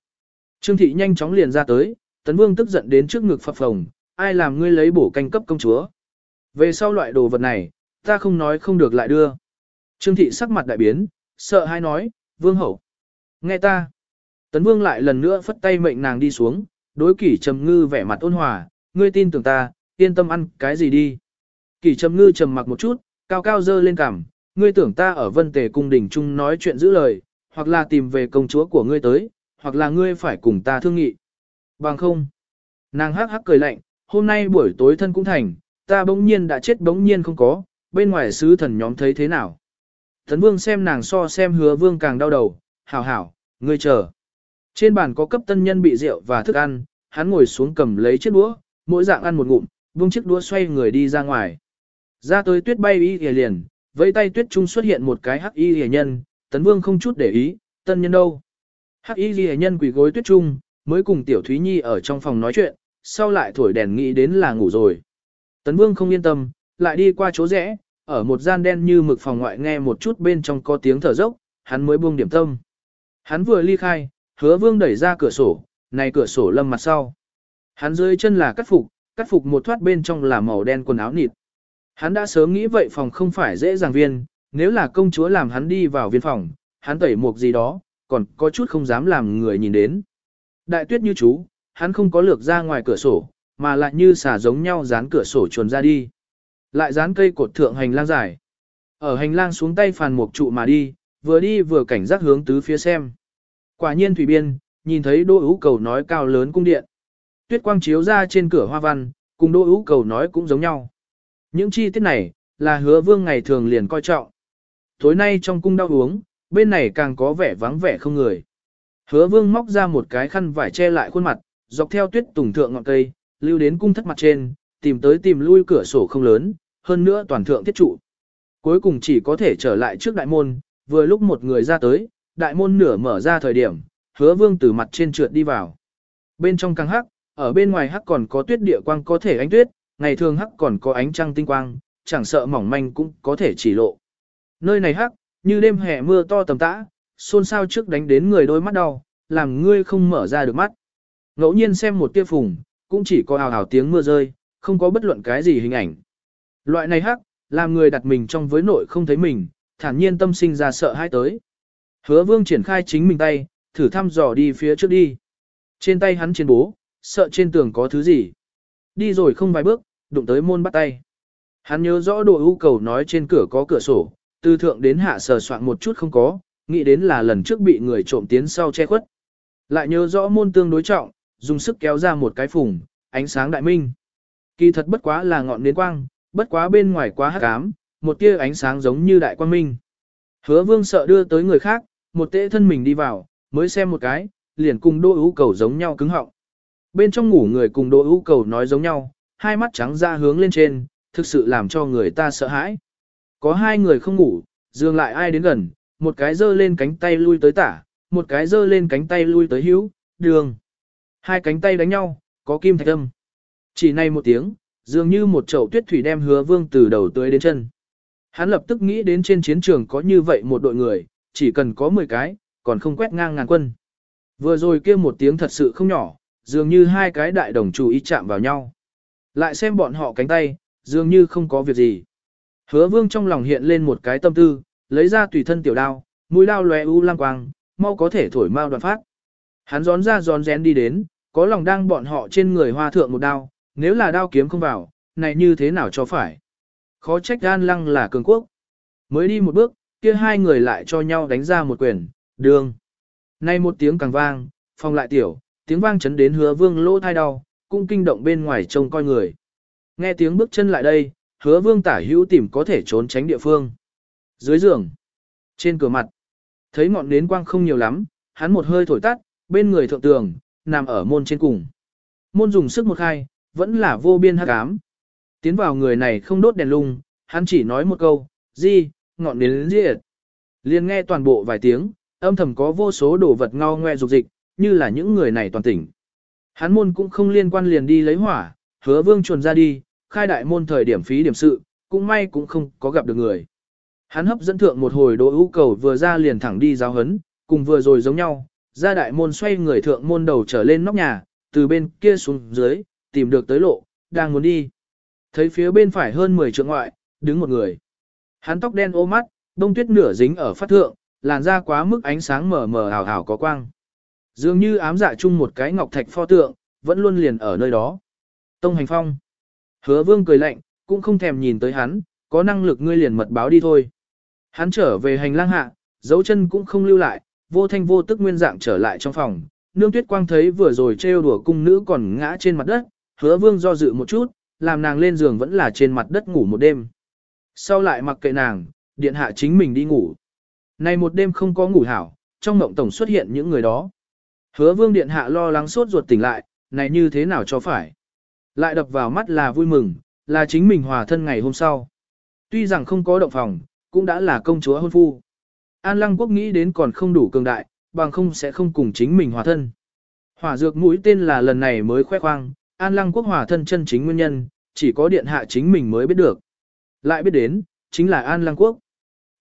Trương thị nhanh chóng liền ra tới, tấn vương tức giận đến trước ngực phập phồng, ai làm ngươi lấy bổ canh cấp công chúa. Về sau loại đồ vật này, ta không nói không được lại đưa. Trương thị sắc mặt đại biến, sợ hai nói, vương hậu. Nghe ta. Tấn vương lại lần nữa phất tay mệnh nàng đi xuống, đối kỷ trầm ngư vẻ mặt ôn hòa, ngươi tin tưởng ta, yên tâm ăn cái gì đi. Kỷ trầm ngư trầm mặc một chút, cao cao dơ lên cằm, ngươi tưởng ta ở vân tề cung đỉnh chung nói chuyện giữ lời, hoặc là tìm về công chúa của ngươi tới, hoặc là ngươi phải cùng ta thương nghị. Bằng không. Nàng hắc hắc cười lạnh, hôm nay buổi tối thân cũng thành, ta bỗng nhiên đã chết bỗng nhiên không có, bên ngoài sứ thần nhóm thấy thế nào. Thần vương xem nàng so xem hứa vương càng đau đầu, hảo hảo, ngươi chờ. Trên bàn có cấp tân nhân bị rượu và thức ăn, hắn ngồi xuống cầm lấy chiếc đũa, mỗi dạng ăn một ngụm, Vương chiếc đũa xoay người đi ra ngoài. Ra tới tuyết bay y hề liền, với tay tuyết trung xuất hiện một cái hắc y hề nhân, tấn vương không chút để ý, tân nhân đâu. Hắc y hề nhân quỳ gối tuyết trung, mới cùng tiểu thúy nhi ở trong phòng nói chuyện, sau lại thổi đèn nghĩ đến là ngủ rồi. Tấn Vương không yên tâm, lại đi qua chỗ rẽ, ở một gian đen như mực phòng ngoại nghe một chút bên trong có tiếng thở dốc, hắn mới buông điểm tâm. Hắn vừa ly khai, hứa vương đẩy ra cửa sổ, này cửa sổ lâm mặt sau. Hắn dưới chân là cắt phục, cắt phục một thoát bên trong là màu đen quần áo nịt. Hắn đã sớm nghĩ vậy phòng không phải dễ dàng viên, nếu là công chúa làm hắn đi vào viên phòng, hắn tẩy một gì đó, còn có chút không dám làm người nhìn đến. Đại tuyết như chú, hắn không có lược ra ngoài cửa sổ, mà lại như xả giống nhau dán cửa sổ chuồn ra đi. Lại dán cây cột thượng hành lang dài. Ở hành lang xuống tay phàn một trụ mà đi, vừa đi vừa cảnh giác hướng tứ phía xem. Quả nhiên thủy biên, nhìn thấy đôi ú cầu nói cao lớn cung điện. tuyết quang chiếu ra trên cửa hoa văn, cùng đô ưu cầu nói cũng giống nhau. Những chi tiết này, là hứa vương ngày thường liền coi trọng. Tối nay trong cung đau uống, bên này càng có vẻ vắng vẻ không người. Hứa vương móc ra một cái khăn vải che lại khuôn mặt, dọc theo tuyết tùng thượng ngọn cây, lưu đến cung thất mặt trên, tìm tới tìm lui cửa sổ không lớn, hơn nữa toàn thượng thiết trụ. Cuối cùng chỉ có thể trở lại trước đại môn, vừa lúc một người ra tới, đại môn nửa mở ra thời điểm, hứa vương từ mặt trên trượt đi vào. Bên trong căng hắc, ở bên ngoài hắc còn có tuyết địa quang có thể ánh tuyết, ngày thường hắc còn có ánh trăng tinh quang, chẳng sợ mỏng manh cũng có thể chỉ lộ. Nơi này hắc, như đêm hè mưa to tầm tã, xôn xao trước đánh đến người đôi mắt đau, làm ngươi không mở ra được mắt. Ngẫu nhiên xem một tia phùng, cũng chỉ có ào ào tiếng mưa rơi, không có bất luận cái gì hình ảnh. Loại này hắc, làm người đặt mình trong với nội không thấy mình, thản nhiên tâm sinh ra sợ hãi tới. Hứa vương triển khai chính mình tay, thử thăm dò đi phía trước đi. Trên tay hắn chiến bố, sợ trên tường có thứ gì. Đi rồi không vài bước, đụng tới môn bắt tay. Hắn nhớ rõ đồ ưu cầu nói trên cửa có cửa sổ, từ thượng đến hạ sờ soạn một chút không có, nghĩ đến là lần trước bị người trộm tiến sau che khuất. Lại nhớ rõ môn tương đối trọng, dùng sức kéo ra một cái phùng, ánh sáng đại minh. Kỳ thật bất quá là ngọn nến quang, bất quá bên ngoài quá hắc ám, một tia ánh sáng giống như đại quang minh. Hứa vương sợ đưa tới người khác, một tệ thân mình đi vào, mới xem một cái, liền cùng đô ưu cầu giống nhau cứng họng. Bên trong ngủ người cùng đô ưu cầu nói giống nhau, hai mắt trắng ra hướng lên trên, thực sự làm cho người ta sợ hãi. Có hai người không ngủ, dường lại ai đến gần, một cái giơ lên cánh tay lui tới tả, một cái giơ lên cánh tay lui tới hữu, đường. Hai cánh tay đánh nhau, có kim thạch âm. Chỉ này một tiếng, dường như một chậu tuyết thủy đem hứa vương từ đầu tới đến chân. Hắn lập tức nghĩ đến trên chiến trường có như vậy một đội người, chỉ cần có 10 cái, còn không quét ngang ngàn quân. Vừa rồi kia một tiếng thật sự không nhỏ, dường như hai cái đại đồng chủ ý chạm vào nhau. Lại xem bọn họ cánh tay, dường như không có việc gì. Hứa vương trong lòng hiện lên một cái tâm tư, lấy ra tùy thân tiểu đao, mũi đao lóe u lang quang, mau có thể thổi mau đoạn phát. Hắn gión ra gión rén đi đến, có lòng đang bọn họ trên người hoa thượng một đao, nếu là đao kiếm không vào, này như thế nào cho phải. Khó trách gan lăng là cường quốc. Mới đi một bước, kia hai người lại cho nhau đánh ra một quyền, đường. Nay một tiếng càng vang, phong lại tiểu, tiếng vang chấn đến hứa vương lỗ thai đau, cũng kinh động bên ngoài trông coi người. Nghe tiếng bước chân lại đây, hứa vương tả hữu tìm có thể trốn tránh địa phương. Dưới giường, trên cửa mặt, thấy ngọn nến quang không nhiều lắm, hắn một hơi thổi tắt, bên người thượng tường, nằm ở môn trên cùng. Môn dùng sức một khai, vẫn là vô biên hắc ám. Tiến vào người này không đốt đèn lung, hắn chỉ nói một câu, gì, ngọn nến diệt. Liền nghe toàn bộ vài tiếng, âm thầm có vô số đồ vật ngao ngoe dục dịch, như là những người này toàn tỉnh. Hắn môn cũng không liên quan liền đi lấy hỏa, hứa vương chuồn ra đi, khai đại môn thời điểm phí điểm sự, cũng may cũng không có gặp được người. Hắn hấp dẫn thượng một hồi đỗ ưu cầu vừa ra liền thẳng đi giáo hấn, cùng vừa rồi giống nhau, ra đại môn xoay người thượng môn đầu trở lên nóc nhà, từ bên kia xuống dưới, tìm được tới lộ, đang muốn đi. Thấy phía bên phải hơn 10 trượng ngoại, đứng một người. Hắn tóc đen ô mắt, đông tuyết nửa dính ở phát thượng, làn da quá mức ánh sáng mờ mờ ảo ảo có quang. Dường như ám dạ chung một cái ngọc thạch pho tượng, vẫn luôn liền ở nơi đó. Tông hành phong. Hứa vương cười lạnh, cũng không thèm nhìn tới hắn, có năng lực ngươi liền mật báo đi thôi. Hắn trở về hành lang hạ, dấu chân cũng không lưu lại, vô thanh vô tức nguyên dạng trở lại trong phòng. Nương tuyết quang thấy vừa rồi trêu đùa cung nữ còn ngã trên mặt đất, hứa vương do dự một chút, làm nàng lên giường vẫn là trên mặt đất ngủ một đêm. Sau lại mặc kệ nàng, điện hạ chính mình đi ngủ. Này một đêm không có ngủ hảo, trong mộng tổng xuất hiện những người đó. Hứa vương điện hạ lo lắng sốt ruột tỉnh lại, này như thế nào cho phải. Lại đập vào mắt là vui mừng, là chính mình hòa thân ngày hôm sau. Tuy rằng không có động phòng, cũng đã là công chúa hôn phu. An lăng quốc nghĩ đến còn không đủ cường đại, bằng không sẽ không cùng chính mình hòa thân. Hỏa dược mũi tên là lần này mới khoe khoang, An lăng quốc hòa thân chân chính nguyên nhân, chỉ có điện hạ chính mình mới biết được. Lại biết đến, chính là An lăng quốc.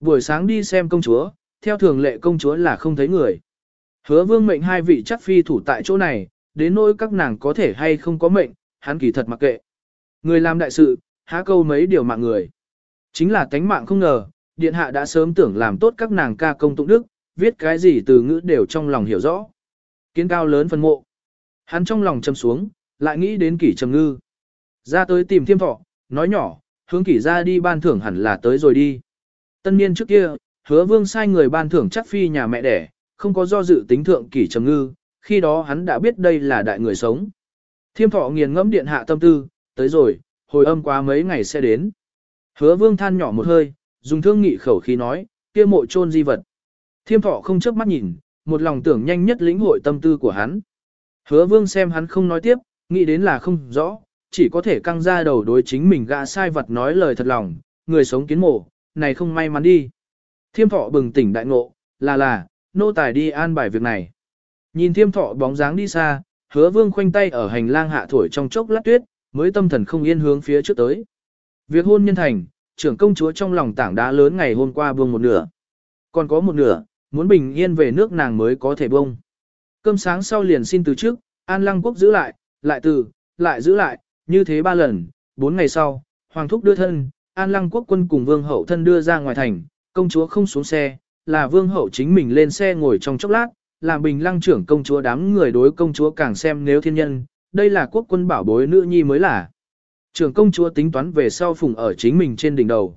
Buổi sáng đi xem công chúa, theo thường lệ công chúa là không thấy người. Hứa vương mệnh hai vị chắc phi thủ tại chỗ này, đến nỗi các nàng có thể hay không có mệnh, hắn kỳ thật mặc kệ. Người làm đại sự, há câu mấy điều mạng người. Chính là tánh mạng không ngờ, điện hạ đã sớm tưởng làm tốt các nàng ca công tụng đức, viết cái gì từ ngữ đều trong lòng hiểu rõ. Kiến cao lớn phân mộ. Hắn trong lòng châm xuống, lại nghĩ đến kỷ trầm ngư. Ra tới tìm thiêm thọ, nói nhỏ, hướng kỷ ra đi ban thưởng hẳn là tới rồi đi. Tân niên trước kia, hứa vương sai người ban thưởng chắc phi nhà mẹ đẻ, không có do dự tính thượng kỷ trầm ngư, khi đó hắn đã biết đây là đại người sống. Thiêm thọ nghiền ngẫm điện hạ tâm tư, tới rồi, hồi âm quá mấy ngày sẽ đến. Hứa vương than nhỏ một hơi, dùng thương nghị khẩu khí nói, kia mộ chôn di vật. Thiêm thọ không chớp mắt nhìn, một lòng tưởng nhanh nhất lĩnh hội tâm tư của hắn. Hứa vương xem hắn không nói tiếp, nghĩ đến là không rõ, chỉ có thể căng ra đầu đối chính mình gã sai vật nói lời thật lòng, người sống kiến mộ, này không may mắn đi. Thiêm thọ bừng tỉnh đại ngộ, là là, nô tài đi an bài việc này. Nhìn thiêm thọ bóng dáng đi xa, hứa vương khoanh tay ở hành lang hạ thổi trong chốc lát tuyết, mới tâm thần không yên hướng phía trước tới. Việc hôn nhân thành, trưởng công chúa trong lòng tảng đá lớn ngày hôm qua buông một nửa. Còn có một nửa, muốn bình yên về nước nàng mới có thể buông. Cơm sáng sau liền xin từ trước, An Lăng Quốc giữ lại, lại từ, lại giữ lại, như thế ba lần, bốn ngày sau, Hoàng Thúc đưa thân, An Lăng Quốc quân cùng Vương Hậu thân đưa ra ngoài thành, công chúa không xuống xe, là Vương Hậu chính mình lên xe ngồi trong chốc lát, làm bình lăng trưởng công chúa đám người đối công chúa càng xem nếu thiên nhân, đây là quốc quân bảo bối nữ nhi mới là. Trưởng công chúa tính toán về sau phùng ở chính mình trên đỉnh đầu.